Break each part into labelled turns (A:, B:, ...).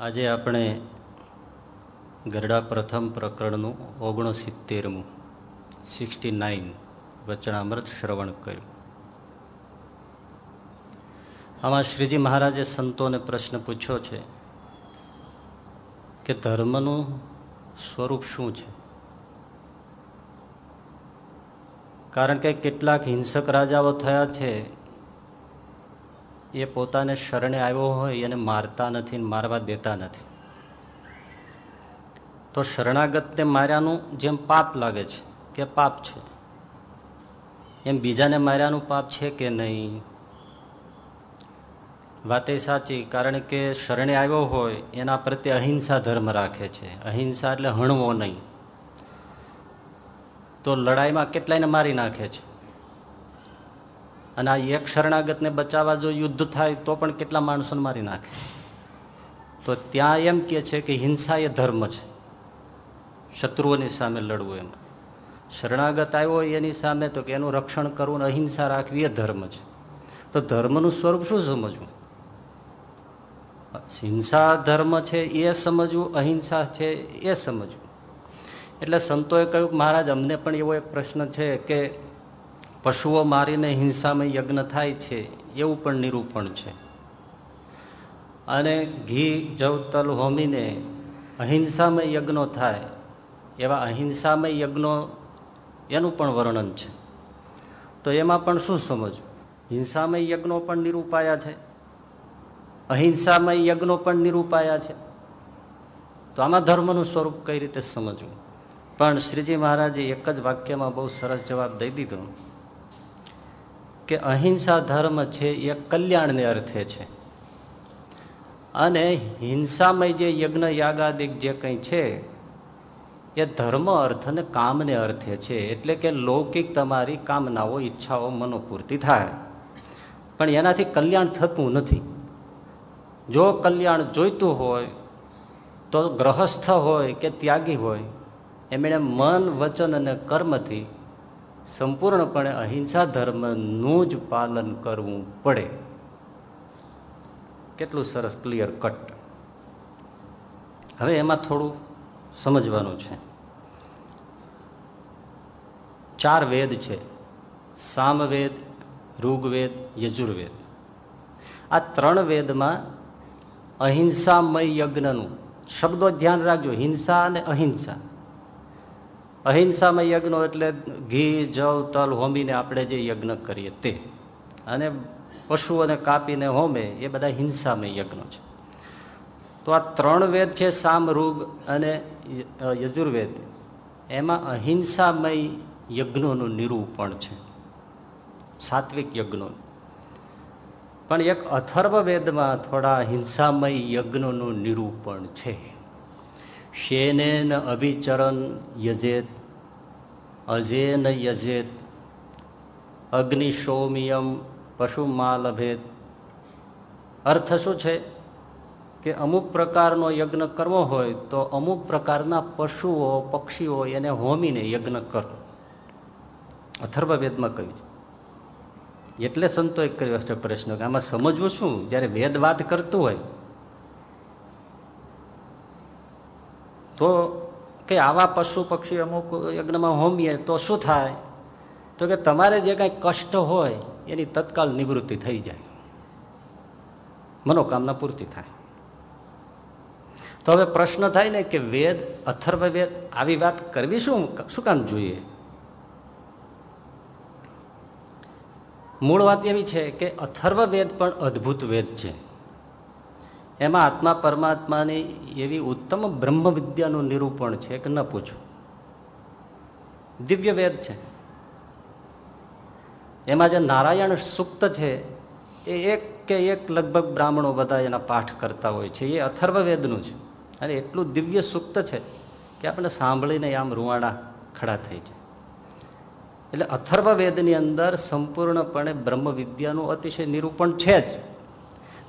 A: આજે આપણે ગરડા પ્રથમ પ્રકરણનું ઓગણસિત્તેરમું, સિક્સટી નાઇન વચનામૃત શ્રવણ કર્યું. આમાં શ્રીજી મહારાજે સંતોને પ્રશ્ન પૂછ્યો છે કે ધર્મનું સ્વરૂપ શું છે? કારણ કે કેટલાક હિંસક રાજાઓ થયા છે એ પોતાને શરણે આવ્યો હોય એને મારતા નથી મારવા દેતા નથી. તો શરણાગતને માર્યાનું જેમ પાપ લાગે છે કે પાપ છે. એમ બીજાને માર્યાનું પાપ છે કે નહીં? વાત એ સાચી, કારણ કે શરણે આવ્યો હોય એના પ્રત્યે અહિંસા ધર્મ રાખે છે. અહિંસા એટલે હણવો નહીં. તો લડાઈમાં કેટલાયને મારી નાખે છે? અને આ એક શરણાગતને બચાવવા જો યુદ્ધ થાય તો પણ કેટલા માણસોને મારી નાખે? તો ત્યાં એમ કે છે કે હિંસા એ ધર્મ છે. શત્રુઓની સામે લડવું એમ. શરણાગત આવ્યો એની સામે તો કે એનું રક્ષણ કરવું અહિંસા રાખવી એ ધર્મ છે. તો ધર્મનું સ્વરૂપ શું સમજવું? હિંસા ધર્મ છે એ સમજવું, અહિંસા છે એ સમજવું. એટલે સંતોએ કહ્યું મહારાજ, અમને પણ એવો એક પ્રશ્ન છે કે પશુઓ મારીને હિંસામય યજ્ઞ થાય છે, એવું પણ નિરૂપણ છે. અને ઘી જવતલ હોમીને અહિંસામય યજ્ઞો થાય, એવા અહિંસામય યજ્ઞો એનું પણ વર્ણન છે. તો એમાં પણ શું સમજવું? હિંસામય યજ્ઞો પણ નિરૂપાયા છે? અહિંસામય યજ્ઞો પણ નિરૂપાયા છે? તો આમાં ધર્મનું સ્વરૂપ કઈ રીતે સમજવું? પણ શ્રીજી મહારાજે એક જ વાક્યમાં બહુ સરસ જવાબ દઈ દીધો. કે અહિંસા ધર્મ છે એ કલ્યાણને અર્થે છે. અને હિંસામય જે યજ્ઞ યાગાદિક જે કંઈ છે, એ ધર્મ અર્થ અને કામને અર્થે છે. એટલે કે લૌકિક તમારી કામનાઓ, ઈચ્છાઓ, મનોપૂર્તિ થાય. પણ એનાથી કલ્યાણ થતું નથી. જો કલ્યાણ જોઈતું હોય, તો ગ્રહસ્થ હોય કે ત્યાગી હોય, એમણે મન, વચન અને કર્મથી સંપૂર્ણપણે અહિંસા ધર્મનું જ પાલન કરવું પડે. કેટલું સરસ ક્લિયર કટ હવે એમાં થોડું સમજવાનું છે. ચાર વેદ છે. સામવેદ, ઋગ્વેદ, યજુર્વેદ. આ ત્રણ વેદમાં અહિંસામય યજ્ઞનું, શબ્દો ધ્યાન રાખજો, હિંસા અને અહિંસા. અહિંસામય યજ્ઞો એટલે ઘી, જવ, તલ હોમીને આપણે જે યજ્ઞ કરીએ તે. અને પશુઓને કાપીને હોમે એ બધા હિંસામય યજ્ઞો છે. તો આ ત્રણ વેદ છે, સામ અને યજુર્વેદ એમાં અહિંસામય યજ્ઞોનું નિરૂપણ છે. સાત્વિક યજ્ઞો. પણ એક અથર્વ વેદમાં થોડા હિંસામય યજ્ઞોનું નિરૂપણ છે. શેનેન અભિચરણ યજેત અજેન યજેત અગ્નિશોમિયમ પશુમાલભેદ અર્થ શું છે? કે અમુક પ્રકારનો યજ્ઞ કરવો હોય તો અમુક પ્રકારના પશુઓ, પક્ષીઓ એને હોમીને યજ્ઞ કરો. અથર્વવેદમાં કહ્યું છે. એટલે સંતોએ કર્યો છે પ્રશ્ન કે આમાં સમજવું શું? જ્યારે વેદ વાત કરતું હોય તો કે આવા પશુ પક્ષી અમુક યજ્ઞમાં હોમીએ તો શું થાય? તો કે તમારે જે કાંઈ કષ્ટ હોય, એની તત્કાલ નિવૃત્તિ થઈ જાય. મનોકામના પૂર્તિ થાય. તો હવે પ્રશ્ન થાય ને કે વેદ અથર્વવેદ આવી વાત કરવી શું શું કામ જોઈએ? મૂળ વાત એવી છે કે અથર્વવેદ પણ અદ્ભુત વેદ છે. એમાં આત્મા પરમાત્માની એવી ઉત્તમ બ્રહ્મ વિદ્યાનું નિરૂપણ છે કે ન પૂછો. દિવ્ય વેદ છે. એમાં જે નારાયણ સુક્ત છે, એ એક કે એક લગભગ બ્રાહ્મણો બધા એના પાઠ કરતા હોય છે. એ અથર્વ વેદનું છે. અને એટલું દિવ્ય સુક્ત છે કે આપણે સાંભળીને આમ રૂવાડા ખડા થઈ જાય. એટલે અથર્વ વેદની અંદર સંપૂર્ણપણે બ્રહ્મ વિદ્યાનું અતિશય નિરૂપણ છે જ.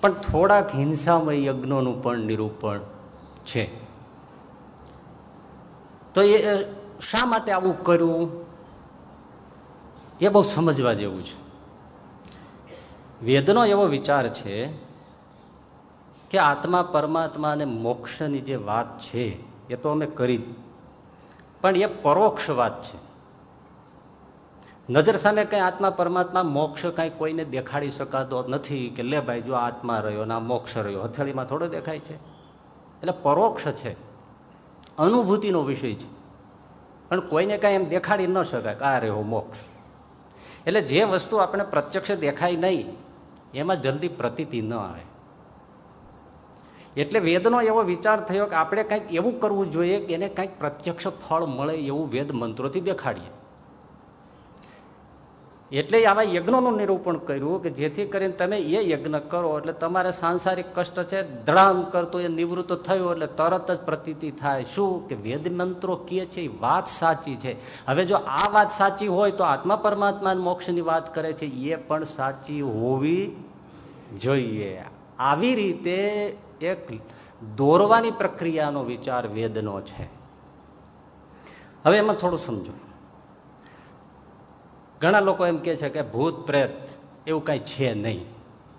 A: પણ થોડાક હિંસામય યજ્ઞોનું પણ નિરૂપણ છે. તો એ શા માટે આવું કર્યું? એ બહુ સમજવા જેવું છે. વેદનો એવો વિચાર છે કે આત્મા પરમાત્મા અને મોક્ષની જે વાત છે, એ તો અમે કરી. પણ એ પરોક્ષ વાત છે. નજર સામે કઈ આત્મા પરમાત્મા, મોક્ષ કઈ કોઈને દેખાડી શકાતો નથી કે લે ભાઈ જો આત્મા રહ્યો ના મોક્ષ રહ્યો. હથેળીમાં થોડો દેખાય છે. એટલે પરોક્ષ છે. અનુભૂતિનો વિષય છે. પણ કોઈને કાંઈ એમ દેખાડી ન શકાય કે આ રહ્યો મોક્ષ. એટલે જે વસ્તુ આપણે પ્રત્યક્ષ દેખાય નહીં, એમાં જલ્દી પ્રતીતિ ન આવે. એટલે વેદનો એવો વિચાર થયો કે આપણે કંઈક એવું કરવું જોઈએ કે એને કંઈક પ્રત્યક્ષ ફળ મળે એવું વેદ મંત્રોથી દેખાડીએ. એટલે આવા યજ્ઞોનું નિરૂપણ કર્યું કે જેથી કરીને તમે એ યજ્ઞ કરો એટલે તમારે સાંસારિક કષ્ટ છે ધડામ કરતો એ નિવૃત્ત થયો એટલે તરત જ પ્રતીતિ થાય. શું? કે વેદ મંત્રો કે છે એ વાત સાચી છે. હવે જો આ વાત સાચી હોય તો આત્મા પરમાત્મા મોક્ષની વાત કરે છે, એ પણ સાચી હોવી જોઈએ. આવી રીતે એક દોરવાની પ્રક્રિયાનો વિચાર વેદનો છે. હવે એમાં થોડું સમજો. ઘણા લોકો એમ કે છે કે ભૂત, પ્રેત એવું કાંઈ છે નહીં.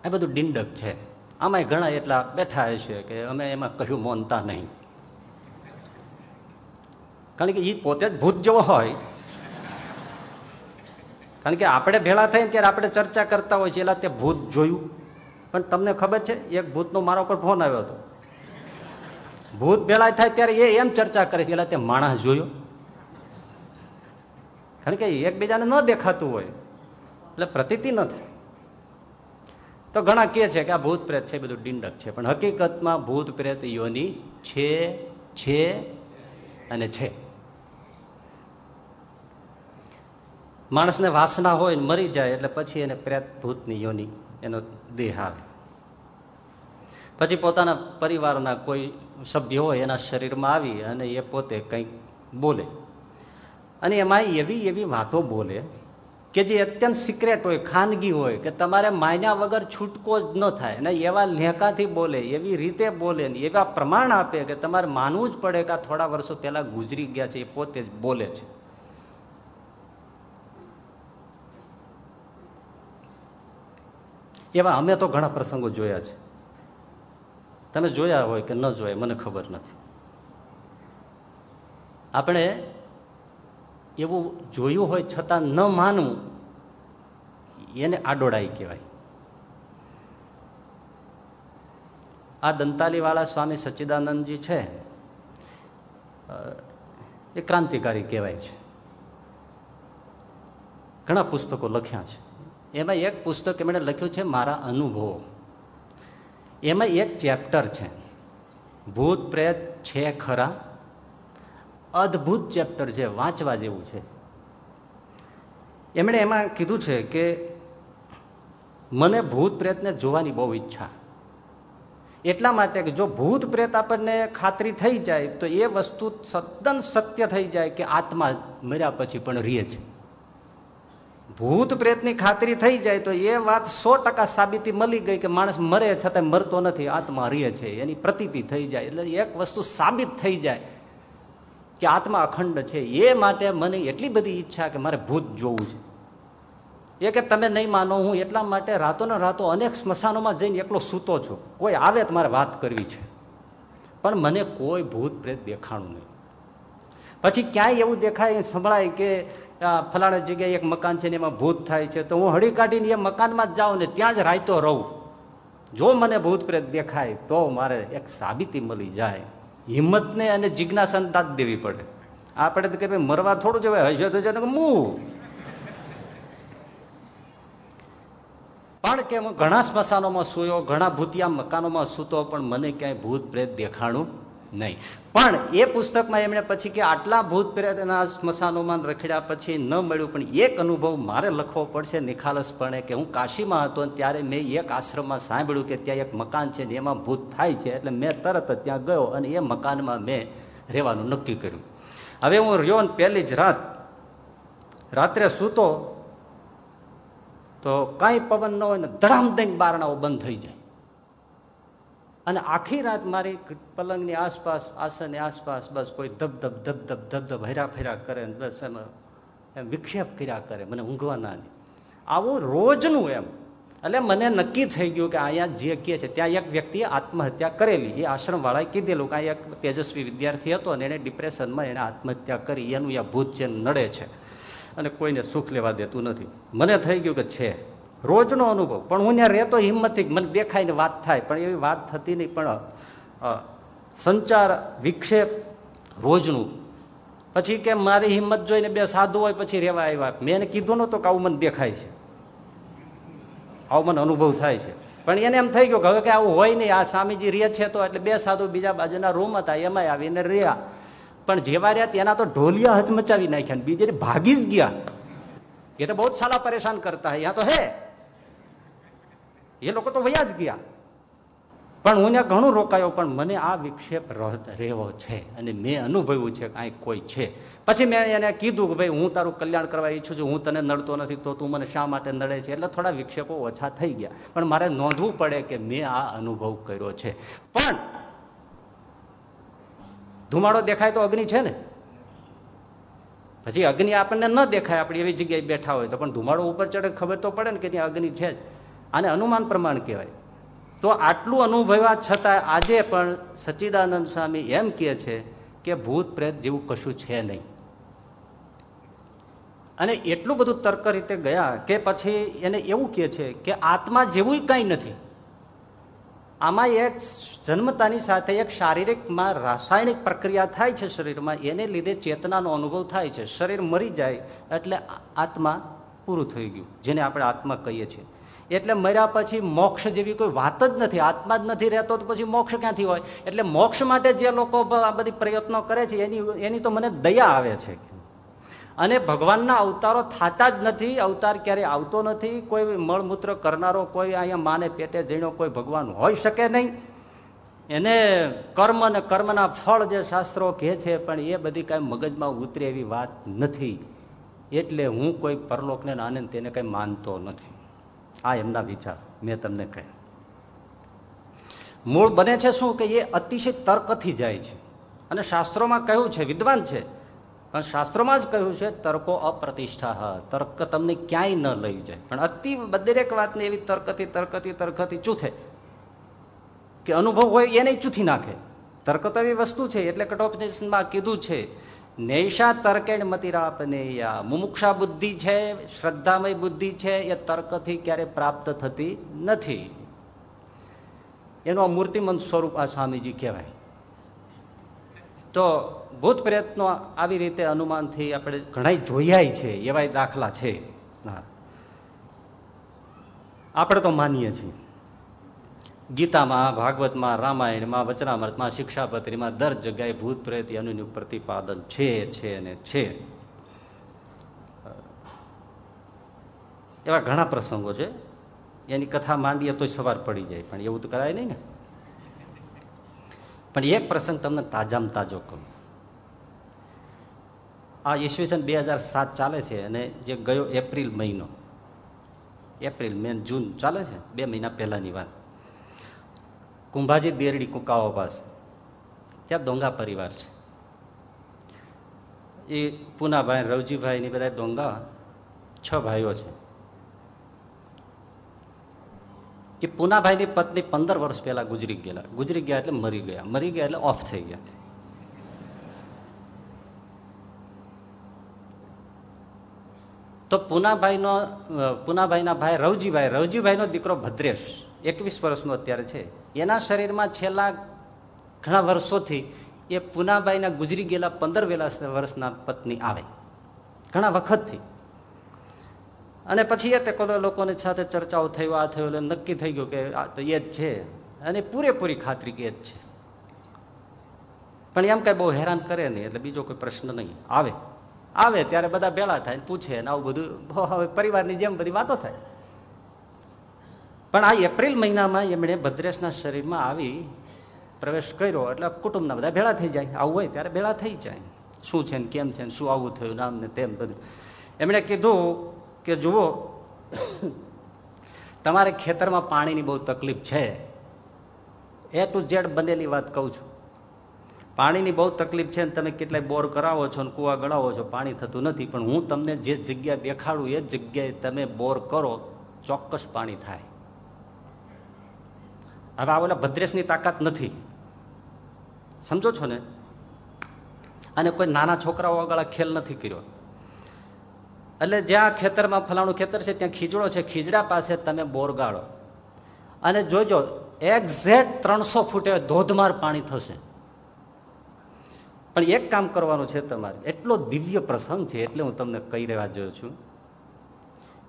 A: આ બધું ડિંડક છે. આમાંય ઘણા એટલા બેઠા હશે કે અમે એમાં કશું મોનતા નહીં. કારણ કે એ પોતે જ ભૂત જેવો હોય. કારણ કે આપણે ભેળા થઈને ત્યારે આપણે ચર્ચા કરતા હોય છે એટલે તે ભૂત જોયું. પણ તમને ખબર છે, એક ભૂતનો મારા ઉપર ફોન આવ્યો હતો. ભૂત ભેળા થાય ત્યારે એ એમ ચર્ચા કરે છે એટલે તે માણસ જોયો. કારણ કે એકબીજાને ન દેખાતું હોય, એટલે પ્રતીતિ ન થાય. તો ઘણા કે છે કે આ ભૂત પ્રેત છે બધું ડિંડક છે. પણ હકીકતમાં ભૂત પ્રેત યોની છે છે અને છે. માણસને વાસના હોય મરી જાય, એટલે પછી એને પ્રેત ભૂતની યોની, એનો દેહ આવે. પછી પોતાના પરિવારના કોઈ સભ્ય હોય, એના શરીરમાં આવી અને એ પોતે કંઈક બોલે. અને એમાં એવી એવી વાતો બોલે કે જે અત્યંત સિક્રેટ હોય, ખાનગી હોય, કે તમારે માયના વગર છૂટકો જ ન થાય. અને એવા લેકાથી બોલે, એવી રીતે બોલે ને એવા પ્રમાણ આપે કે તમારે માનવું જ પડે કે થોડા વર્ષો પહેલા ગુજરી ગયા છે, એ પોતે જ બોલે છે. એવા અમે તો ઘણા પ્રસંગો જોયા છે. તમે જોયા હોય કે ન જોયા, મને ખબર નથી. આપણે એવું જોયું હોય છતાં ન માનવું, એને આડોડાઈ કહેવાય. આ દંતાલીવાળા સ્વામી સચ્ચિદાનંદજી છે એ ક્રાંતિકારી કહેવાય છે. ઘણા પુસ્તકો લખ્યા છે. એમાં એક પુસ્તક એમણે લખ્યું છે, મારા અનુભવો. એમાં એક ચેપ્ટર છે, ભૂત પ્રેત છે ખરા અદ્ભુત ચેપ્ટર છે, વાંચવા જેવું છે. એમણે એમાં કીધું છે કે મને ભૂત પ્રેતને જોવાની બહુ ઈચ્છા. એટલા માટે કે જો ભૂત પ્રેત આપણને ખાતરી થઈ જાય, તો એ વસ્તુ સદન સત્ય થઈ જાય કે આત્મા મર્યા પછી પણ રીએ છે. ભૂત પ્રેતની ખાતરી થઈ જાય તો એ વાત સો ટકા સાબિતી મળી ગઈ કે માણસ મરે છતાં મરતો નથી, આત્મા રીએ છે. એની પ્રતીતિ થઈ જાય. એટલે એક વસ્તુ સાબિત થઈ જાય. કે આત્મા અખંડ છે, એ માટે મને એટલી બધી ઈચ્છા કે મારે ભૂત જોવું છે. એ કે તમે નહીં માનો, હું એટલા માટે રાતોને રાતો અનેક સ્મશાનોમાં જઈને એકલો સૂતો છું. કોઈ આવે તો મારે વાત કરવી છે. પણ મને કોઈ ભૂત પ્રેત દેખાણું નહીં. પછી ક્યાંય એવું દેખાય સંભળાય કે ફલાણા જગ્યાએ એક મકાન છે ને એમાં ભૂત થાય છે. તો હું હળી કાઢીને એ મકાનમાં જ જાઉં ને ત્યાં જ રાયતો રહું. જો મને ભૂત પ્રેત દેખાય, તો મારે એક સાબિતી મળી જાય. હિંમતને અને જિજ્ઞાસાને દાદ દેવી પડે. આપણે તો કે મરવા થોડું જવાય હશે તો છે મું. પણ કે હું ઘણા સ્મશાનોમાં સૂયો, ઘણા ભૂતિયા મકાનોમાં સૂતો, પણ મને ક્યાંય ભૂત પ્રેત દેખાણું નહીં. પણ એ પુસ્તકમાં એમણે પછી કે આટલા ભૂત પ્રેતના સ્મશાનોમાં રખડ્યા પછી ન મળ્યું, પણ એક અનુભવ મારે લખવો પડશે નિખાલસપણે કે હું કાશીમાં હતો ત્યારે મેં એક આશ્રમમાં સાંભળ્યું કે ત્યાં એક મકાન છે ને એમાં ભૂત થાય છે, એટલે મેં તરત ત્યાં ગયો અને એ મકાનમાં મેં રહેવાનું નક્કી કર્યું. હવે હું રહ્યો પહેલી જ રાત. રાત્રે સૂતો તો કાંઈ પવન ન હોય ને ધડામ દઈને બારણાઓ બંધ થઈ જાય. અને આખી રાત મારી પલંગની આસપાસ, આસનની આસપાસ બસ કોઈ ધબધબ ધબધબ ધબ ધબ ધબ ધબ હેરા ફેરા કરે બસ એમ એમ વિક્ષેપ કર્યા કરે, મને ઊંઘવા ના આવું રોજનું એમ. એટલે મને નક્કી થઈ ગયું કે અહીંયા જે કહે છે, ત્યાં એક વ્યક્તિએ આત્મહત્યા કરેલી. એ આશ્રમવાળાએ કીધેલું કે એક તેજસ્વી વિદ્યાર્થી હતો અને એને ડિપ્રેશનમાં એને આત્મહત્યા કરી. એનું આ ભૂત જે નડે છે. અને કોઈને સુખ લેવા દેતું નથી. મને થઈ ગયું કે છે. રોજનો અનુભવ. પણ હું ત્યાં રહેતો હિંમતથી મને દેખાય ને વાત થાય. પણ એવી વાત થતી નહીં. પણ સંચાર વિક્ષેપ રોજનું. પછી કે મારી હિંમત જોઈને બે સાધુ હોય પછી રહેવા આવ્યા. મેં એને કીધું નહોતું કે આવું મને દેખાય છે. આવો મને અનુભવ થાય છે. પણ એને એમ થઈ ગયું કે હવે કે આવું હોય નહીં. આ સ્વામીજી રે છે તો એટલે બે સાધુ બીજા બાજુના રૂમ હતા. એમાં આવીને રહ્યા. પણ જેવા રહ્યા તેના તો ઢોલિયા હચમચાવી નાખ્યા બીજે ભાગી જ ગયા. એ તો બહુ જ સાલા પરેશાન કરતા અહીંયા તો હે એ લોકો તો વયા જ ગયા. પણ હું ઘણું રોકાયો, પણ મને આ વિક્ષેપ રહેવો છે અને મેં અનુભવ્યું છે કાંઈ કોઈ છે. પછી મેં એને કીધું કે ભાઈ, હું તારું કલ્યાણ કરવા ઈચ્છું છું, હું તને નડતો નથી, તો તું મને શા માટે નડે છે? એટલે થોડા વિક્ષેપો ઓછા થઈ ગયા. પણ મારે નોંધવું પડે કે મેં આ અનુભવ કર્યો છે. પણ ધુમાડો દેખાય તો અગ્નિ છે ને? પછી અગ્નિ આપણને ન દેખાય, આપણે એવી જગ્યાએ બેઠા હોય તો. પણ ધુમાડો ઉપર ચડે ખબર તો પડે ને કે ત્યાં અગ્નિ છે જ. આને અનુમાન પ્રમાણ કહેવાય. તો આટલું અનુભવ્યા છતાં આજે પણ સચ્ચિદાનંદ સ્વામી એમ કહે છે કે ભૂત પ્રેત જેવું કશું છે નહીં. અને એટલું બધું તર્ક રીતે ગયા કે પછી એને એવું કહે છે કે આત્મા જેવું કંઈ નથી. આમાં એક જન્મતાની સાથે એક શારીરિકમાં રાસાયણિક પ્રક્રિયા થાય છે શરીરમાં, એને લીધે ચેતનાનો અનુભવ થાય છે. શરીર મરી જાય એટલે આત્મા પૂરું થઈ ગયું, જેને આપણે આત્મા કહીએ છીએ. એટલે મર્યા પછી મોક્ષ જેવી કોઈ વાત જ નથી. આત્મા જ નથી રહેતો તો પછી મોક્ષ ક્યાંથી હોય? એટલે મોક્ષ માટે જે લોકો આ બધી પ્રયત્નો કરે છે, એની એની તો મને દયા આવે છે. અને ભગવાનના અવતારો થતા જ નથી, અવતાર ક્યારેય આવતો નથી. કોઈ મળમૂત્ર કરનારો કોઈ અહીંયા માને પેટે જઈનો કોઈ ભગવાન હોઈ શકે નહીં. એને કર્મ અને કર્મના ફળ જે શાસ્ત્રો કહે છે, પણ એ બધી કાંઈ મગજમાં ઉતરે એવી વાત નથી. એટલે હું કોઈ પરલોકને આનંદ તેને કંઈ માનતો નથી. આ એમના વિચાર, મેં તમને કહ્યું. મૂળ બને છે શું કે એ અતિશય તર્કથી જાય છે. અને શાસ્ત્રોમાં કહ્યું છે, વિદ્વાન છે, પણ શાસ્ત્રોમાં જ કહ્યું છે, તર્કો અપ્રતિષ્ઠા, તર્ક તમને ક્યાંય ન લઈ જાય. પણ અતિ દરેક વાતને એવી તર્કથી તર્કથી તર્કથી ચૂથે કે અનુભવ હોય એને ચૂથી નાખે. તર્ક તો એવી વસ્તુ છે, એટલે કટોપનિષદમાં કીધું છે નૈશા તર્કેણ મતિરાપનેયા મુમુક્ષા બુદ્ધિ છે, શ્રદ્ધામય બુદ્ધિ છે, એ તર્કથી ક્યારે પ્રાપ્ત થતી નથી. એનું મૂર્તિમંત સ્વરૂપ આ સ્વામીજી કહેવાય. તો ભૂત પ્રયત્નો આવી રીતે અનુમાનથી આપણે ઘણા જોયા છે એવા દાખલા છે. આપણે તો માનીએ છીએ. ગીતામાં, ભાગવતમાં, રામાયણમાં, વચનામૃતમાં, શિક્ષાપત્રીમાં, દર જગ્યાએ ભૂત પ્રેત એનું પ્રતિપાદન છે છે અને છે. એવા ઘણા પ્રસંગો છે. એની કથા માંડીએ તો સવાર પડી જાય, પણ એવું તો કરાય નહીં ને. પણ એક પ્રસંગ તમને તાજામાં તાજો કહું. આ ઈસવીસન બે હજાર સાત ચાલે છે અને જે ગયો એપ્રિલ મહિનો. એપ્રિલ, મે જૂન ચાલે છે, બે મહિના પહેલાંની વાત. કુંભાજી દેરડી કુકાઓ પાસે. ત્યાં દોંગા પરિવાર છે. એ પૂનાભાઈ, રવજીભાઈ ની બધા દોંગા છ ભાઈઓ છે. એ પૂનાભાઈની પત્ની પંદર વર્ષ પહેલા ગુજરી ગયેલા. ગુજરી ગયા એટલે મરી ગયા. મરી ગયા એટલે ઓફ થઈ ગયા. તો પૂનાભાઈનો, પૂનાભાઈના ભાઈ રવજીભાઈ, રવજીભાઈનો દીકરો ભદ્રેશ એકવીસ વર્ષનો અત્યારે છે. એના શરીરમાં છેલ્લા ઘણા વર્ષોથી એ પુનાબાઈના ગુજરી ગયેલા પંદર વેલા વર્ષના પત્ની આવે. ઘણા વખતથી. અને પછી એ તે લોકોની સાથે ચર્ચાઓ થયો આ થયો, એટલે નક્કી થઈ ગયું કે આ તો એ જ છે. અને પૂરેપૂરી ખાતરી કે એ જ છે. પણ એમ કઈ બહુ હેરાન કરે નહીં, એટલે બીજો કોઈ પ્રશ્ન નહીં. આવે. આવે, ત્યારે બધા ભેળા થાય પૂછે ને આવું બધું. હવે પરિવારની જેમ બધી વાતો થાય. પણ આ એપ્રિલ મહિનામાં એમણે ભદ્રેશના શરીરમાં આવી પ્રવેશ કર્યો એટલે કુટુંબના બધા ભેળા થઈ જાય. આવું હોય ત્યારે ભેળા થઈ જાય. શું છે ને કેમ છે ને શું આવું થયું નામ ને તેમ બધું. એમણે કીધું કે જુઓ, તમારે ખેતરમાં પાણીની બહુ તકલીફ છે. એ ટુ ઝેડ બનેલી વાત કહું છું. પાણીની બહુ તકલીફ છે ને તમે કેટલાય બોર કરાવો છો ને કૂવા ગળાવો છો, પાણી થતું નથી. પણ હું તમને જે જગ્યા દેખાડું એ જગ્યાએ તમે બોર કરો, ચોક્કસ પાણી થાય. હવે આ ઓલા ભદ્રેશની તાકાત નથી. સમજો છો ને? અને કોઈ નાના છોકરાઓ આગળ ખેલ નથી કર્યો. એટલે જ્યાં ખેતરમાં ફલાણું ખેતર છે, ત્યાં ખીજડો છે, ખીજડા પાસે તમે બોર ગાળો. અને જોજો એક્ઝેક્ટ ત્રણસો ફૂટે ધોધમાર પાણી થશે. પણ એક કામ કરવાનું છે તમારે, એટલો દિવ્ય પ્રસંગ છે, એટલે હું તમને કહી રહ્યા જોઉં છું.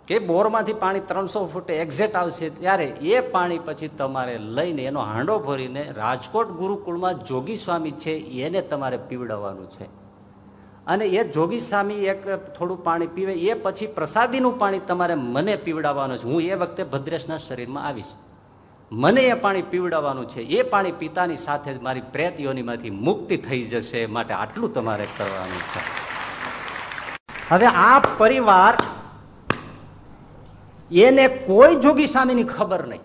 A: કે બોરમાંથી પાણી ત્રણસો ફૂટે એક્ઝેક્ટ આવશે ત્યારે એ પાણી પછી તમારે લઈને એનો હાંડો ભરીને રાજકોટ ગુરુકુળમાં જોગી સ્વામી છે, એને તમારે પીવડાવવાનું છે. અને એ જોગી સ્વામી એક થોડું પાણી પીવે, એ પછી પ્રસાદીનું પાણી તમારે મને પીવડાવવાનું છે. હું એ વખતે ભદ્રેશના શરીરમાં આવીશ. મને એ પાણી પીવડાવવાનું છે. એ પાણી પીતાની સાથે જ મારી પ્રેત મુક્તિ થઈ જશે માટે આટલું તમારે કરવાનું છે. હવે આ પરિવાર એને કોઈ જોગી સ્વામીની ખબર નહીં.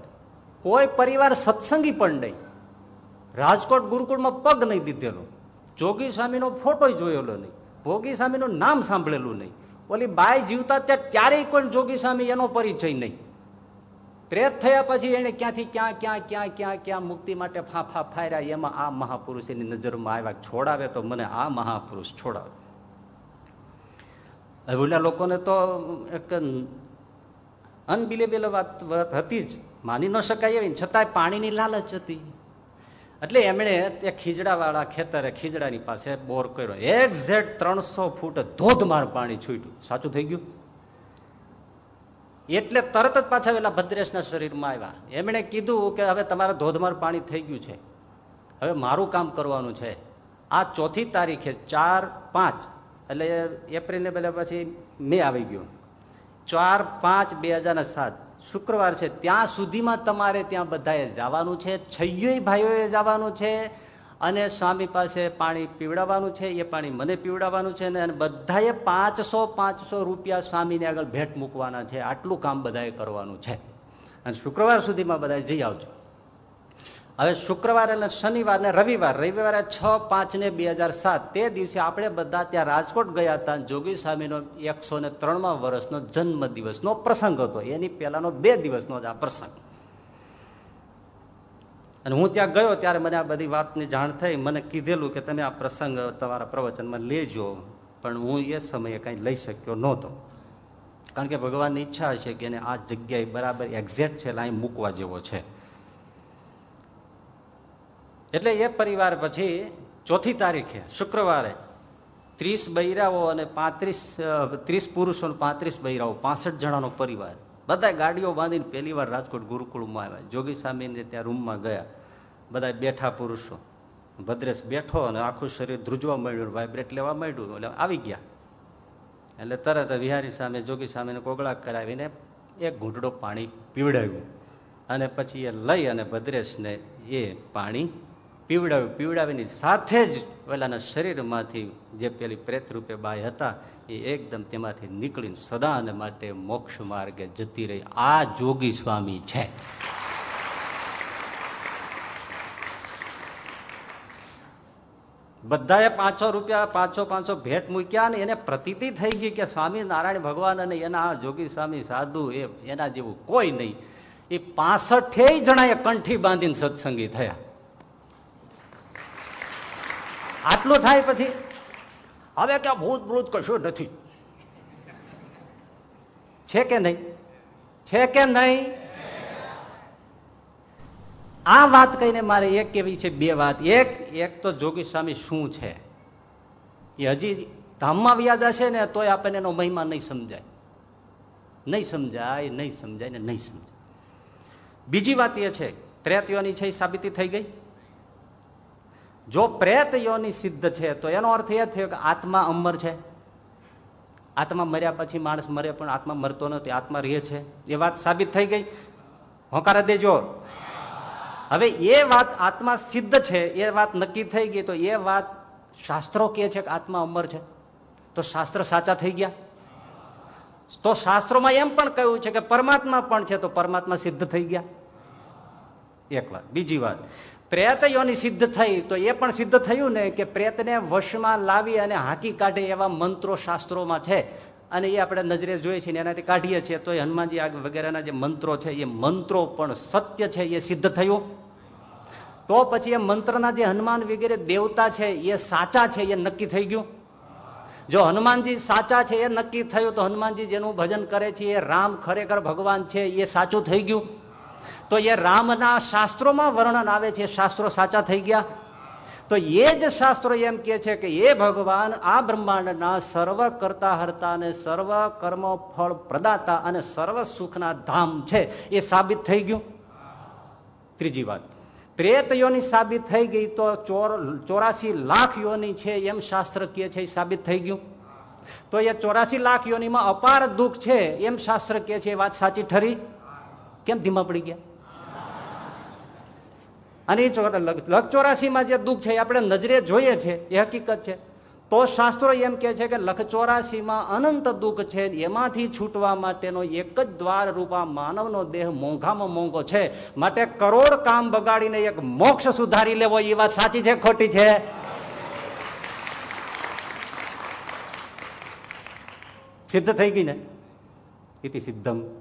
A: કોઈ પરિવાર સત્સંગી પણ નહીં. રાજકોટ ગુરુકુળમાં પગ નહીં દીધેલો. જોગી સ્વામીનો ફોટો જોયેલો નહીં. ભોગી સ્વામીનું નામ સાંભળેલું નહીં. ઓલી બાય જીવતા ત્યાં ક્યારેય કોઈ જોગી સ્વામી એનો પરિચય નહીં. પ્રેત થયા પછી એને ક્યાંથી ક્યાં ક્યાં ક્યાં ક્યાં ક્યાં મુક્તિ માટે ફાફા ફાર્યા એમાં આ મહાપુરુષ એની નજરમાં આવ્યા. છોડાવે તો મને આ મહાપુરુષ છોડાવે. ઓલા લોકોને તો એક અનબિલેબેલ વાત હતી જ. માની ન શકાય એવી. છતાંય પાણીની લાલચ હતી. એટલે એમણે તે ખીજડાવાળા ખેતરે ખીજડાની પાસે બોર કર્યો. એક્ઝેક્ટ ત્રણસો ફૂટ ધોધમાર પાણી છૂટ્યું. સાચું થઈ ગયું? એટલે તરત જ પાછા પેલા ભદ્રેશના શરીરમાં આવ્યા. એમણે કીધું કે હવે તમારે ધોધમાર પાણી થઈ ગયું છે. હવે મારું કામ કરવાનું છે. આ ચોથી તારીખે ચાર પાંચ. એટલે એપ્રિલને પહેલાં પછી મે આવી ગયું. ચાર, પાંચ, બે હજાર સાત. શુક્રવાર છે. ત્યાં સુધીમાં તમારે ત્યાં બધાએ જવાનું છે. છૈયોય ભાઈઓએ જવાનું છે અને સ્વામી પાસે પાણી પીવડાવવાનું છે. એ પાણી મને પીવડાવવાનું છે ને બધાએ પાંચસો પાંચસો રૂપિયા સ્વામીને આગળ ભેટ મૂકવાના છે. આટલું કામ બધાએ કરવાનું છે. અને શુક્રવાર સુધીમાં બધાએ જઈ આવજો. હવે શુક્રવાર એટલે શનિવાર ને રવિવાર. રવિવારે છ, પાંચ ને બે હજાર સાત. તે દિવસે આપણે બધા ત્યાં રાજકોટ ગયા હતા જોગી સ્વામીનો એકસો ને ત્રણમાં વર્ષનો જન્મ દિવસનો પ્રસંગ હતો. એની પહેલાનો બે દિવસનો જ આ પ્રસંગ. અને હું ત્યાં ગયો ત્યારે મને આ બધી વાતની જાણ થઈ. મને કીધેલું કે તમે આ પ્રસંગ તમારા પ્રવચનમાં લેજો, પણ હું એ સમયે કંઈ લઈ શક્યો નહોતો. કારણ કે ભગવાનની ઈચ્છા છે કે એને આ જગ્યાએ બરાબર એક્ઝેક્ટ છે અહીં મૂકવા જેવો છે. એટલે એ પરિવાર પછી ચોથી તારીખે, શુક્રવારે ત્રીસ બૈરાઓ અને પાંત્રીસ ત્રીસ પુરુષો અને પાંત્રીસ બૈરાઓ, પાસઠ જણાનો પરિવાર. બધા ગાડીઓ બાંધીને પહેલી વાર રાજકોટ ગુરુકુળમાં આવ્યા. જોગી સ્વામીને ત્યાં રૂમમાં ગયા. બધા બેઠા પુરુષો. ભદ્રેશ બેઠો અને આખું શરીર ધ્રુજવા માંડ્યું વાઇબ્રેટ લેવા માંડ્યું. એટલે આવી ગયા. એટલે તરત વિહારી સામે, જોગી સામેને કોગળા કરાવીને એક ઘૂંટડો પાણી પીવડાવ્યું. અને પછી એ લઈ અને ભદ્રેશને એ પાણી પીવડાવ્યું પીવડાવીની સાથે જ ઓલાના શરીરમાંથી જે પેલી પ્રેતરૂપે બાય હતા, એ એકદમ તેમાંથી નીકળીને સદાને માટે મોક્ષ માર્ગે જતી રહી. આ જોગી સ્વામી છે. બધાએ પાંચસો રૂપિયા, પાંચસો પાંચસો ભેટ મૂક્યા ને એને પ્રતીતિ થઈ ગઈ કે સ્વામી નારાયણ ભગવાન અને એના જોગી સ્વામી સાધુ એ એના જેવું કોઈ નહીં. એ પાસઠે જણાએ કંઠી બાંધીને સત્સંગી થયા. આટલું થાય પછી? હવે કે ભૂત ભૂત કશું નથી. છે કે નહીં? છે કે નહીં? આ વાત કહીને મારે એક કેવી છે બે વાત. એક એક તો જોગી સ્વામી શું છે? એ હજી ધામમાં વ્યાજ હશે ને તોય આપણને એનો મહિમા નહીં સમજાય. નહીં સમજાય નહીં સમજાય ને નહીં સમજાય. બીજી વાત એ છે ત્રેતીઓની છે એ સાબિતી થઈ ગઈ? જો પ્રેત યોની સિદ્ધ છે, તો એનો અર્થ એ થયો કે આત્મા અમર છે. આત્મા મર્યા પછી માણસ મરે, પણ આત્મા મરતો નથી, આત્મા રહે છે. એ વાત સાબિત થઈ ગઈ? હોકારા દેજો. હવે એ વાત આત્મા સિદ્ધ છે, એ વાત નક્કી થઈ ગઈ, તો એ વાત શાસ્ત્રો કહે છે કે આત્મા અમર છે. તો શાસ્ત્ર સાચા થઈ ગયા? તો શાસ્ત્રોમાં એમ પણ કહ્યું છે કે પરમાત્મા પણ છે, તો પરમાત્મા સિદ્ધ થઈ ગયા. એક વાત. બીજી વાત. પ્રેત યોની સિદ્ધ થઈ, તો એ પણ સિદ્ધ થયું ને કે પ્રેતને વશમાં લાવી અને હાકી કાઢે એવા મંત્રો શાસ્ત્રોમાં છે. અને એ આપણે નજરે જોઈએ છીએ એનાથી કાઢીએ છીએ. તો હનુમાનજી વગેરેના જે મંત્રો છે, એ મંત્રો પણ સત્ય છે, એ સિદ્ધ થયું. તો પછી એ મંત્રના જે હનુમાન વગેરે દેવતા છે, એ સાચા છે, એ નક્કી થઈ ગયું. જો હનુમાનજી સાચા છે, એ નક્કી થયું, તો હનુમાનજી જેનું ભજન કરે છે, એ રામ ખરેખર ભગવાન છે, એ સાચું થઈ ગયું. તો એ રામના શાસ્ત્રોમાં વર્ણન આવે છે, શાસ્ત્રો સાચા થઈ ગયા. તો એ જ શાસ્ત્રો એમ કે છે કે એ ભગવાન, આ બ્રહ્માંડના સર્વ કરતા હરતા અને સર્વ કર્મ ફળ પ્રદાતા અને સર્વ સુખના ધામ છે. એ સાબિત થઈ ગયું. ત્રીજી વાત. પ્રેત યોની સાબિત થઈ ગઈ તો ચોર, ચોરાસી લાખ યોની છે એમ શાસ્ત્ર કહે છે, એ સાબિત થઈ ગયું. તો એ ચોરાસી લાખ યોનીમાં અપાર દુઃખ છે એમ શાસ્ત્ર કહે છે, એ વાત સાચી ઠરી. કેમ ધીમા પડી ગયા? અને એ લખ ચોરાસીમાં જે દુઃખ છે એ આપણે નજરે જોઈએ છે, એ હકીકત છે. તો શાસ્ત્રો એમ કે છે કે લખ ચોરાસીમાં અનંત દુઃખ છે, એમાંથી છૂટવા માટેનો એક જ દ્વાર રૂપા માનવનો દેહ મોંઘામાં મોંઘો છે. માટે કરોડ કામ બગાડીને એક મોક્ષ સુધારી લેવો, એ વાત સાચી છે ખોટી છે? સિદ્ધ થઈ ગઈ ને? ઇતિ સિદ્ધમ.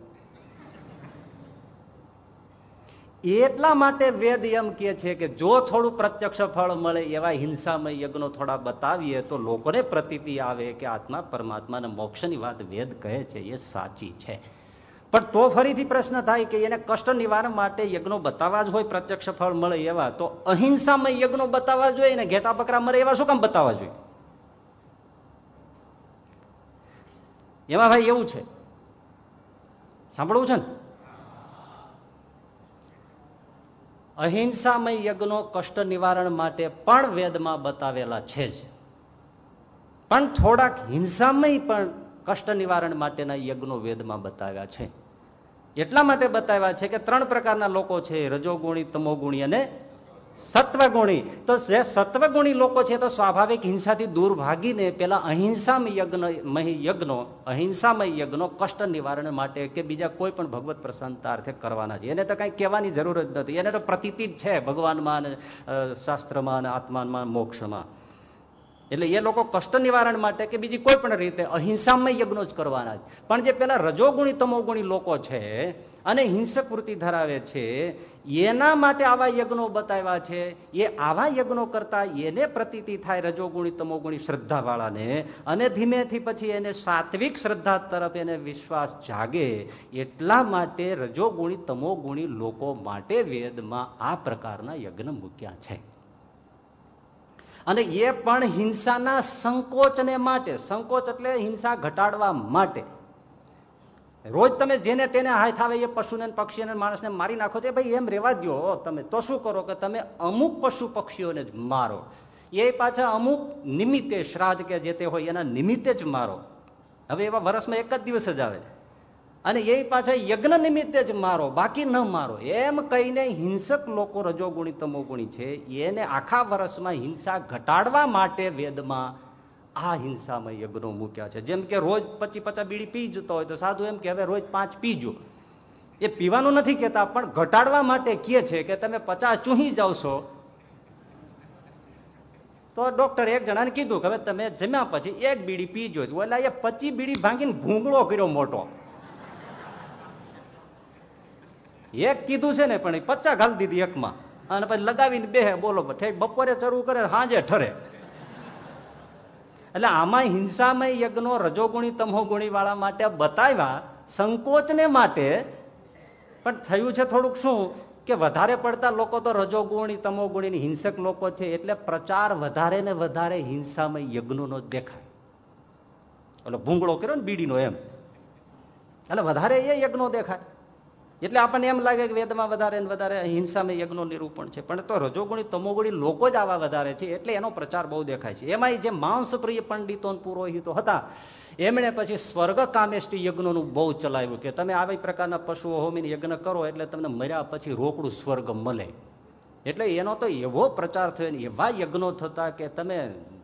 A: એટલા માટે વેદ એમ કે છે કે જો થોડું પ્રત્યક્ષ ફળ મળે એવા હિંસામય યજ્ઞો થોડા બતાવીએ, તો લોકોને પ્રતીતિ આવે કે આત્મા પરમાત્માને મોક્ષની વાત વેદ કહે છે, એ સાચી છે. પણ તો ફરીથી પ્રશ્ન થાય કે એને કષ્ટ નિવારણ માટે યજ્ઞો બતાવવા જ હોય, પ્રત્યક્ષ ફળ મળે એવા, તો અહિંસામય યજ્ઞો બતાવવા જોઈએ ને? ઘેટા બકરા મરે એવા શું કામ બતાવવા જોઈએ? એમાં ભાઈ એવું છે. સાંભળવું છે ને? અહિંસામય યજ્ઞો કષ્ટ નિવારણ માટે પણ વેદમાં બતાવેલા છે જ. પણ થોડાક હિંસામય પણ કષ્ટ નિવારણ માટેના યજ્ઞો વેદમાં બતાવ્યા છે. એટલા માટે બતાવ્યા છે કે ત્રણ પ્રકારના લોકો છે, રજોગુણી, તમોગુણી અને સત્વગુણી. તો જે સત્વગુણી લોકો છે તો સ્વાભાવિક હિંસાથી દૂર ભાગીને પેલા અહિંસામય યજ્ઞ યજ્ઞો, અહિંસામય યજ્ઞો, કષ્ટ નિવારણ માટે કે બીજા કોઈ પણ ભગવત પ્રસન્નતાર્થે કરવાના છે. એને તો કઈ કહેવાની જરૂર જ નથી. એને તો પ્રતીતિ જ છે, ભગવાનમાં શાસ્ત્રમાં અને આત્માનમાં મોક્ષમાં. એટલે એ લોકો કષ્ટ નિવારણ માટે કે બીજી કોઈ પણ રીતે અહિંસામય યજ્ઞો જ કરવાના છે. પણ જે પેલા રજોગુણી, તમોગુણી લોકો છે અને હિંસક વૃત્તિ ધરાવે છે, એના માટે આવા યજ્ઞો બતાવ્યા છે. એ આવા યજ્ઞો કરતા એને પ્રતીતિ થાય રજોગુણી, તમોગુણી શ્રદ્ધાવાળાને અને ધીમેથી પછી એને સાત્વિક શ્રદ્ધા તરફ એને વિશ્વાસ જાગે એટલા માટે રજોગુણી, તમોગુણી લોકો માટે વેદમાં આ પ્રકારના યજ્ઞ મૂક્યા છે. અને એ પણ હિંસાના સંકોચને માટે, સંકોચ એટલે હિંસા ઘટાડવા માટે. રોજ તમે જેને તેને હાથ આવે એ પશુને પક્ષીને માણસને મારી નાખો તો ભાઈ એમ રેવા દો તમે તો શું કરો કે તમે અમુક પશુ પક્ષીઓને જ મારો. એ પાછા અમુક નિમિત્તે શ્રાદ્ધ કે જે તે હોય એના નિમિત્તે જ મારો. હવે એવા વર્ષમાં એક જ દિવસ જ આવે. અને એ પાછા યજ્ઞ નિમિત્તે જ મારો, બાકી ન મારો. એમ કહીને હિંસક લોકો રજોગુણી તમોગુણી છે. એને આખા વર્ષમાં હિંસા ઘટાડવા માટે વેદમાં આ હિંસામાં યજ્ઞો મૂક્યા છે. જેમ કે રોજ પચી પચાસ બીડી પી જતો હોય તો સાધુ એમ કે, હવે રોજ પાંચ પીજો. એ પીવાનું નથી કેતા પણ ઘટાડવા માટે કે છે કે, તમે પચાસ ચૂહી જાવ છો. તો ડોક્ટર એક જણાને કીધું કે, હવે તમે જમ્યા પછી એક બીડી પીજો. એટલે એ પચી બીડી ભાંગીને ભૂંગળો કર્યો મોટો. એક કીધું છે ને, પણ પચાસ ઘાલી દીધી એકમાં. અને પછી લગાવીને બે બોલો બપોરે ચરવું કરે, સાંજે ઠરે. એટલે આમાં હિંસામય યજ્ઞો રજોગુણી તમોગુણી વાળા માટે બતાવ્યા, સંકોચને માટે. પણ થયું છે થોડુંક શું? કે વધારે પડતા લોકો તો રજોગુણી, તમોગુણી હિંસક લોકો છે એટલે પ્રચાર વધારે ને વધારે હિંસામય યજ્ઞોનો દેખાય. એટલે ભૂંગળો કર્યો ને બીડીનો એમ. એટલે વધારે એ યજ્ઞો દેખાય. એટલે આપણને એમ લાગે કે વેદમાં વધારે વધારે હિંસામાં યજ્ઞો નિરૂપણ છે. પણ તો રજોગુણી, તમોગુણી લોકો જ આવા વધારે છે, એટલે એનો પ્રચાર બહુ દેખાય છે. એમાં જે માંસપ્રિય પંડિતો પુરોહિતો હતા, એમણે પછી સ્વર્ગ કામેષ્ટી યજ્ઞોનું બહુ ચલાવ્યું કે તમે આવી પ્રકારના પશુઓ હોમીને યજ્ઞ કરો એટલે તમને મર્યા પછી રોકડું સ્વર્ગ મળે. એટલે એનો તો એવો પ્રચાર થયો ને એવા યજ્ઞો થતા કે તમે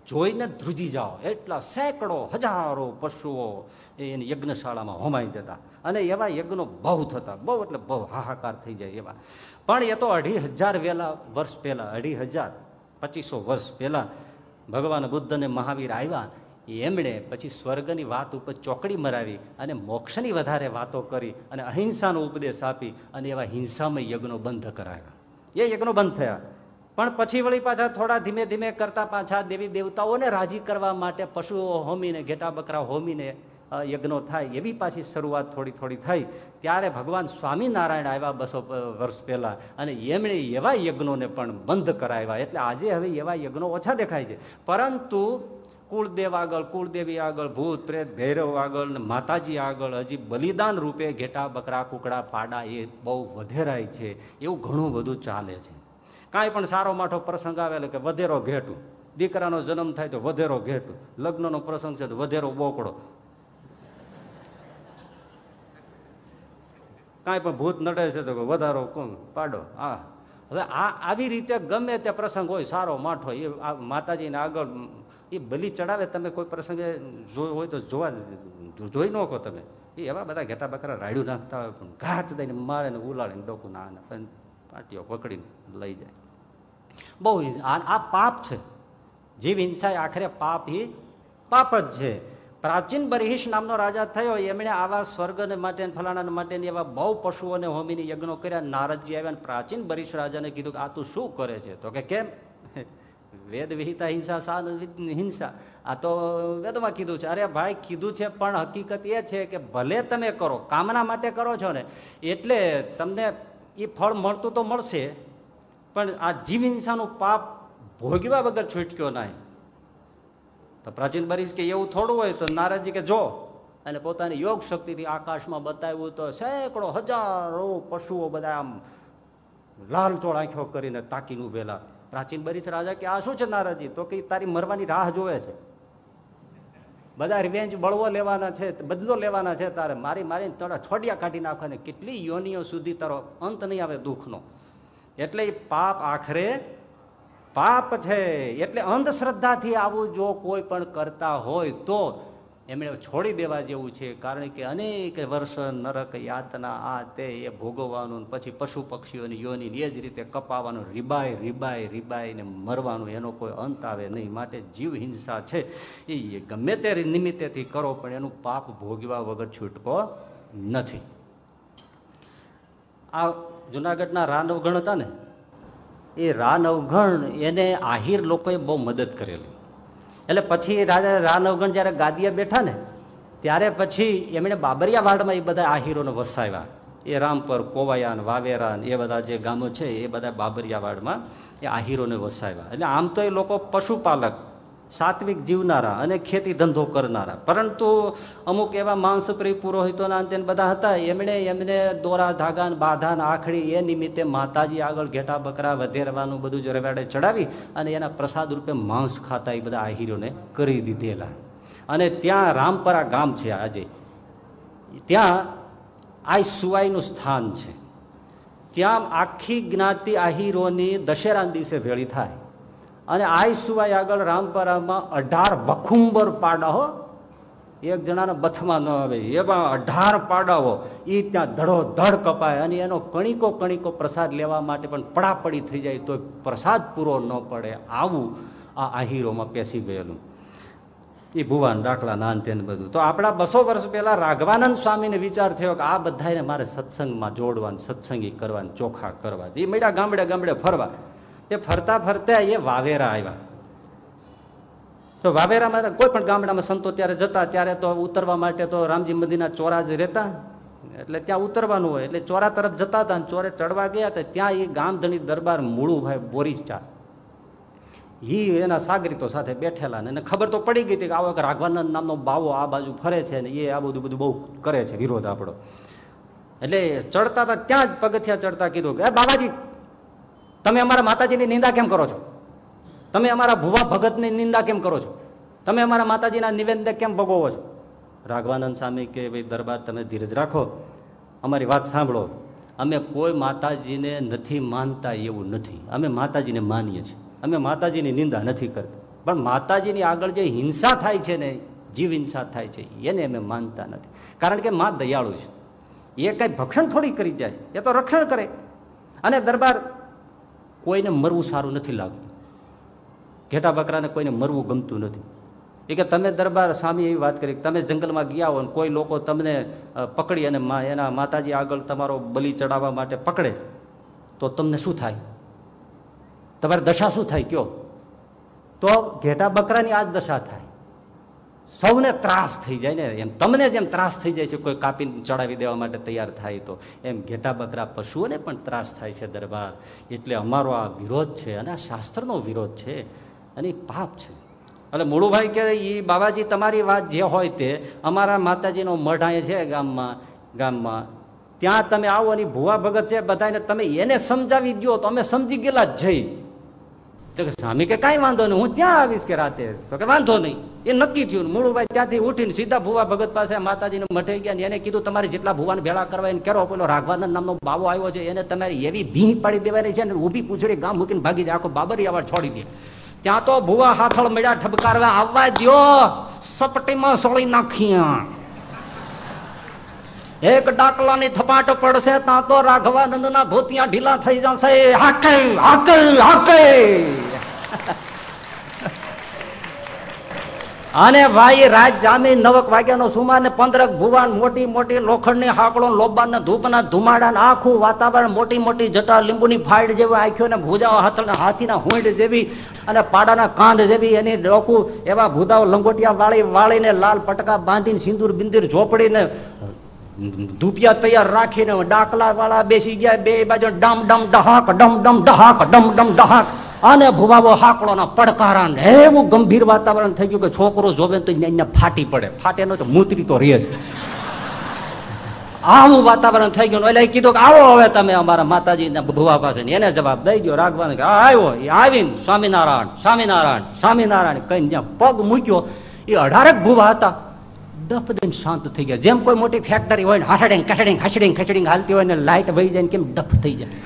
A: જોઈને ધ્રુજી જાઓ. એટલા સેંકડો હજારો પશુઓ એની યજ્ઞશાળામાં હોમાઈ જતા. અને એવા યજ્ઞો બહુ થતા. બહુ એટલે બહુ હાહાકાર થઈ જાય એવા. પણ એ તો અઢી હજાર વેલા વર્ષ પહેલાં, અઢી હજાર પચીસો વર્ષ પહેલાં ભગવાન બુદ્ધ અને મહાવીર આવ્યા. એમણે પછી સ્વર્ગની વાત ઉપર ચોકડી મરાવી અને મોક્ષની વધારે વાતો કરી અને અહિંસાનો ઉપદેશ આપી અને એવા હિંસામય યજ્ઞો બંધ કરાયા એ યજ્ઞો બંધ થયા. પણ પછી વળી પાછા થોડા ધીમે ધીમે કરતા પાછા દેવી દેવતાઓને રાજી કરવા માટે પશુઓ હોમીને ઘેટા બકરા હોમીને યજ્ઞો થાય, એવી પાછી શરૂઆત થોડી થોડી થઈ. ત્યારે ભગવાન સ્વામિનારાયણ આવ્યા બસો વર્ષ પહેલા અને એમણે એવા યજ્ઞોને પણ બંધ કરાવ્યા. એટલે આજે હવે એવા યજ્ઞો ઓછા દેખાય છે. પરંતુ કુળદેવ આગળ, કુળદેવી આગળ, ભૂત, પ્રેત, ભૈરવ આગળ ને માતાજી આગળ હજી બલિદાન રૂપે ઘેટા, બકરા, કુકડા, પાડા એ બહુ વધેરાય છે. એવું ઘણું બધું ચાલે છે. કાંઈ પણ સારો માઠો પ્રસંગ આવેલો કે વધેરો ઘેટું. દીકરાનો જન્મ થાય તો વધેરો ઘેટું. લગ્નનો પ્રસંગ છે તો વધેરો બોકડો. કાંઈ પણ ભૂત નડે છે તો વધારો કોણ? પાડો. હા. હવે આ આવી રીતે ગમે તે પ્રસંગ હોય, સારો, માઠો, એ માતાજીને આગળ એ બલી ચડાવે, તમે કોઈ પ્રસંગે જોયો હોય તો જોવા જોઈ ન કહો તમે. એ એવા બધા ઘેટા બકરા રાડ્યું નાખતા હોય પણ ઘાચ દઈને મારે ને ઉલાડીને ડોકું ના પાટીઓ પકડીને લઈ જાય. બહુ આ પાપ છે. જીવ હિંસા આખરે પાપ એ પાપ જ છે. પ્રાચીન બરહિશ નામનો રાજા થયો, એમણે આવા સ્વર્ગને માટે ફલાણા માટે એવા બહુ પશુઓને હોમીની યજ્ઞો કર્યા, નારદજી આવ્યા પ્રાચીન બરિશ રાજાને કીધું કે આ તું શું કરે છે? તો કે કેમ? વેદ વિહિતા હિંસા, સાદ હિંસા. આ તો વેદમાં કીધું છે. અરે ભાઈ, કીધું છે પણ હકીકત એ છે કે ભલે તમે કરો, કામના માટે કરો છો ને, એટલે તમને એ ફળ મળતું તો મળશે, પણ આ જીવ હિંસાનું પાપ ભોગવા વગર છૂટક્યો નહીં. તો પ્રાચીન બરીશ કે એવું થોડું હોય તો નારદજી કે જો. અને પોતાની યોગ શક્તિથી આકાશમાં બતાવ્યું તો સેંકડો હજારો પશુઓ બધા આમ લાલચોળ આંખો કરીને તાકીને ઉભેલા. પ્રાચીન બરીશ રાજા કે, આ શું છે નારાજી તો કે તારી મરવાની રાહ જોવે છે. બધા રિવેન્જ બળવો લેવાના છે, બદલો લેવાના છે તારે. મારી મારીને તળા છોડિયા કાઢી નાખવાને. કેટલી યોનિઓ સુધી તારો અંત નહીં આવે દુઃખનો. એટલે પાપ આખરે પાપ છે, એટલે અંધશ્રદ્ધાથી આવું જો કોઈ પણ કરતા હોય તો એમણે છોડી દેવા જેવું છે, કારણ કે અનેક વર્ષ નરક યાતના આ તે એ ભોગવવાનું પછી પશુ પક્ષીઓની યોની એ જ રીતે કપાવાનું, રીબાય રીબાય રીબાય ને મરવાનું, એનો કોઈ અંત આવે નહીં. માટે જીવ હિંસા છે, એ ગમે તે નિમિત્તેથી કરો, પણ એનું પાપ ભોગવા વગર છૂટકો નથી. આ જુનાગઢના રાનવગણ હતા ને એ રાનવગણ એને આહિર લોકોએ બહુ મદદ કરેલી. એટલે પછી રાજા રાનવગણ જ્યારે ગાદીએ બેઠા ને, ત્યારે પછી એમણે બાબરિયા વાડમાં એ બધા આહિરોને વસાવ્યા. એ રામપર, કોવાયાન, વાવેરાન, એ બધા જે ગામો છે એ બધા બાબરિયા વાડમાં એ આહિરોને વસાવ્યા. એટલે આમ તો એ લોકો પશુપાલક સાત્વિક જીવનારા અને ખેતી ધંધો કરનારા. પરંતુ અમુક એવા માંસપ્રિય પુરોહિતોના અંતે બધા હતા, એમણે એમને દોરા ધાગા બાધા આખડી, એ નિમિત્તે માતાજી આગળ ઘેટા બકરા વધેરવાનું બધું જ રવાડે ચડાવી અને એના પ્રસાદ રૂપે માંસ ખાતા એ બધા આહિરોને કરી દીધેલા. અને ત્યાં રામપરા ગામ છે આજે. ત્યાં આ સુવાઈનું સ્થાન છે. ત્યાં આખી જ્ઞાતિ આહિરોની દશેરા દિવસે વેળી થાય. અને આ સિવાય આગળ રામપરામાં અઢાર વખુંબર પાડાઓ. એક જણાના બથમાં ન આવે. એમાં અઢાર પાડાઓ. એ ત્યાં ધડો ધડ કપાય અને એનો કણિકો કણિકો પ્રસાદ લેવા માટે પણ પડાપડી થઈ જાય તો પ્રસાદ પૂરો ન પડે. આવું આ આહીરોમાં પેસી ગયેલું. એ ભુવાન દાખલા નાન તેને બધું. તો આપણા બસો વર્ષ પહેલા રાઘવાનંદ સ્વામીને વિચાર થયો કે આ બધાને મારે સત્સંગમાં જોડવાનું, સત્સંગી કરવાનું, ચોખા કરવા. એ મળ્યા ગામડે ગામડે ફરવા. એ ફરતા ફરતા એ વાવેરા આવ્યા. તો વાવેરામાં કોઈ પણ ગામડામાં સંતો ત્યારે જતા, ત્યારે તો ઉતરવા માટે તો રામજી મંદિરના ચોરા જ રહેતા. એટલે ત્યાં ઉતરવાનું હોય, એટલે ચોરા તરફ જતા હતા ચોરે ચડવા ગયા ત્યાં એ ગામધણી દરબાર મૂળુભાઈ બોરીસ ચા. એ એના સાગરીતો સાથે બેઠેલા ને ખબર તો પડી ગઈ હતી કે આવો એક રાઘવાનંદ નામનો બાવો આ બાજુ ફરે છે ને એ આ બધું બધું બહુ કરે છે વિરોધ આપણો. એટલે ચડતા હતા, ત્યાં જ પગથિયા ચડતા કીધું કે બાબાજી તમે અમારા માતાજીની નિંદા કેમ કરો છો? તમે અમારા ભુવા ભગતની નિંદા કેમ કરો છો? તમે અમારા માતાજીના નિવેદન કેમ ભોગવો છો? રાઘવાનંદ સ્વામી કે ભાઈ, દરબાર તમે ધીરજ રાખો. અમારી વાત સાંભળો. અમે કોઈ માતાજીને નથી માનતા એવું નથી. અમે માતાજીને માનીએ છીએ. અમે માતાજીની નિંદા નથી કરતા. પણ માતાજીની આગળ જે હિંસા થાય છે ને, જીવ હિંસા થાય છે, એને અમે માનતા નથી. કારણ કે મા દયાળુ છે. એ કઈ ભક્ષણ થોડી કરી જાય. એ તો રક્ષણ કરે. અને દરબાર કોઈને મરવું સારું નથી લાગતું. ઘેટા બકરાને કોઈને મરવું ગમતું નથી. એ કે તમે દરબાર સ્વામી એવી વાત કરી તમે જંગલમાં ગયા હો કોઈ લોકો તમને પકડી અને એના માતાજી આગળ તમારો બલિ ચડાવવા માટે પકડે, તો તમને શું થાય? તમારે દશા શું થાય કયો? તો ઘેટા બકરાની આ જ દશા થાય. સૌને ત્રાસ થઈ જાય ને, એમ તમને જેમ ત્રાસ થઈ જાય છે, કોઈ કાપીને ચડાવી દેવા માટે તૈયાર થાય તો, એમ ઘેટા બકરા પશુઓને પણ ત્રાસ થાય છે દરબાર. એટલે અમારો આ વિરોધ છે અને આ શાસ્ત્રનો વિરોધ છે, અને પાપ છે. એટલે મૂળુભાઈ કે એ બાબાજી, તમારી વાત જે હોય તે અમારા માતાજીનો મઢ અહીંયા છે ગામમાં ગામમાં. ત્યાં તમે આવો અને ભુવા ભગત છે બધાને તમે એને સમજાવી દો તો અમે સમજી ગયેલા જ જઈ. તો કે, સ્વામી કે, કાંઈ વાંધો નહીં, હું ત્યાં આવીશ કે રાતે? તો કે, વાંધો નહીં. એ નક્કી થયું મૂળુભાઈ ત્યાંથી ઉઠીને સીધા ભુવા ભગત પાસે માતાજીને મઠે ગયા એને કીધું, તમારે જેટલા ભુવાને ભેળા કરવા એને કેરો પેલો રાઘવાનંદ નામનો બાવો આવ્યો છે, એને તમારી એવી ભીહ પાડી દેવાની છે ને ઊભી પૂછડી ગામ મૂકીને ભાગી જાય, આખો બાબરી આવા છોડી દે. ત્યાં તો ભુવા હાથળ મળ્યા ઠબકારવા આવવા દો સપટીમાં સોળી નાખ્યા એક ડાકલાની થપાટ પડશે ત્યાં તો રાઘવાનંદ ના ધોતિયા ઢીલા થઈ જશે. હાકે અને ભાઈ, રાત જામી નવક વાગ્યાનો સુમાર ને પંદરક ભુવાન મોટી મોટી લોખંડની હાકડો, લોબાન ધૂપના ધુમાડા આખું વાતાવરણ મોટી મોટી જટા લીંબુની ફાઈડ જેવી આંખીઓ ને ભૂજાઓ હાથીના હુંડ જેવી અને પાડાના કાંધ જેવી એની ડોકું એવા ભૂદાઓ લંગોટિયા વાળી વાળીને લાલ પટકા બાંધીને સિંદૂર બિંદુર ઝોપડીને ધૂપિયા તૈયાર રાખીને ડાકલા વાળા બેસી ગયા, બે બાજુ ડમ ડમ ડહાક, ડમ ડમ ડહાક, ડમ ડમ ડહાક. અને ભૂવાવો હાકડો ના પડકારા એવું ગંભીર વાતાવરણ થઈ ગયું કે છોકરો જોવે તો ફાટી પડે. ફાટે તો મૂતરી તો રહે આવું વાતાવરણ થઈ ગયું એટલે કીધું કે આવો હવે તમે અમારા માતાજી ભુવા પાસે એને જવાબ દઈ ગયો રાગવાને આવ્યો આવીને સ્વામિનારાયણ સ્વામિનારાયણ સ્વામિનારાયણ. કઈ પગ મૂક્યો. એ અઢારક ભુવા હતા. ડફ દઈને શાંત થઈ ગયા જેમ કોઈ મોટી ફેક્ટરી હોય ને હસડેંગ કસડેંગ હસડેંગ ખસડીંગ હાલતી હોય ને લાઈટ વહી જાય ને કેમ ડફ થઈ જાય.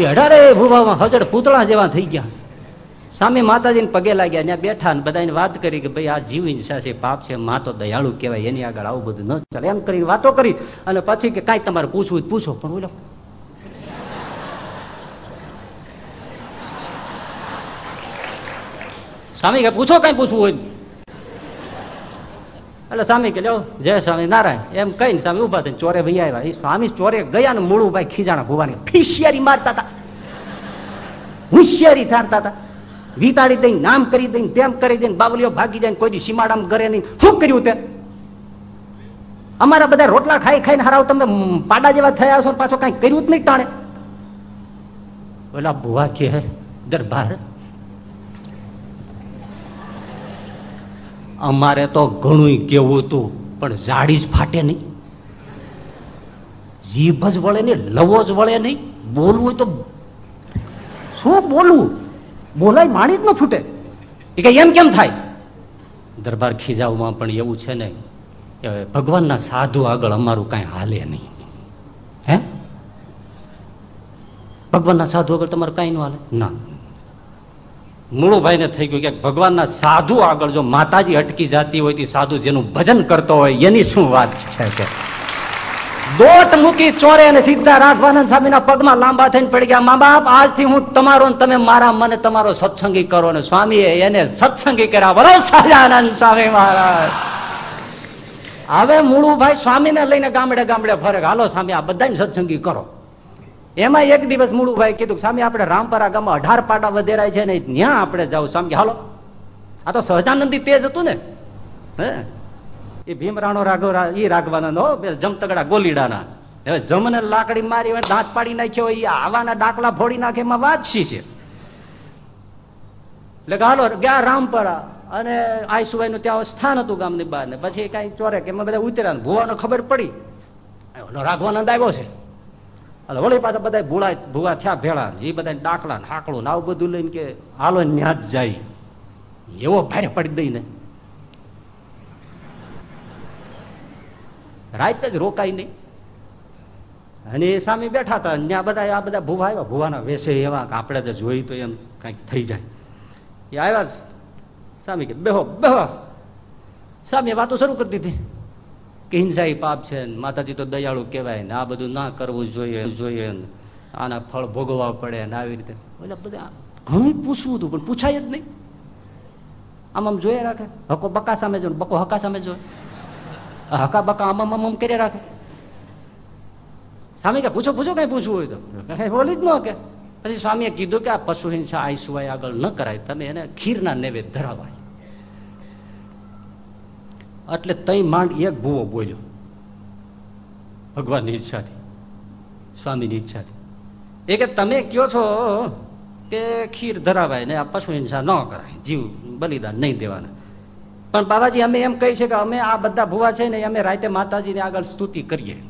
A: એ અઢારે ભૂભામાં હજડ પૂતળા જેવા થઈ ગયા. સામે માતાજીને પગે લાગ્યા ત્યાં બેઠા ને બધાને વાત કરી કે ભાઈ આ જીવ હિંસા છે પાપ છે, માં તો દયાળુ કહેવાય, એની આગળ આવું બધું ન ચાલે. એમ કરીને વાતો કરી અને પછી કે કાંઈ તમારે પૂછવું પૂછો. પણ બોલો સ્વામી કે પૂછો કઈ પૂછવું હોય? એટલે સ્વામી કે લો જય સ્વામી નારાયણ. એમ કઈ સ્વામી ઊભા થઈને ચોરે ભાઈ આવ્યા. એ સ્વામી ચોરે ગયા ને મૂળું ભાઈ ખીજાણા ભુવાની ફિશિયારી મારતા હતા. હોશિયારી થારતા હતા. વિતાડી દઈ નામ કરી દઈને, તેમ કરી દઈને બાબલીઓ ભાગી જાય કોઈ દી સીમાડામ કરે નહીં. શું કર્યું તે? અમારા બધા રોટલા ખાઈ ખાઈને હરાવ તમે પાડા જેવા થયા છો પાછો કઈ કર્યું જ નહીં ટાણે. ઓલા ભુવા કે દરબાર અમારે તો ઘણું કેવું હતું, પણ જાડી જ ફાટે નહીં. જીભ જ વળે નહીં, લવો જ વળે નહીં. બોલવું હોય તો શું બોલવું બોલાય માણી જ ન છૂટે એ કે એમ કેમ થાય? દરબાર ખીજાવમાં પણ એવું છે ને કે ભગવાનના સાધુ આગળ અમારું કાંઈ હાલે નહીં. હે? ભગવાનના સાધુ આગળ તમારું કાંઈ ન હાલે? ના. મૂળુભાઈ ને થઈ ગયું કે ભગવાનના સાધુ આગળ જો માતાજી અટકી જતી હોય સાધુ જેનું ભજન કરતો હોય, એની શું વાત છે કે? દોટ મૂકી ચોરે અને સીધા રાઘવાનંદ સ્વામીના પગમાં લાંબા થઈને પડી ગયા. મા બાપ, આજથી હું તમારો તમે મારા મને તમારો સત્સંગી કરો. ને સ્વામી એને સત્સંગી કર્યા. બોલો સહજાનંદ સ્વામી મહારાજ. હવે મૂળુભાઈ સ્વામીને લઈને ગામડે ગામડે ફરે હાલો સ્વામી, આ બધાને સત્સંગી કરો. એમાં એક દિવસ મૂળુભાઈ કીધું સ્વામી, આપણે રામપરા ગામમાં અઢાર પાટા વધેરાય છે ને ત્યાં આપણે જવું સ્વામી હાલો. આ તો સહજાનંદી તેજ હતું ને. હે? એ ભીમરાણો રાઘવ એ નો જમતગડા ગોલીડાના. હવે જમને લાકડી મારી દાંત પાડી નાખ્યો એ આવાના ડાકલા ફોડી નાખે, એમાં વાત શી છે? એટલે હાલો, ગયા રામપરા. અને આઈસુભાઈ નું ત્યાં સ્થાન હતું ગામની બહાર ને. પછી કઈ ચોરે કે બધા ઉતર્યા ભુવાનો ખબર પડી. રાઘવાનંદ આવ્યો છે. એટલે વળી પાછા બધા ભૂળા ભૂવા થયા ભેળા એ બધા ડાકલા હાકડું આવું બધું લઈને કે હાલો ન્યા જ જાય. એવો ભારે પડી દઈ ને. રાત જ રોકાય નહીં. અને એ સામે બેઠા હતા ત્યાં બધા આ બધા ભૂવા આવ્યા. ભૂવાના વેસે એવા આપણે તો જોઈ તો એમ કંઈક થઈ જાય. એ આવ્યા સામે કે બેહો બેહો. સામે વાતો શરૂ કરી દીધી. કે હિંસા પાપ છે માતાજી તો દયાળુ કહેવાય ને આ બધું ના કરવું જોઈએ જોઈએ આના ફળ ભોગવવા પડે ને આવી રીતે. એટલે ઘણું પૂછવું હતું, પણ પૂછાય જ નહીં. આમ આમ જોઈએ રાખે. હકો બકા સામે જો બકો હકા સામે જો હકા બકા આમ આમ આમ કરે રાખે. સ્વામી કે, પૂછો પૂછો કઈ પૂછવું હોય તો. કઈ બોલી જ ન કે. પછી સ્વામીએ કીધું કે આ પશુ હિંસા આઈસુવાય સિવાય આગળ ન કરાય. તમે એને ખીરના નૈવેદ ધરાવાય. એટલે તઈ માંડ એક ભૂવો બોલ્યો. ભગવાનની ઈચ્છાથી, સ્વામીની ઈચ્છાથી. એ કે તમે કયો છો કે ખીર ધરાવાય ને આ પશુ હિંસા ન કરાય, જીવ બલિદાન નહીં દેવાના. પણ બાબાજી, અમે એમ કહી છે કે અમે આ બધા ભૂવા છે ને અમે રાતે માતાજીને આગળ સ્તુતિ કરીએ.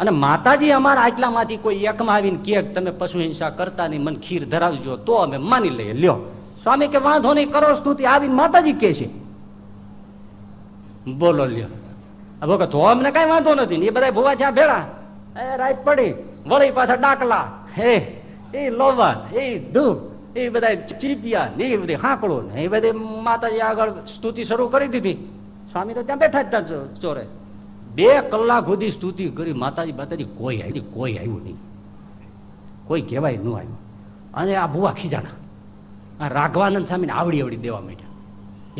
A: અને માતાજી અમારા આટલામાંથી કોઈ એકમાં આવીને કે તમે પશુ હિંસા કરતા નહીં, મને ખીર ધરાવજો, તો અમે માની લઈએ. લ્યો. સ્વામી કે વાંધો નહીં, કરો સ્તુતિ. આવીને માતાજી કે છે. બોલો લ્યો. હવે તો અમને કઈ વાંધો નથી એ બધા ભૂવા ત્યાં ભેળા, એ રાત પડી, વળી પાછા ડાકલા, હે એ લોવા એ ધૂપ એ બધા ચીપિયા એ બધી હાંકડો એ બધી માતાજી આગળ સ્તુતિ શરૂ કરી દીધી. સ્વામી તો ત્યાં બેઠા જ ત્યાં ચોરે. બે કલાક સુધી સ્તુતિ કરી, માતાજી માતાજી કોઈ આવી કોઈ આવ્યું નહીં. કોઈ કહેવાય ન આવ્યું. અને આ ભૂવા ખીજાણા, આ રાઘવાનંદ સ્વામીને આવડી આવડી દેવા માંડ્યા.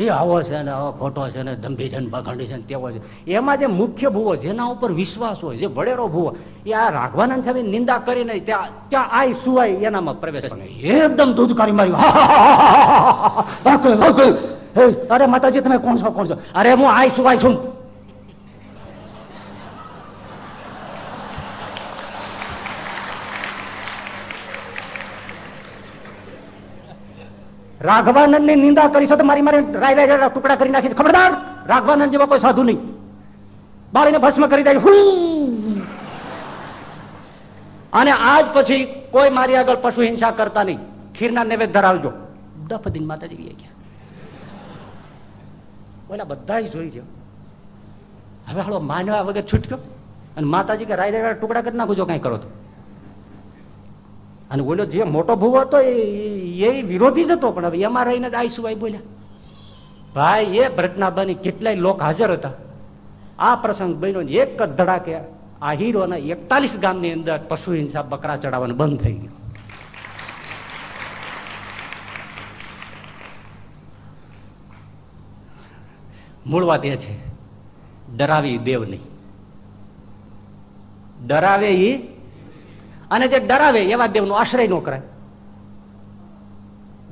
A: એ આવો છે ને આવો ખોટો છે ને ધંભી છે ને બખંડી છે ને તેવો છે એમાં જે મુખ્ય ભૂવો જેના ઉપર વિશ્વાસ હોય જે વડેરો ભૂવો એ આ રાઘવાનંદ સામે નિંદા કરીને ત્યાં ત્યાં આય સુવાય એનામાં પ્રવેશ એકદમ દૂધ કાઢી માર્યું અરે માતાજી તમે કોણ છો કોણ છો અરે હું આય સુવાય છું રાઘવાનંદની નિંદા કરીશો તો મારી મારી રાય રાય ટુકડા કરી નાખી ખબરદાર, રાઘવાનંદ જેવા કોઈ સાધુ નહીં. બાળીને ભસ્મ કરી દે અને આજ પછી કોઈ મારી આગળ પશુ હિંસા કરતા નહીં. ખીરના નૈવેદ ધરાવજો. ડફદીન માતાજી ગયા ઓલા બધા જોઈ ગયો હવે હાલો, માનવા વગર છૂટક્યો. અને માતાજી કે રાય રાય ટુકડા કરી નાખો, જો કઈ કરો તો. અને બોલો જે મોટો ભૂવો હતો એ વિરોધી જ હતો, પણ હવે એમાં રહીને જ આઈસુભાઈ બોલ્યા. ભાઈ, એ ભટનાબાની કેટલાય લોક હાજર હતા. આ પ્રસંગ બન્યો એક જ ધડાકે આ હીરોના એકતાલીસ ગામની અંદર પશુ હિંસા બકરા ચડાવવાનું બંધ થઈ ગયું. મૂળ વાત એ છે, ડરાવી દેવ નહીં. ડરાવે ઈ અને જે ડરાવે એવા દેવનો આશ્રય ન કરાય.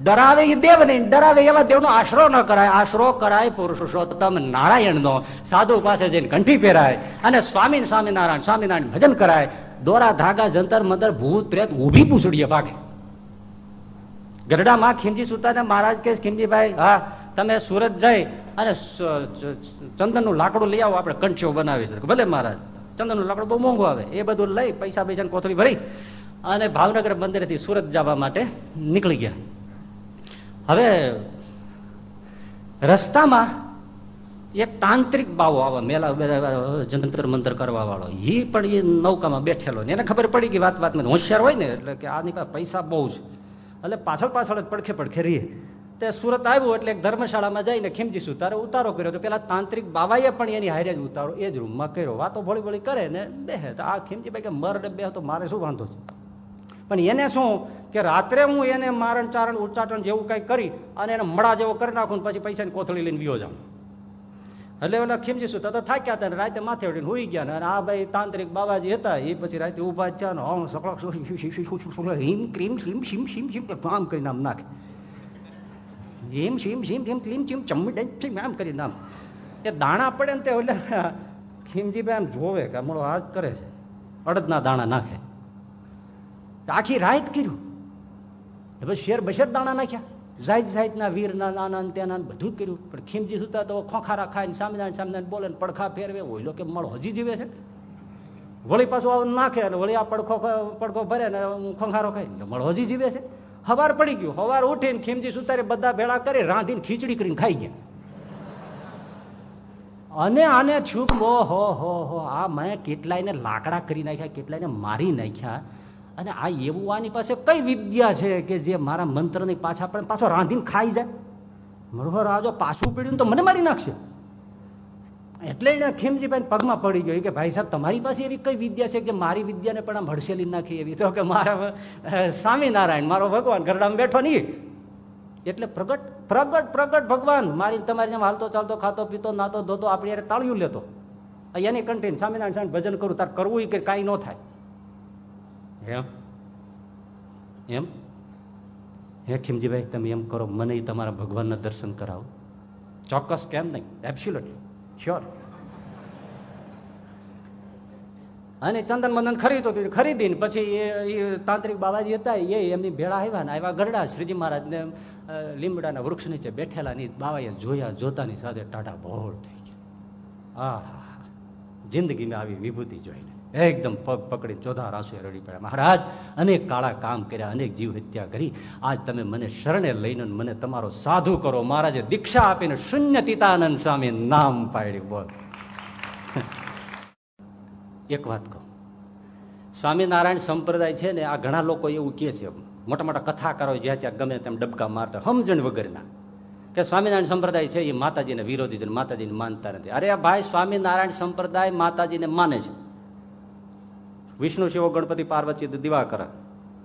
A: ડરાવે એ દેવ નહીં, ડરાવે એવા દેવનો આશરો ન કરાય. આશરો કરાય પુરુષોત્તમ નારાયણનો. સાધુ પાસે જઈને કંઠી પહેરાય અને સ્વામી સ્વામિનારાયણ સ્વામિનારાયણ ભજન કરાય. દોરા, ધાગા, જંતર, મંતર, ભૂત, પ્રેત ઊભી પૂછડીએ ભાગે. ગઢડામાં ખીમજી સુતાને મહારાજ કે ખીમજીભાઈ, હા, તમે સુરત જઈ અને ચંદનનું લાકડું લઈ આવો, આપણે કંઠીઓ બનાવી છે ભલે મહારાજ. ચંદનનું લાકડું બહુ મોંઘું આવે. એ બધું લઈ પૈસા પૈસા કોથળી ભરી અને ભાવનગર મંદિરેથી સુરત જવા માટે નીકળી ગયા. હવે રસ્તામાં એક તાંત્રિક બાવો આવે, મેલા જંતર મંતર કરવા વાળો એ પણ એ નૌકામાં બેઠેલો એને ખબર પડી ગઈ વાત વાતમાં હોશિયાર હોય ને એટલે કે આની પાસે પૈસા બહુ છે. એટલે પાછળ પાછળ જ પડખે પડખે રહીએ. તે સુરત આવ્યું એટલે ધર્મશાળામાં જઈને ખીમજી સુતારે ઉતારો કર્યો તો પેલા તાંત્રિક બાવાએ પણ એની હારે જ ઉતારો એ જ રૂમમાં કર્યો વાતો ભોળી ભોળી કરે ને બે તો આ ખીમજી ભાઈ કે મરડ બે તો મારે શું વાંધો છે પણ એને શું કે રાત્રે હું એને મારણ ચારણ ઉચ્ચાટન જેવું કંઈ કરી અને એને મળા જેવો કરી નાખું પછી પૈસાની કોથળી લઈને વિયો જાઉં એટલે ઓલા ખીમજી સુતા તો થાક્યા હતા રાતે માથે ઉડીને હોઈ ગયા અને આ ભાઈ તાંત્રિક બાબાજી હતા એ પછી રાતે ઊભા થયા ને હમ સકળક હિમ ક્રીમ સીમ સીમ સીમ આમ કરીને આમ નાખે જીમ સીમ સીમ હિમ ક્લીમ ચીમ ચમ્મી ચીમ આમ કરી નામ. એ દાણા પડે ને તે એટલે ખીમજીભાઈ આમ જોવે કે મળો આ કરે છે. અડદના દાણા નાખે. આખી રાત કર્યું. પછી શેર બશેર દાણા નાખ્યા. જાત જાતના વીરના નાના ત્યાંના બધું કર્યું. પણ ખીમજી સુતા તો ખોખારા ખાઈને સામે સામે બોલે પડખા ફેરવે. ઓઈલો કે મળ હજી જીવે છે. વળી પાછું આવું નાખે અને વળી આ પડખો પડખો ભરે ને ખોખારો ખાય મળ હજી જીવે છે. હવાર પડી ગયું. હવાર ઉઠીને ખીમજી સુતારે બધા ભેળા કરી, રાંધીને ખીચડી કરીને ખાઈ ગયા. અને આને છૂક હો હો હો આ મેં કેટલાયને લાકડા કરી નાખ્યા, કેટલાયને મારી નાખ્યા. અને આ એવું આની પાસે કઈ વિદ્યા છે કે જે મારા મંત્રની પાછા પણ પાછો રાંધીને ખાઈ જાય? મરોહર રાજો પાછું પીડ્યું તો મને મારી નાખશે. એટલે એને ખીમજીભાઈ પગમાં પડી ગયો. કે, ભાઈ સાહેબ, તમારી પાસે એવી કઈ વિદ્યા છે કે મારી વિદ્યાને પણ આમ હડસેલી નાખી એવી? તો કે, મારા સ્વામિનારાયણ, મારો ભગવાન, ઘરડામાં બેઠો નહીં. એટલે પ્રગટ પ્રગટ પ્રગટ ભગવાન મારી તમારી જેમ હાલતો ચાલતો, ખાતો, પીતો, નાતો, ધોતો, આપણે યારે તાળિયું લેતો. એની કન્ટેન સ્વામિનારાયણ સ્વામી ભજન કરું, તાર કરવું કે કાંઈ ન થાય. એમ? એમ? હે ખીમજીભાઈ, તમે એમ કરો, મને તમારા ભગવાનના દર્શન કરાવો. ચોક્કસ, કેમ નહીં? એબ્સ્યુલટલી શ્યોર અને ચંદન બંદન ખરીદતો ખરીદીને પછી એ તાંત્રિક બાબાજી હતા, એ એમની ભેળા આવ્યા ને આવ્યા ગરડા. શ્રીજી મહારાજને લીમડાના વૃક્ષ નીચે બેઠેલા ની બાબાએ જોયા, જોતાની સાથે ટાટા બહોળ થઈ ગયા. આ જિંદગીમાં આવી વિભૂતિ જોઈને. એકદમ પગ પકડી ચોધા રાસુએ રડી પડ્યા. મહારાજ, અનેક કાળા કામ કર્યા, અનેક જીવ હત્યા કરી. આજ તમે મને શરણે લઈને મને તમારો સાધુ કરો. મહારાજે દીક્ષા આપીને શૂન્ય તીતાનંદ સ્વામી નામ પાડ્યું. બોલ. એક વાત કહું. સ્વામિનારાયણ સંપ્રદાય છે ને, આ ઘણા લોકો એવું કહે છે, મોટા મોટા કથાકારો જ્યાં ત્યાં ગમે તેમ ડબકા મારતા, સમજણ વગરના. કે સ્વામિનારાયણ સંપ્રદાય છે, એ માતાજીને વિરોધી છે માતાજીને માનતા નથી. અરે ભાઈ, સ્વામિનારાયણ સંપ્રદાય માતાજીને માને છે. વિષ્ણુ, શિવો, ગણપતિ, પાર્વતી દિવાકર.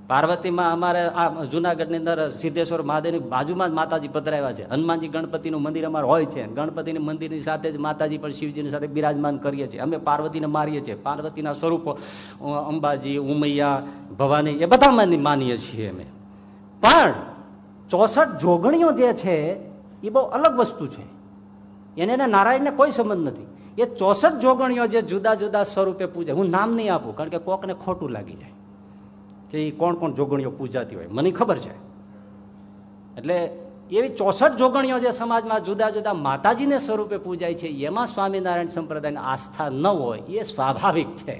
A: પાર્વતીમાં અમારે આ જુનાગઢની અંદર સિદ્ધેશ્વર મહાદેવની બાજુમાં જ માતાજી પધરાવ્યા છે. હનુમાનજી ગણપતિનું મંદિર અમારે હોય છે. ગણપતિની મંદિરની સાથે જ માતાજી પણ શિવજીની સાથે બિરાજમાન કરીએ છીએ. અમે પાર્વતીને મારીએ છીએ. પાર્વતીના સ્વરૂપો અંબાજી, ઉમૈયા, ભવાની, એ બધા માનીએ છીએ અમે. પણ ચોસઠ જોગણીઓ જે છે, એ બહુ અલગ વસ્તુ છે. એને નારાયણને કોઈ સંબંધ નથી. એ ચોસઠ જોગણીઓ જે જુદા જુદા સ્વરૂપે પૂજે, હું નામ નહીં આપું, કારણ કે કોકને ખોટું લાગી જાય કે એ કોણ કોણ જોગણીઓ પૂજાતી હોય, મને ખબર છે. એટલે એવી ચોસઠ જોગણીઓ જે સમાજમાં જુદા જુદા માતાજીને સ્વરૂપે પૂજાય છે, એમાં સ્વામિનારાયણ સંપ્રદાયની આસ્થા ન હોય, એ સ્વાભાવિક છે.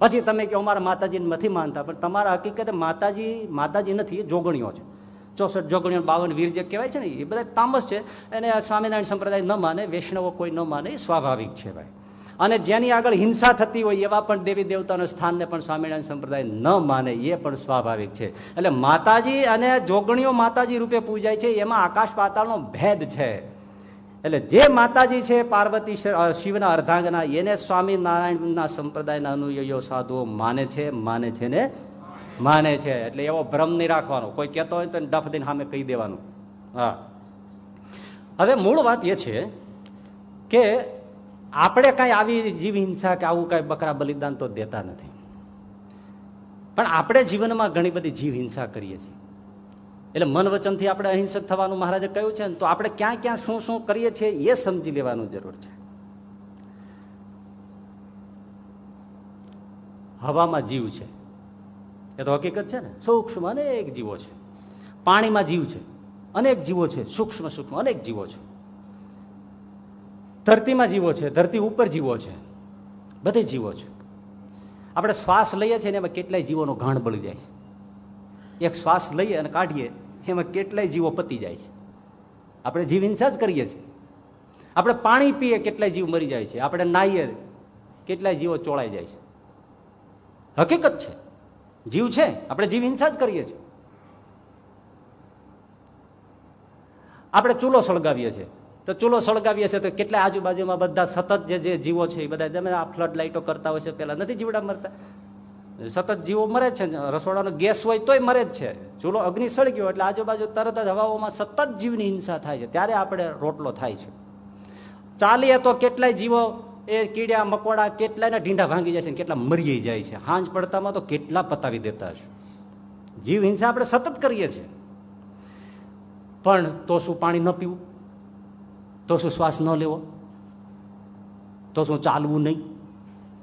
A: પછી તમે કહો, અમારા માતાજીને નથી માનતા પણ તમારા હકીકતે માતાજી માતાજી નથી, એ જોગણીઓ છે. ચોસઠ જોગણીઓ બાવન વીર જે કહેવાય છે ને, એ બધા તામસ છે. એને સ્વામિનારાયણ સંપ્રદાય ન માને, વૈષ્ણવો કોઈ ન માને, એ સ્વાભાવિક છે ભાઈ. અને જેની આગળ હિંસા થતી હોય એવા પણ દેવી દેવતાના સ્થાનને પણ સ્વામિનારાયણ સંપ્રદાય ન માને, એ પણ સ્વાભાવિક છે. એટલે માતાજી અને જોગણીઓ માતાજી રૂપે પૂજાય છે, એમાં આકાશ પાતાળનો ભેદ છે. એટલે જે માતાજી છે, પાર્વતી શિવના અર્ધાંગના, એને સ્વામિનારાયણના સંપ્રદાયના અનુયાયીઓ સાધુઓ માને છે માને છે ને માને છે. એટલે એવો ભ્રમ નહીં રાખવાનો. કોઈ કહેતો હોય તો ડફ દઈને સામે કહી દેવાનું. હા. હવે મૂળ વાત એ છે કે આપણે કાંઈ આવી જીવ હિંસા કે આવું કાંઈ બકરા બલિદાન તો દેતા નથી. પણ આપણે જીવનમાં ઘણી બધી જીવ હિંસા કરીએ છીએ. એટલે મન વચનથી આપણે અહિંસક થવાનું મહારાજે કહ્યું છે ને, તો આપણે ક્યાં ક્યાં શું શું કરીએ છીએ એ સમજી લેવાનું જરૂર છે. હવામાં જીવ છે. એ તો હકીકત છે ને? સૂક્ષ્મ અનેક જીવો છે. પાણીમાં જીવ છે. અનેક જીવો છે. સૂક્ષ્મ સૂક્ષ્મ અનેક જીવો છે. ધરતીમાં જીવો છે. ધરતી ઉપર જીવો છે. બધે જીવો છે. આપણે શ્વાસ લઈએ છીએ ને એમાં કેટલાય જીવોનો ઘાણ બળી જાય છે. એક શ્વાસ લઈએ અને કાઢીએ, એમાં કેટલાય જીવો પતી જાય છે. આપણે જીવ હિંસા જ કરીએ છીએ. આપણે પાણી પીએ કેટલાય જીવ મરી જાય છે. આપણે નાહીએ, કેટલાય જીવો ચોળાઈ જાય છે. હકીકત છે. જીવ છે, આપણે જીવ હિંસા જ કરીએ છીએ. આપણે ચૂલો સળગાવીએ છીએ. તો ચૂલો સળગાવીએ છીએ તો કેટલા આજુબાજુમાં બધા સતત જે જે જીવો છે, એ બધા તમે આ ફ્લડ લાઇટો કરતા હોય છે પેલા નથી જીવડા મરતા. સતત જીવો મરે છે, રસોડાનો ગેસ હોય તોય મરે જ છે. ચૂલો અગ્નિ સળગ્યો એટલે આજુબાજુ તરત જ હવાઓમાં સતત જીવની હિંસા થાય છે. ત્યારે આપણે રોટલો થાય છે. ચાલીએ તો કેટલાય જીવો એ કીડા, મકોડા કેટલાયના ઢીંડા ભાંગી જાય છે કેટલા મરી જાય છે. હાંજ પડતામાં તો કેટલા પતાવી દેતા હશે. જીવ હિંસા આપણે સતત કરીએ છીએ. પણ તો શું પાણી ન પીવું? તો શું શ્વાસ ન લેવો? તો શું ચાલવું નહીં?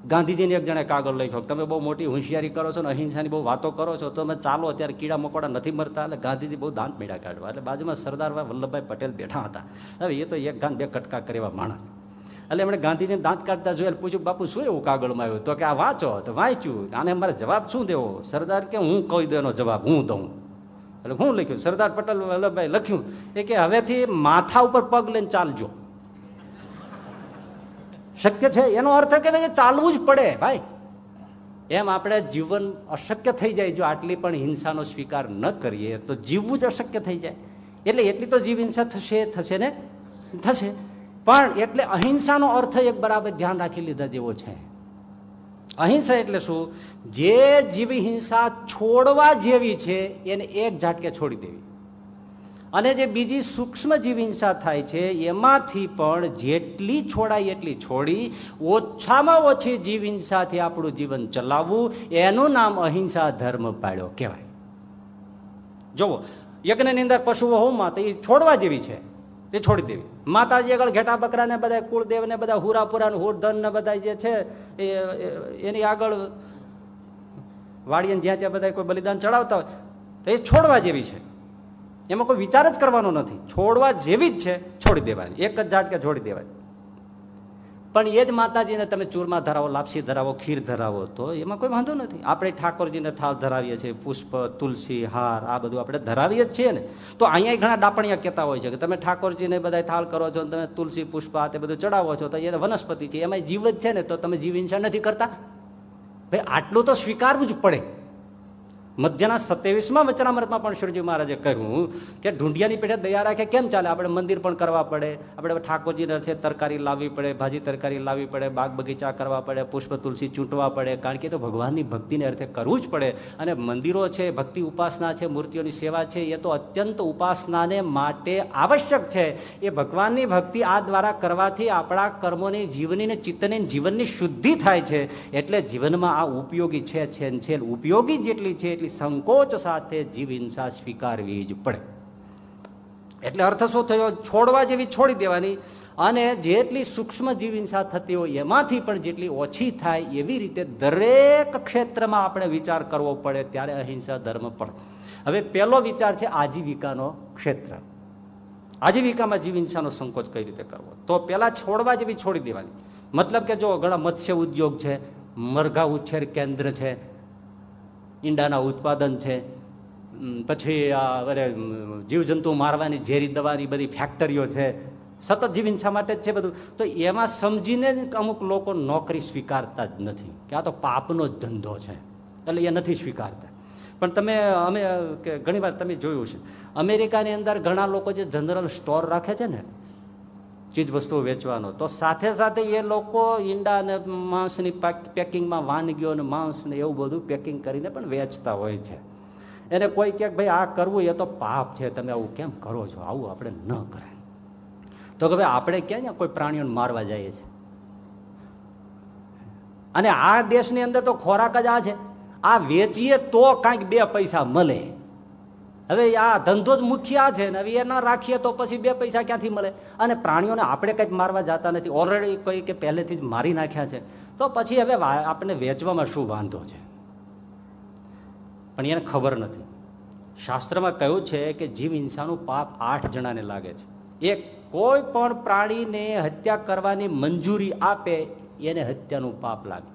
A: ગાંધીજીને એક જણે કાગળ લખ્યો તમે બહુ મોટી હોશિયારી કરો છો ને અહિંસાની બહુ વાતો કરો છો, તમે ચાલો અત્યારે કીડા, મકોડા નથી મરતા એટલે ગાંધીજી બહુ દાંત મેળા કાઢવા. એટલે બાજુમાં સરદારભાઈ વલ્લભભાઈ પટેલ બેઠા હતા. હવે એ તો એક ગાંધ બે કટકા કરેવા માણસ. એટલે એમણે ગાંધીજીને દાંત કાઢતા જોયેલ પૂછ્યું, બાપુ, શું એવું કાગળમાં આવ્યું? તો કે, આ વાંચો, તો વાંચ્યું. આને મારે જવાબ શું દેવો? સરદાર કે, હું કહી દો એનો જવાબ, હું દઉં. એટલે હું લખ્યું, સરદાર પટેલ વલ્લભભાઈ લખ્યું, એ કે, હવેથી માથા ઉપર પગ લઈને ચાલજો. શક્ય છે? એનો અર્થ કે ચાલવું જ પડે, ભાઈ. એમ આપણે જીવન અશક્ય થઈ જાય, જો આટલી પણ હિંસાનો સ્વીકાર ન કરીએ, તો જીવવું જ અશક્ય થઈ જાય. એટલે એટલી તો જીવ હિંસા થશે થશે ને? થશે. પણ એટલે અહિંસાનો અર્થ એક બરાબર ધ્યાન રાખી લીધા જેવો છે. અહિંસા એટલે શું? જે જીવી હિંસા છોડવા જેવી છે, એને એક ઝાટકે છોડી દેવી. અને જે બીજી સૂક્ષ્મ જીવ હિંસા થાય છે, એમાંથી પણ જેટલી છોડાય એટલી છોડી, ઓછામાં ઓછી જીવ હિંસાથી આપણું જીવન ચલાવવું, એનું નામ અહિંસા ધર્મ પાડ્યો કહેવાય. જુઓ યજ્ઞની અંદર પશુઓ હોમાં, તો એ છોડવા જેવી છે. એ છોડી દેવી. માતાજી આગળ ઘેટા બકરા ને બધા કુળદેવ ને બધા હુરાપુરા હુર ધન ને બધા જે છે, એ એની આગળ વાડીએ જ્યાં ત્યાં બધા કોઈ બલિદાન ચડાવતા હોય, તો એ છોડવા જેવી છે. એમાં કોઈ વિચાર જ કરવાનો નથી. છોડવા જેવી જ છે, છોડી દેવાની. એક જ ઝાટકે છોડી દેવાની. પણ એ જ માતાજીને તમે ચૂરમા ધરાવો, લાપસી ધરાવો, ખીર ધરાવો, તો એમાં કોઈ વાંધો નથી. આપણે ઠાકોરજીને થાળ ધરાવીએ છીએ, પુષ્પ, તુલસી, હાર, આ બધું આપણે ધરાવીએ જ છીએ ને. તો અહીંયા ઘણા ડાપણિયા કહેતા હોય છે કે તમે ઠાકોરજીને બધા થાળ કરો છો તમે તુલસી, પુષ્પ, આ તે બધું ચડાવો છો, તો એ વનસ્પતિ છે એમાં જીવ જ છે ને, તો તમે જીવ હિંસા નથી કરતા? ભાઈ, આટલું તો સ્વીકારવું જ પડે. મધ્યના સત્યાવીસમાં વચનામૃતમાં પણ શ્રીજી મહારાજે કહ્યું કે ઢૂંઢિયાની પેઢે દયા રાખે કેમ ચાલે? આપણે મંદિર પણ કરવા પડે. આપણે ઠાકોરજીને અર્થે તરકારી લાવવી પડે, ભાજી તરકારી લાવવી પડે, બાગ બગીચા કરવા પડે, પુષ્પ તુલસી ચૂંટવા પડે. કારણ કે તો ભગવાનની ભક્તિને અર્થે કરવું જ પડે. અને મંદિરો છે, ભક્તિ ઉપાસના છે, મૂર્તિઓની સેવા છે, એ તો અત્યંત ઉપાસનાને માટે આવશ્યક છે. એ ભગવાનની ભક્તિ આ દ્વારા કરવાથી આપણા કર્મોની જીવની ને ચિત્તની જીવનની શુદ્ધિ થાય છે. એટલે જીવનમાં આ ઉપયોગી છે છે ઉપયોગી જેટલી છે એટલી સંકોચ સાથે જીવ હિંસા સ્વીકારવી જ પડે. એટલે અર્થ શું થયો? છોડવા જેવી છોડી દેવાની અને જેટલી સૂક્ષ્મ જીવ હિંસા થતી હોય એમાંથી પણ જેટલી ઓછી થાય એવી રીતે દરેક ક્ષેત્રમાં આપણે વિચાર કરવો પડે ત્યારે અહિંસા ધર્મ પડે હવે પહેલો વિચાર છે આજીવિકાનો ક્ષેત્ર. આજીવિકામાં જીવ હિંસાનો સંકોચ કઈ રીતે કરવો? તો પેલા છોડવા જેવી છોડી દેવાની. મતલબ કે જો ઘણા મત્સ્ય ઉદ્યોગ છે, મરઘા ઉછેર કેન્દ્ર છે ઈંડાના ઉત્પાદન છે. પછી આ જીવજંતુ મારવાની ઝેરી દવાની બધી ફેક્ટરીઓ છે. સતત જીવ માટે જ છે બધું. તો એમાં સમજીને જ અમુક લોકો નોકરી સ્વીકારતા જ નથી. કે આ તો પાપનો જ ધંધો છે. એટલે એ નથી સ્વીકારતા. પણ તમે, અમે ઘણી વાર તમે જોયું છે અમેરિકાની અંદર ઘણા લોકો જે જનરલ સ્ટોર રાખે છે ને ચીજ વસ્તુઓ વેચવાનો. તો સાથે સાથે એ લોકો ઈંડા ને માંસની પેકિંગમાં વાનગીઓ ને માંસ ને એવું બધું પેકિંગ કરીને પણ વેચતા હોય છે. એને કોઈ ક્યાંક ભાઈ, આ કરવું એ તો પાપ છે. તમે આવું કેમ કરો છો? આવું આપણે ન કરાય. તો કે, ભાઈ, આપણે ક્યાં કોઈ પ્રાણીઓને મારવા જઈએ છીએ? અને આ દેશની અંદર તો ખોરાક જ આ છે. આ વેચીએ તો કાંઈક બે પૈસા મળે. હવે આ ધંધો જ મુખ્ય છે ને હવે એ ના રાખીએ તો પછી બે પૈસા ક્યાંથી મળે? અને પ્રાણીઓને આપણે કંઈક મારવા જતા નથી. ઓલરેડી કોઈ કે પહેલેથી જ મારી નાખ્યા છે. તો પછી હવે આપણે વેચવામાં શું વાંધો છે? પણ એને ખબર નથી. શાસ્ત્રમાં કહ્યું છે કે જીવ હિંસાનું પાપ આઠ જણાને લાગે છે. એક કોઈ પણ પ્રાણીને હત્યા કરવાની મંજૂરી આપે, એને હત્યાનું પાપ લાગે.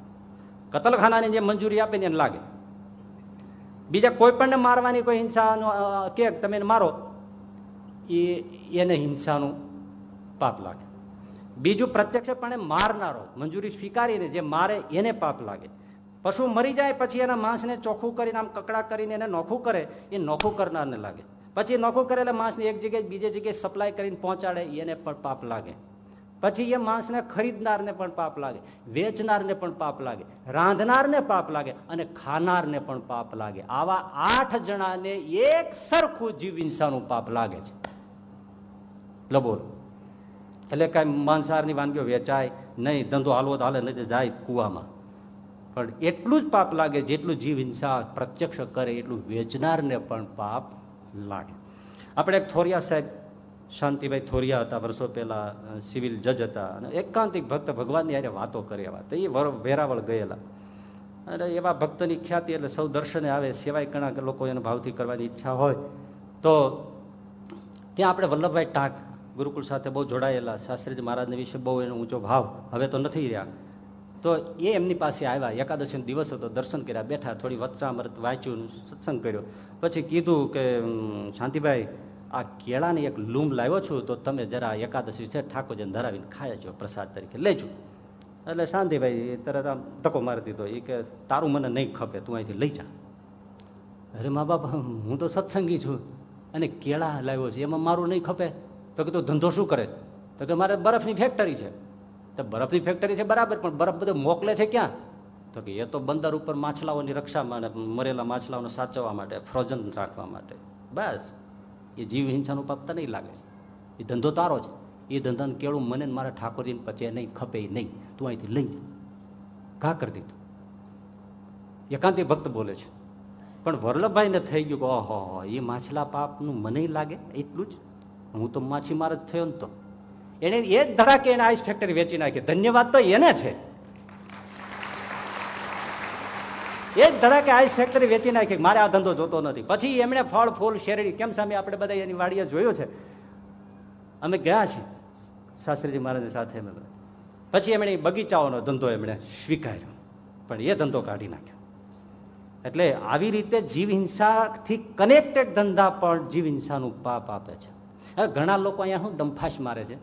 A: કતલખાનાની જે મંજૂરી આપે ને એને લાગે. બીજા કોઈ પણ મારવાની કોઈ હિંસાનો કે તમે મારો એ એને હિંસાનું પાપ લાગે. બીજું પ્રત્યક્ષપણે મારનારો, મંજૂરી સ્વીકારીને જે મારે એને પાપ લાગે. પશુ મરી જાય પછી એના માંસને ચોખ્ખું કરીને, આમ કકડા કરીને એને નોખું કરે, એ નોખું કરનારને લાગે. પછી નોખું કરેલા માંસને એક જગ્યાએ બીજે જગ્યાએ સપ્લાય કરીને પહોંચાડે, એને પણ પાપ લાગે. પછી એ માણસને ખરીદનારને પણ પાપ લાગે, વેચનારને પણ પાપ લાગે, રાંધનારને પાપ લાગે અને ખાનારને પણ પાપ લાગે. આવા આઠ જણાને એક સરખું જીવ હિંસાનું પાપ લાગે છે. લબોલ એટલે કઈ માંસાહારની વાનગીઓ વેચાય, નહીં, ધંધો હાલવો તો હાલે, નહીં જાય કુવામાં. પણ એટલું જ પાપ લાગે જેટલું જીવ હિંસા પ્રત્યક્ષ કરે એટલું વેચનારને પણ પાપ લાગે. આપણે એક થોરિયા સાહેબ શાંતિભાઈ થોરિયા હતા, વર્ષો પહેલા સિવિલ જજ હતા અને એકાંતિક ભક્ત ભગવાનની યારે વાતો કરે એવા તો એ વેરાવળ ગયેલા. અને એવા ભક્તની ખ્યાતિ એટલે સૌ દર્શને આવે, સિવાય ઘણા લોકો એનો ભાવથી કરવાની ઈચ્છા હોય. તો ત્યાં આપણે વલ્લભભાઈ ટાંક ગુરુકુળ સાથે બહુ જોડાયેલા. શાસ્ત્રીજી મહારાજને વિશે બહુ એનો ઊંચો ભાવ હવે તો નથી રહ્યા. તો એ એમની પાસે આવ્યા. એકાદશી દિવસ હતો. દર્શન કર્યા. બેઠા, થોડી વચરામૃત વાંચ્યું સત્સંગ કર્યો. પછી કીધું કે શાંતિભાઈ આ કેળાની એક લૂમ લાવ્યો છું, તો તમે જરા એકાદશી છે, ઠાકોરજીને ધરાવીને ખાયા છો પ્રસાદ તરીકે. લેજો. એટલે શાંતિભાઈ તરત આમ ટકો મારી દીધો. એ કે, તારું મને નહીં ખપે, તું અહીંથી લઈ જા. અરે મા બાપ હું તો સત્સંગી છું. અને કેળા લાવ્યો છે, એમાં મારું નહીં ખપે. તો કે, તું ધંધો શું કરે? તો કે, મારે બરફની ફેક્ટરી છે. તો બરફની ફેક્ટરી છે બરાબર, પણ બરફ બધો મોકલે છે ક્યાં? તો કે, એ તો બંદર ઉપર માછલાઓની રક્ષા માટે મરેલા માછલાઓને સાચવવા માટે, ફ્રોઝન રાખવા માટે. બસ. એ જીવ હિંસાનું પાપ તને લાગે છે. એ ધંધો તારો છે. એ ધંધાને કેળું મને મારા ઠાકોરજીને પચે નહીં, ખપે નહીં. તું અહીંથી લઈ જા. ઘા કરી દીધું. એકાંતિ ભક્ત બોલે છે. પણ વલ્લભભાઈને થઈ ગયું કે ઓહો, એ માછલા પાપનું મને લાગે એટલું જ? હું તો માછીમાર જ થયો ને તો. એને એ જ ધડાકે એને આઈસ ફેક્ટરી વેચી નાખી. ધન્યવાદ તો એને છે. એ જ ધડાકે આઈસ ફેક્ટરી વેચી નાખી. મારે આ ધંધો જોતો નથી. પછી એમણે ફળ, ફૂલ, શેરડી, કેમ સામે આપણે બધા એની વાડીએ જોયું છે? અમે ગયા છીએ. શાસ્ત્રીજી મહારાજની સાથે અમે પછી એમણે બગીચાઓનો ધંધો એમણે સ્વીકાર્યો. પણ એ ધંધો કાઢી નાખ્યો. એટલે આવી રીતે જીવ હિંસાથી કનેક્ટેડ ધંધા પણ જીવ હિંસાનું પાપ આપે છે. હવે ઘણા લોકો અહીંયા શું દંફાશ મારે છે?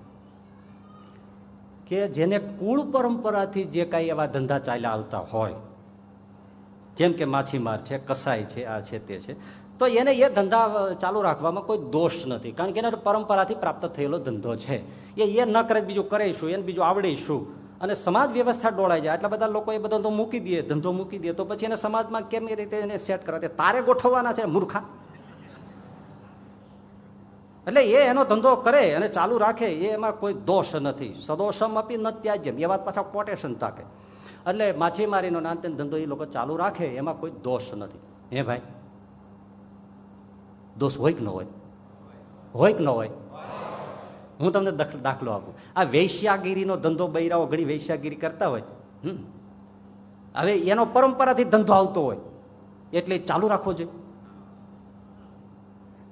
A: કે જેને કુળ પરંપરાથી જે કાંઈ એવા ધંધા ચાલ્યા આવતા હોય જેમ કે માછીમાર છે, કસાઈ છે, આ છે, તે છે. તો એને એ ધંધા ચાલુ રાખવામાં કોઈ દોષ નથી. કારણ કે એને પરંપરાથી પ્રાપ્ત થયેલો ધંધો છે. એ એ ન કરે, બીજું કરીશું, એને બીજું આવડીશું. અને સમાજ વ્યવસ્થા ડોળાઈ જાય. આટલા બધા લોકો એ બધો તો મૂકી દે, ધંધો મૂકી દે, તો પછી એને સમાજમાં કેમ રીતે એને સેટ કરે? તારે ગોઠવવાના છે, મૂર્ખા. એટલે એ એનો ધંધો કરે અને ચાલુ રાખે, એ એમાં કોઈ દોષ નથી. સદોષમ અપી ન ત્યાજ્યમ. એ વાત પાછા કોટેશન તાકે. એટલે માછીમારીનો નાનતે ધંધો એ લોકો ચાલુ રાખે, એમાં કોઈ દોષ નથી. હે ભાઈ? દોષ હોય કે ન હોય? હોય કે ન હોય? હું તમને દાખલો આપું. આ વૈશ્યાગીરીનો ધંધો બૈરાઓ ઘણી વૈશ્યાગીરી કરતા હોય. હમ. હવે એનો પરંપરાથી ધંધો આવતો હોય. એટલે ચાલુ રાખવો જોઈએ.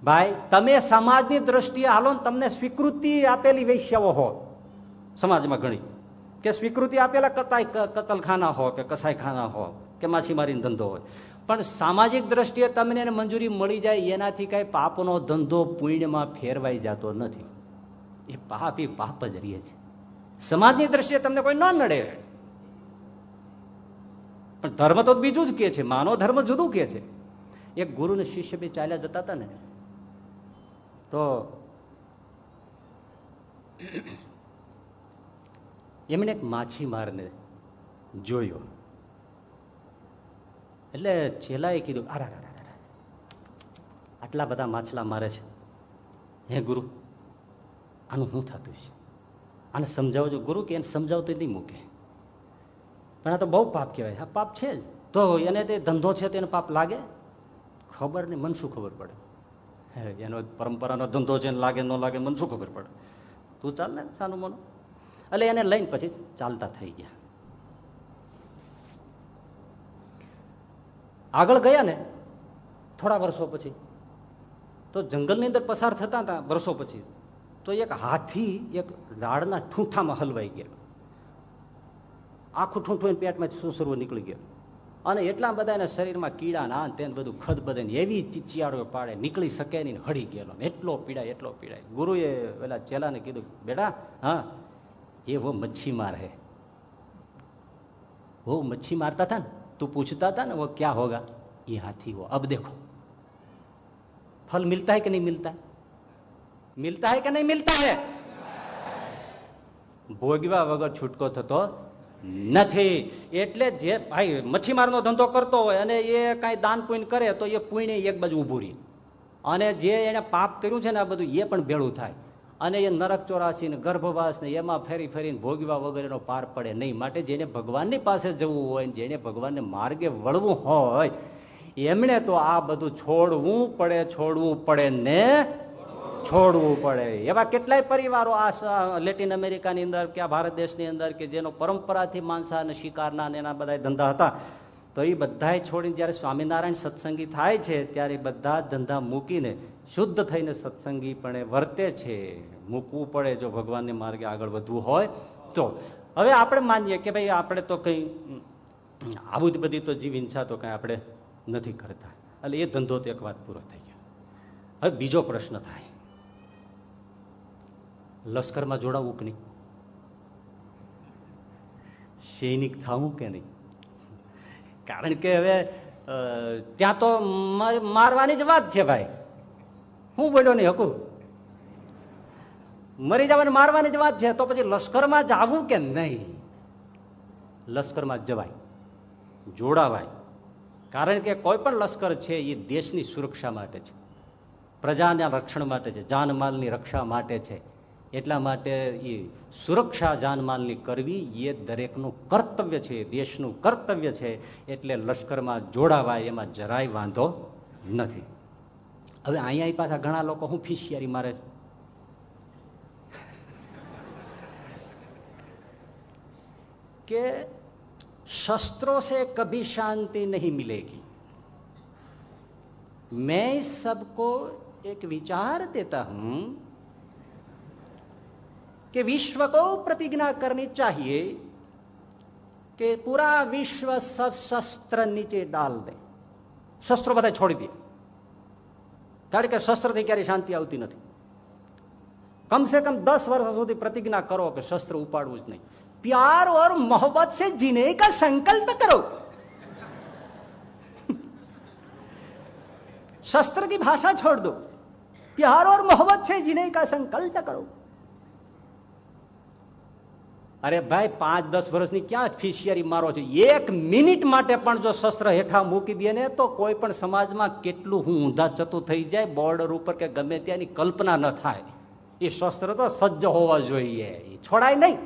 A: ભાઈ, તમે સમાજની દ્રષ્ટિએ હાલો તમને સ્વીકૃતિ આપેલી વૈશ્યાઓ હો સમાજમાં ઘણી. કે સ્વીકૃતિ આપેલા કતાય કતલખાના હો કે કસાઈખાના હો કે માછીમારીનો ધંધો હોય. પણ સામાજિક દ્રષ્ટિએ તમને એને મંજૂરી મળી જાય એનાથી કઈ પાપનો ધંધો પુણ્યમાં ફેરવાઈ જતો નથી. એ પાપ એ પાપ જ રહે છે. સમાજની દ્રષ્ટિએ તમને કોઈ ન નડે. પણ ધર્મ તો બીજું જ કે છે, માનો ધર્મ જુદું કે છે. એક ગુરુ ને શિષ્ય બે ચાલ્યા જતા હતા ને, તો એમણે એક માછીમારને જોયો. એટલે છેલ્લાએ કીધું અરા આટલા બધા માછલા મારે છે. હે ગુરુ, આનું શું થતું છે? આને સમજાવજો. ગુરુ કે એને સમજાવતો નહીં મૂકે. પણ આ તો બહુ પાપ કહેવાય. હા, પાપ છે જ. તો એને તે ધંધો છે તેને પાપ લાગે? ખબર નહીં. મન શું ખબર પડે? એનો પરંપરાનો ધંધો છે લાગે, ન લાગે, મન શું ખબર પડે? તું ચાલ ને, સાનું, મનો. એટલે એને લઈને પછી ચાલતા થઈ ગયા. આગળ ગયા ને, થોડા વર્ષો પછી, તો જંગલની અંદર પસાર થતા હતા વર્ષો પછી, તો એક હાથી એક ઝાડના ઠૂંઠામાં હલવાઈ ગયેલો આખું ઠૂંઠું પેટમાં સુસરવું નીકળી ગયું. અને એટલા બધા એના શરીરમાં કીડા ના તેને બધું ખદ બધે એવી ચીચિયાળો પાડે, નીકળી શકે નહીં હળી ગયેલો એટલો પીડાય એટલો પીડાય. ગુરુએ પેલા ચેલાને કીધું, બેટા, હા ये वो मच्छी मार है वो मच्छी मारता था ना तू पूछता था ना वो क्या होगा ये हाथी हो अब देखो फल मिलता है कि नहीं मिलता है मिलता है कि नहीं मिलता है ભોગવા વગર છૂટકો થતો નથી એટલે જે ભાઈ મચ્છીમારનો ધંધો કરતો હોય અને એ કાંઈ દાન પુણ્ય કરે તો એ પુણ્ય એક બાજુ ઊભું રહી અને જે એને પાપ કર્યું છે ને આ બધું એ પણ ભેળું થાય અને એ નરક ચોરાસી ને ગર્ભવાસ ને એમાં ફેરી ફેરીને ભોગવા વગેરેનો પાર પડે નહીં. માટે જેને ભગવાનની પાસે જવું હોય જેને ભગવાનને માર્ગે વળવું હોય, એમણે તો આ બધું છોડવું પડે છોડવું પડે ને છોડવું પડે. એવા કેટલાય પરિવારો આ લેટિન અમેરિકાની અંદર કે ભારત દેશની અંદર કે જેનો પરંપરાથી માંસા અને શિકારના અને એના બધા ધંધા હતા, તો એ બધાએ છોડીને જ્યારે સ્વામિનારાયણ સત્સંગી થાય છે, ત્યારે બધા ધંધા મૂકીને શુદ્ધ થઈને સત્સંગી પણ વર્તે છે, મૂકવું પડે જો ભગવાનને માર્ગે આગળ વધવું હોય તો. હવે આપણે માનીએ કે ભાઈ આપણે તો કંઈ, આવું બધી તો જીવ ઈચ્છા તો કંઈ આપણે નથી કરતા. એટલે એ ધંધો તો એક વાત પૂરો થઈ ગયો. હવે બીજો પ્રશ્ન થાય. લશ્કરમાં જોડાવું કે નહીં? સૈનિક થવું કે નહીં? કારણ કે હવે ત્યાં તો મારવાની જ વાત છે ભાઈ. હું બોલ્યો નહીં હકું મરી જવાની મારવાની જ વાત છે, તો પછી લશ્કરમાં જવું કે નહીં? લશ્કરમાં જવાય, જોડાવાય. કારણ કે કોઈ પણ લશ્કર છે, એ દેશની સુરક્ષા માટે છે, પ્રજાના રક્ષણ માટે છે, જાનમાલની રક્ષા માટે છે. એટલા માટે એ સુરક્ષા જાનમાલની કરવી એ દરેકનું કર્તવ્ય છે દેશનું કર્તવ્ય છે, એટલે લશ્કરમાં જોડાવાય, એમાં જરાય વાંધો નથી. હવે અહીંયા પાછા ઘણા લોકો હું ફિશિયારી મારે છે કે शस्त्रों से कभी शांति नहीं मिलेगी मैं सबको एक विचार देता हूं कि विश्व को प्रतिज्ञा करनी चाहिए कि पूरा विश्व सब शस्त्र नीचे डाल दे શસ્ત્રો બધા છોડી દે કારણ કે શસ્ત્રથી ક્યારે શાંતિ આવતી નથી કમસે કમ દસ વર્ષ સુધી પ્રતિજ્ઞા કરો કે શસ્ત્ર ઉપાડવું જ નહીં प्यार और मोहब्बत से जीने का संकल्प करो शस्त्र की भाषा छोड़ दो प्यार और मोहब्बत से जीने का संकल्प करो અરે ભાઈ, પાંચ, દસ વર્ષની ક્યાં ફિશિયરી મારો છે? એક મિનિટ માટે પણ જો શસ્ત્ર હેઠા મૂકી દે ને, તો કોઈ પણ સમાજમાં કેટલું હું ઊંધા જતું થઈ જાય, બોર્ડર ઉપર કે ગમે ત્યાંની કલ્પના ન થાય. એ શસ્ત્ર તો સજ્જ હોવા જોઈએ. છોડાય નહીં.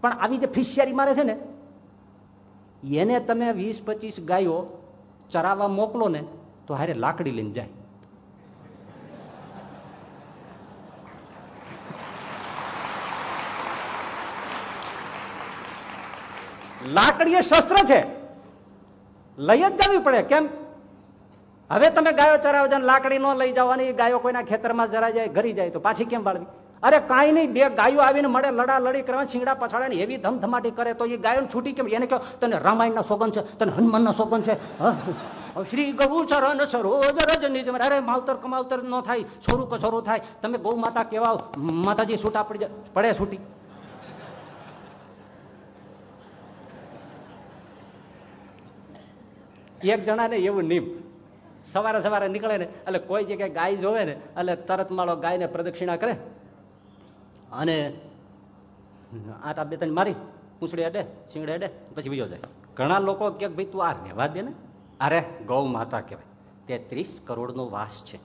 A: પણ આવી જે ફિશિયારી મારે છે ને, એને તમે વીસ પચીસ ગાયો ચરાવવા મોકલો ને, તો હારે લાકડી લઈને જાય. લાકડી એ શસ્ત્ર છે. લઈ જ જવી પડે, કેમ? હવે તમે ગાયો ચરાવો જાય લાકડી ન લઈ જવાની ગાયો કોઈના ખેતરમાં જરા જાય, ઘરી જાય, તો પાછી કેમ બાળવી અરે કાંઈ નહીં, બે ગાયો આવીને મળે લડા લડી કરવા છીંગડા પછાડે ને એવી ધમધમાટી કરે, તો એ ગાયો છૂટી કેમ? એને કહો, તને રામાયણના સોગન છે, તને હનુમાનના સોગન છે. શ્રી ગૌ ચરણ સરોજ રજની અરે, માવતર કમાવતર ન થાય, છોરું કછોરું થાય, તમે ગૌ માતા કેવા માતાજી છૂટા પડી પડે છૂટી. એક જણાને એવું નિયમ સવારે સવારે નીકળે ને, એટલે કોઈ જગ્યાએ ગાય જોવે ને, એટલે તરત માળો ગાયને પ્રદક્ષિણા કરે. અને આટા બે ત્રણ મારી, પૂંછડી અડે, શીંગડે અડે, પછી બીજો જાય. ઘણા લોકો કે ભાઈ તું આ રહેવા દે ને? અરે, ગૌ માતા કહેવાય. તેત્રીસ કરોડનો વાસ છે.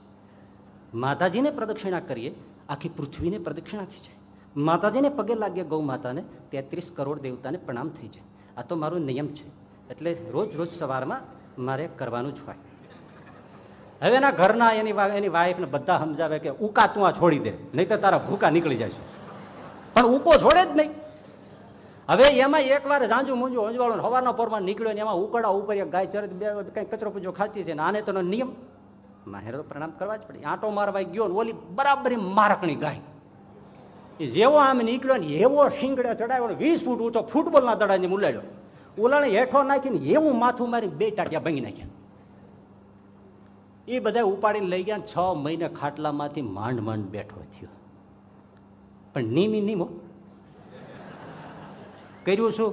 A: માતાજીને પ્રદક્ષિણા કરીએ, આખી પૃથ્વીને પ્રદક્ષિણા થઈ જાય. માતાજીને પગે લાગીએ ગૌ માતાને, તેત્રીસ કરોડ દેવતાને પ્રણામ થઈ જાય. આ તો મારો નિયમ છે. એટલે રોજ રોજ સવારમાં મારે કરવાનું જ હોય. હવે એના ઘરના એની એની વાઈફને બધા સમજાવે કે ઉકા તું આ છોડી દે નહીં તારા ભૂકા નીકળી જાય છે. પણ ઉકો છોડે જ નહીં. હવે એમાં એક વાર ઝાંઝુ મુંજુ અંજવાળું હવાના પોરમાં નીકળ્યો ને એમાં ઉકડા ઉપર એક ગાય ચરત બે, કઈ કચરો પૂજો ખાતી છે ને આને તો નિયમ. માહેર તો પ્રણામ કરવા જ પડે. આંટો મારવા ગયો ને ઓલી બરાબર મારકણી ગાય. જેવો આમ નીકળ્યો ને એવો શિંગડે ચડાવ્યો વીસ ફૂટ ઊંચો ફૂટબોલના દડાને મુલાડ્યો ઓલાને હેઠો નાખીને એવું માથું મારી બે ટાટિયા ભાંગી નાખ્યા. એ બધા ઉપાડીને લઈ ગયા છ મહિને ખાટલામાંથી માંડ માંડ બેઠો થયો. પણ નીમી નીમો કર્યું શું?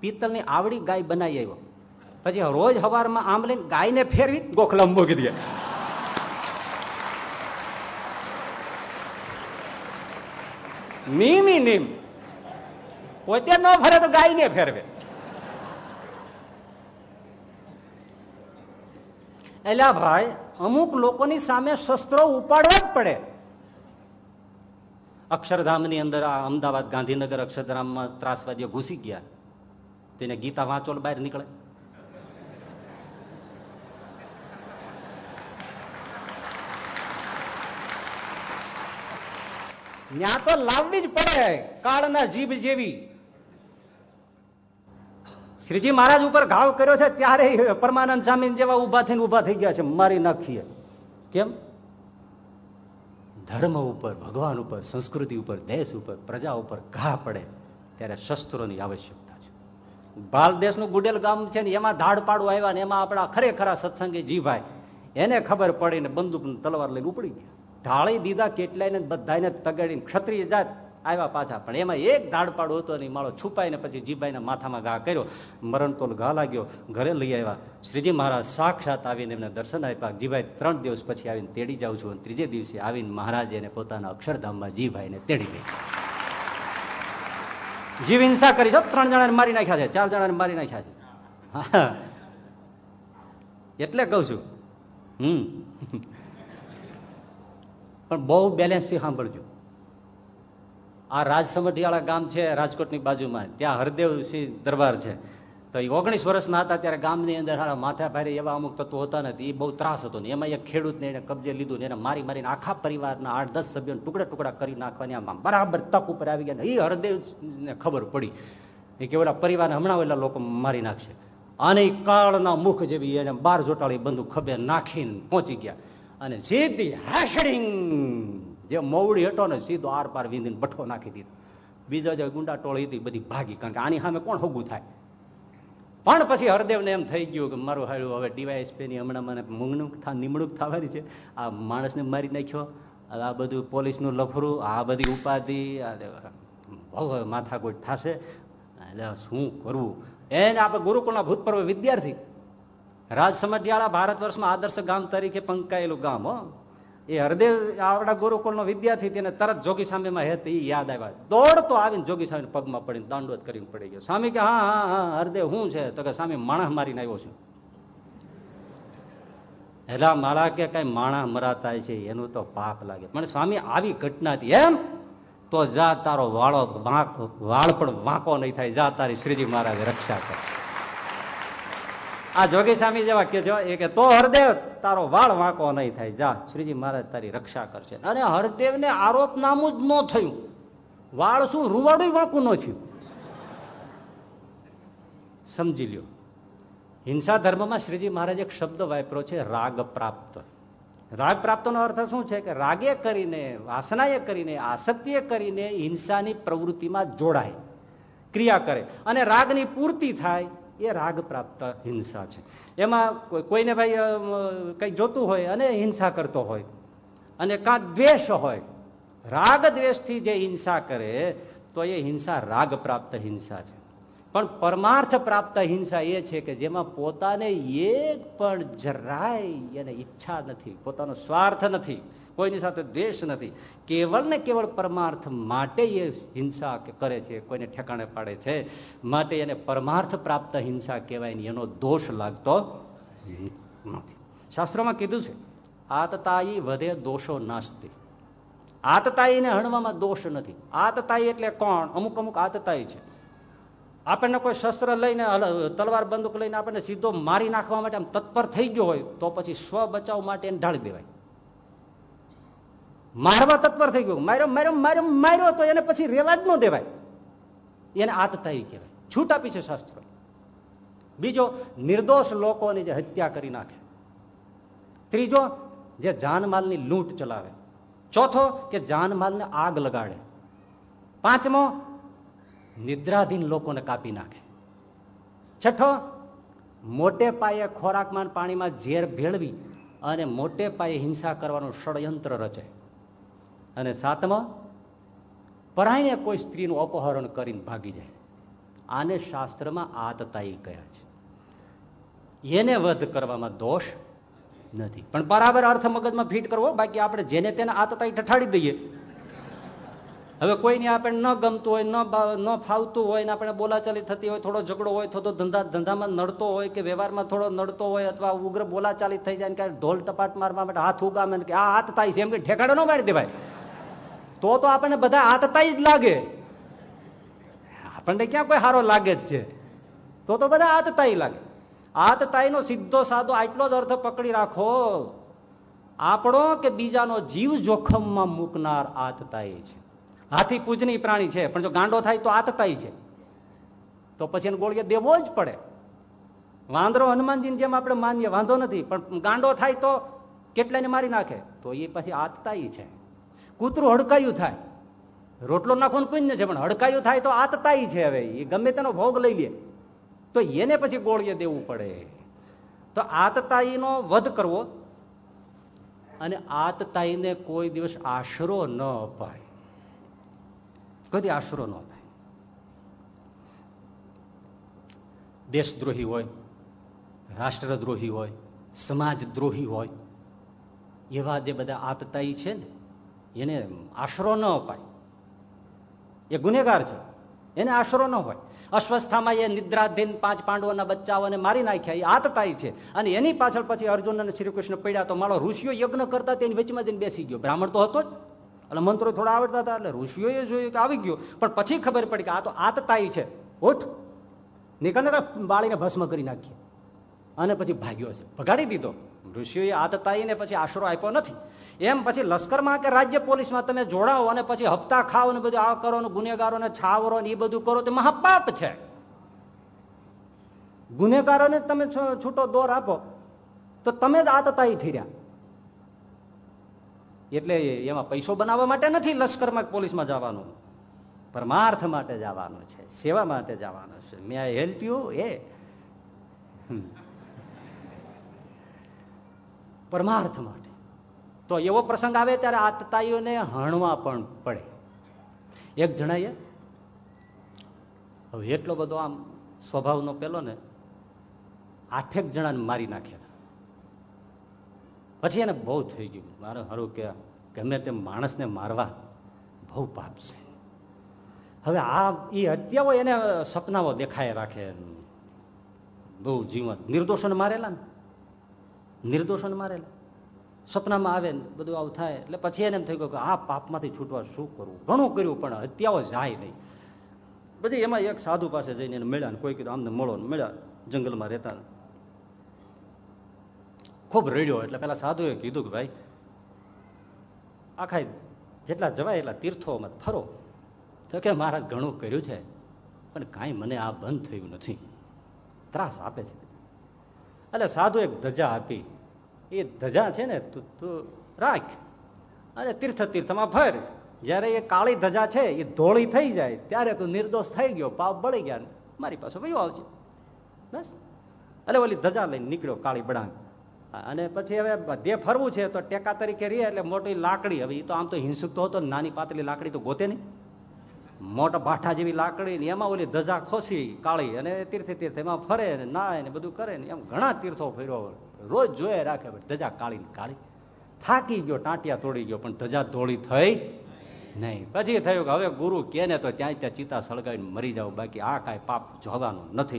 A: પિત્તળની આવડી ગાય બનાવી આવ્યો. પછી રોજ હવારમાં આમ લઈને ગાયને ફેરવી ગોખલા મૂકી દે નીમી નીમ. પોતે ન ફરે તો ગાયને ફેરવે. એટલે ભાઈ, અમુક લોકોની સામે શસ્ત્રો ઉપાડવા જ પડે. અક્ષરધામની અંદર આ અમદાવાદ ગાંધીનગર અક્ષરધામમાં ત્રાસવાદીઓ ઘૂસી ગયા. તેને ગીતા વાંચોલ બહાર નીકળે. ત્યાં તો લાવવી જ પડે, કાળના જીભ જેવી. શ્રીજી મહારાજ ઉપર ઘાવ કર્યો છે ત્યારે પરમાનંદ સ્વામી જેવા ઊભા થઈને ઊભા થઈ ગયા છે. મારી નાખીએ. કેમ? ધર્મ ઉપર, ભગવાન ઉપર, સંસ્કૃતિ ઉપર, દેશ ઉપર, પ્રજા ઉપર ઘા પડે ત્યારે શસ્ત્રોની આવશ્યકતા છે. બાલ દેશનું ગુડેલ ગામ છે ને એમાં ધાડપાડું આવ્યા ને એમાં આપણા ખરેખરા સત્સંગી જીભાઈ એને ખબર પડીને બંદૂક તલવાર લઈને ઉપડી ગયા. ઢાળી દીધા કેટલાયને બધાને તગાડીને ક્ષત્રિય જાત આવ્યા પાછા. પણ એમાં એક ધાડપાડો હતો અને માળો છુપાઈને પછી જીભાઈના માથામાં ઘા કર્યો. મરણતોલ ઘા લાગ્યો. ઘરે લઈ આવ્યા. શ્રીજી મહારાજ સાક્ષાત આવીને એમને દર્શન આપ્યા. જીભાઈ ત્રણ દિવસ પછી આવીને તેડી જાઉં છું અને ત્રીજે દિવસે આવીને મહારાજે એને પોતાના અક્ષરધામમાં જીભાઈને તેડી ગઈ જીવ હિંસા કરી છો. ત્રણ જણાને મારી નાખ્યા છે. ચાર જણાને મારી નાખ્યા છે. એટલે કઉ છું. હમ. પણ બહુ બેલેન્સથી સાંભળજો. આ રાજસમઢિયાળા ગામ છે, રાજકોટની બાજુમાં. ત્યાં હરદેવ સિંહ દરબાર છે. તો એ ઓગણીસ વર્ષના હતા ત્યારે ગામની અંદર હારા માથા ભારે એવા અમુક તત્વો હતા નથી એ બહુ ત્રાસ હતો ને. એમાં એક ખેડૂતને એને કબજે લીધું ને, એને મારી મારીને આખા પરિવારના આઠ દસ સભ્યોને ટુકડા ટુકડા કરી નાખવાની આમાં બરાબર તક ઉપર આવી ગયા એ હરદેવને ખબર પડી. એ કે ઓલા પરિવારને હમણાં ઓલા લોકો મારી નાખશે. અને કાળના મુખ જેવી એને બાર જોટાળી બંદૂક ખભે નાખીને પહોંચી ગયા. અને સીધી હેશડિંગ જે મવડી હતો ને સીધો આર પાર વીંધીને બઠો નાખી દીધો. બીજો જે ગુંડા ટોળી હતી બધી ભાગી, કારણ કે આની સામે કોણ હોગું થાય? પણ પછી હરદેવને એમ થઈ ગયું કે મારું હાડું હવે ડીવાયએસપીની હમણાં મને મૂંગણું નિમણૂક થવાની છે. આ માણસને મારી નાખ્યો. આ બધું પોલીસનું લફરું, આ બધી ઉપાધિ બહુ માથાકૂટ થશે. એટલે શું કરવું? એને આપણે ગુરુકુળના ભૂતપૂર્વ વિદ્યાર્થી રાજ સમઢિયાળા ભારત વર્ષમાં આદર્શ ગામ તરીકે પંકાયેલું ગામ, હો. એ હરદેવ આપણા ગુરુકુળનો વિદ્યાર્થી તેને તરત જોગી સામેમાં હેત એ યાદ આવ્યા. દોડતો આવીને જોગી સામે પગમાં પડીને દાંડોત કરીને પડી ગયો. સ્વામી કે, હા હા હા, હરદેવ શું છે? તો કે, સ્વામી માણસ મારીને આવ્યો છું. એલા માળા કે કઈ માણા મરાતા છે? એનું તો પાપ લાગે. પણ સ્વામી, આવી ઘટના હતી એમ? તો જા તારો વાળો વાળ પણ વાંકો નહીં થાય. જા તારી શ્રીજી મહારાજ રક્ષા કરે. આ જોગી સ્વામી જેવા કે એ કે તો હરદેવ, તારો વાળ વાંકો નહીં થાય. જા, શ્રીજી મહારાજ તારી રક્ષા કરશે. અને હરદેવને આરોપ નામું જ ન થયું. વાળ શું રૂવાડું વાંકું ન થયું? સમજી લ્યો. હિંસા ધર્મમાં શ્રીજી મહારાજ એક શબ્દ વાપરો છે, રાગ પ્રાપ્ત. રાગ પ્રાપ્તનો અર્થ શું છે કે રાગે કરીને, વાસનાએ કરીને, આસક્તિએ કરીને હિંસાની પ્રવૃત્તિમાં જોડાય, ક્રિયા કરે. અને રાગની પૂર્તિ થાય એ રાગ પ્રાપ્ત હિંસા છે. એમાં કોઈને ભાઈ કંઈ જોતું હોય અને હિંસા કરતો હોય અને કાં દ્વેષ હોય, રાગ દ્વેષથી જે હિંસા કરે, તો એ હિંસા રાગ પ્રાપ્ત હિંસા છે. પણ પરમાર્થ પ્રાપ્ત હિંસા એ છે કે જેમાં પોતાને એક પણ જરાય એને ઈચ્છા નથી, પોતાનો સ્વાર્થ નથી. કોઈની સાથે દ્વેષ નથી. કેવળ ને કેવળ પરમાર્થ માટે એ હિંસા કરે છે, કોઈને ઠેકાણે પાડે છે. માટે એને પરમાર્થ પ્રાપ્ત હિંસા કહેવાય ને એનો દોષ લાગતો નથી. શાસ્ત્રોમાં કીધું છે આતતાઈ વધે દોષો નાસ્તી. આતતાઈને હણવામાં દોષ નથી. આતતાઈ એટલે કોણ? અમુક અમુક આતતાઈ છે. આપણને કોઈ શસ્ત્ર લઈને તલવાર બંદૂક લઈને આપણને સીધો મારી નાખવા માટે આમ તત્પર થઈ ગયો હોય, તો પછી સ્વ બચાવ માટે એને ઢાળી દેવાય. મારવા તત્પર થઈ ગયો. માર્યો માર્યો માર્યો માર્યો તો એને પછી રેવા જ ન દેવાય. એને આતતાઈ કહેવાય. છૂટ આપી છે શાસ્ત્ર. બીજો, નિર્દોષ લોકોની જે હત્યા કરી નાખે. ત્રીજો, જે જાનમાલની લૂંટ ચલાવે. ચોથો, કે જાનમાલને આગ લગાડે. પાંચમો, નિદ્રાધીન લોકોને કાપી નાખે. છઠ્ઠો, મોટે પાયે ખોરાકમાં પાણીમાં ઝેર ભેળવી અને મોટે પાયે હિંસા કરવાનું ષડયંત્ર રચે. અને સાતમા, પરાયણે કોઈ સ્ત્રીનું અપહરણ કરીને ભાગી જાય. આને શાસ્ત્રમાં આતતાઈ કહ્યા છે. એને વધ કરવામાં દોષ નથી. પણ બરાબર અર્થ મગજમાં ફિટ કરવો, બાકી આપણે જેને તેને આતતાઈ ઠઠાડી દઈએ. હવે કોઈને આપણે ન ગમતું હોય, ન ફાવતું હોય, ને આપણે બોલાચાલી થતી હોય, થોડો ઝઘડો હોય, થોડો ધંધા, ધંધામાં નડતો હોય કે વ્યવહારમાં થોડો નડતો હોય અથવા ઉગ્ર બોલાચાલી થઈ જાય ને ક્યારે ઢોલ ટપાટ મારવા માટે હાથ ઉગામે કે આ થાય છે, એમ કે ઠેકાડો ન મારી દેવાય. તો તો આપણને બધા હાથ જ લાગે. આપણને ક્યાં કોઈ સારો લાગે જ છે? તો તો બધા આતતાઈ લાગે. આતતાઈનો સીધો સાદો આટલો જ અર્થ પકડી રાખો. આપણો કે બીજાનો જીવ જોખમમાં મૂકનાર આતતાઈ છે. હાથી પૂજની પ્રાણી છે, પણ જો ગાંડો થાય તો આતતાઈ છે. તો પછી એને ગોળીએ દેવો જ પડે. વાંદરો હનુમાનજીની જેમ આપણે માનીએ, વાંધો નથી, પણ ગાંડો થાય તો કેટલાને મારી નાખે? તો એ પછી આતતાઈ છે. કૂતરું હડકાયું થાય. રોટલો નાખવાનું પુણ્ય છે, પણ હડકાયું થાય તો આતતાઈ છે હવે. એ ગમે તેનો ભોગ લઈ લે. તો એને પછી ગોળીએ દેવું પડે. તો આતતાઈનો વધ કરવો અને આતતાઈને કોઈ દિવસ આશરો ન અપાય. કદી આશરો ન અપાય. દેશદ્રોહી હોય, રાષ્ટ્રદ્રોહી હોય, સમાજદ્રોહી હોય, એવા જે બધા આતતાઈ છે ને એને આશરો ન અપાય. એ ગુનેગાર છે. એને આશરો ન હોય. અસ્વસ્થામાં એ નિદ્રાધીન પાંચ પાંડવોના બચ્ચાઓને મારી નાખ્યા. એ આતતાઈ છે. અને એની પાછળ પછી અર્જુન અને શ્રી કૃષ્ણ પડ્યા તો મારો ઋષિઓ યજ્ઞ કરતા તેની વચમાં જઈને બેસી ગયો. બ્રાહ્મણ તો હતો જ. એટલે મંત્રો થોડા આવડતા હતા. એટલે ઋષિઓએ જોયું કે આવી ગયો. પણ પછી ખબર પડી કે આ તો આતતાઈ છે. ઉઠ. નીકળને બાળીને ભસ્મ કરી નાખીએ. અને પછી ભાગ્યો છે. ભગાડી દીધો. ઋષિઓએ આતતાઈને પછી આશરો આપ્યો નથી. એમ પછી લશ્કરમાં કે રાજ્ય પોલીસમાં તમે જોડાઓ અને પછી હપ્તા ખાઓ ને બધું આ કરો ને ગુનેગારોને છાવરો ને એ બધું કરો, તો મહાપાપ છે. ગુનેગારોને તમે છૂટો દોર આપો, તો તમે જ આતતાઈ થઈ રહ્યા એટલે એમાં પૈસો બનાવવા માટે નથી લશ્કરમાં પોલીસમાં જવાનું. પરમાર્થ માટે જવાનું છે, સેવા માટે જવાનું છે. મે આઈ હેલ્પ યુ એ. પરમાર્થ માટે. તો એવો પ્રસંગ આવે ત્યારે આતતાઈઓને હણવા પણ પડે. એક જણાએ, હવે એટલો બધો આમ સ્વભાવનો પેલો ને આઠેક જણાને મારી નાખ્યા પછી એને બહુ થઈ ગયું. મારે સારું કે ગમે તેમ માણસને મારવા બહુ પાપ છે. હવે આ એ હત્યાઓ એને સપનાઓ દેખાય રાખે. બહુ જીવન નિર્દોષોને મારેલા ને? નિર્દોષોને મારેલા? સપનામાં આવે ને બધું આવું થાય, એટલે પછી એને એમ થઈ ગયું કે આ પાપમાંથી છૂટવા શું કરવું ઘણું કર્યું, પણ હત્યાઓ જાય નહીં. પછી એમાં એક સાધુ પાસે જઈને એને મળ્યા ને કોઈ કીધું, આમને મળો ને. મળ્યા, જંગલમાં રહેતા ખૂબ રેડ્યો, એટલે પેલા સાધુએ કીધું કે, ભાઈ, આખા જેટલા જવાય એટલા તીર્થોમાં ફરો. તો કે, મહારાજ, ઘણું કર્યું છે, પણ કાંઈ મને આ બંધ થયું નથી. ત્રાસ આપે છે. એટલે સાધુ એક ધજા આપી. એ ધજા છે ને, તું તું રાખ. અને તીર્થ તીર્થમાં ફર જ્યારે એ કાળી ધજા છે, એ ધોળી થઈ જાય, ત્યારે તું નિર્દોષ થઈ ગયો, પાપ બળી ગયા. મારી પાસે વયો આવજે. બસ. એટલે ઓલી ધજા લઈને નીકળ્યો કાળી બળાંગ અને પછી હવે બધે ફરવું છે, તો ટેકા તરીકે રહીએ એટલે મોટી લાકડી. હવે એ તો આમ તો હિંસુક તો હતો નાની પાતળી લાકડી તો ગોતે નહીં. મોટા ભાઠા જેવી લાકડી ને એમાં ઓલી ધજા ખોસી કાળી અને તીર્થે તીર્થ એમાં ફરે ને નાય ને બધું કરે ને, એમ ઘણા તીર્થો ફર્યો રોજ જોયે રાખે ધજા કાળી કાળી. થાકી ગયો, ટાંટિયા તોડી ગયો, પણ ધજા ધોળી થઈ નહીં. પછી થયું કે હવે ગુરુ કે ને તો ત્યાં ત્યાં ચિતા સળગાવીને મરી જાવ, બાકી આ કાંઈ પાપ જોવાનું નથી.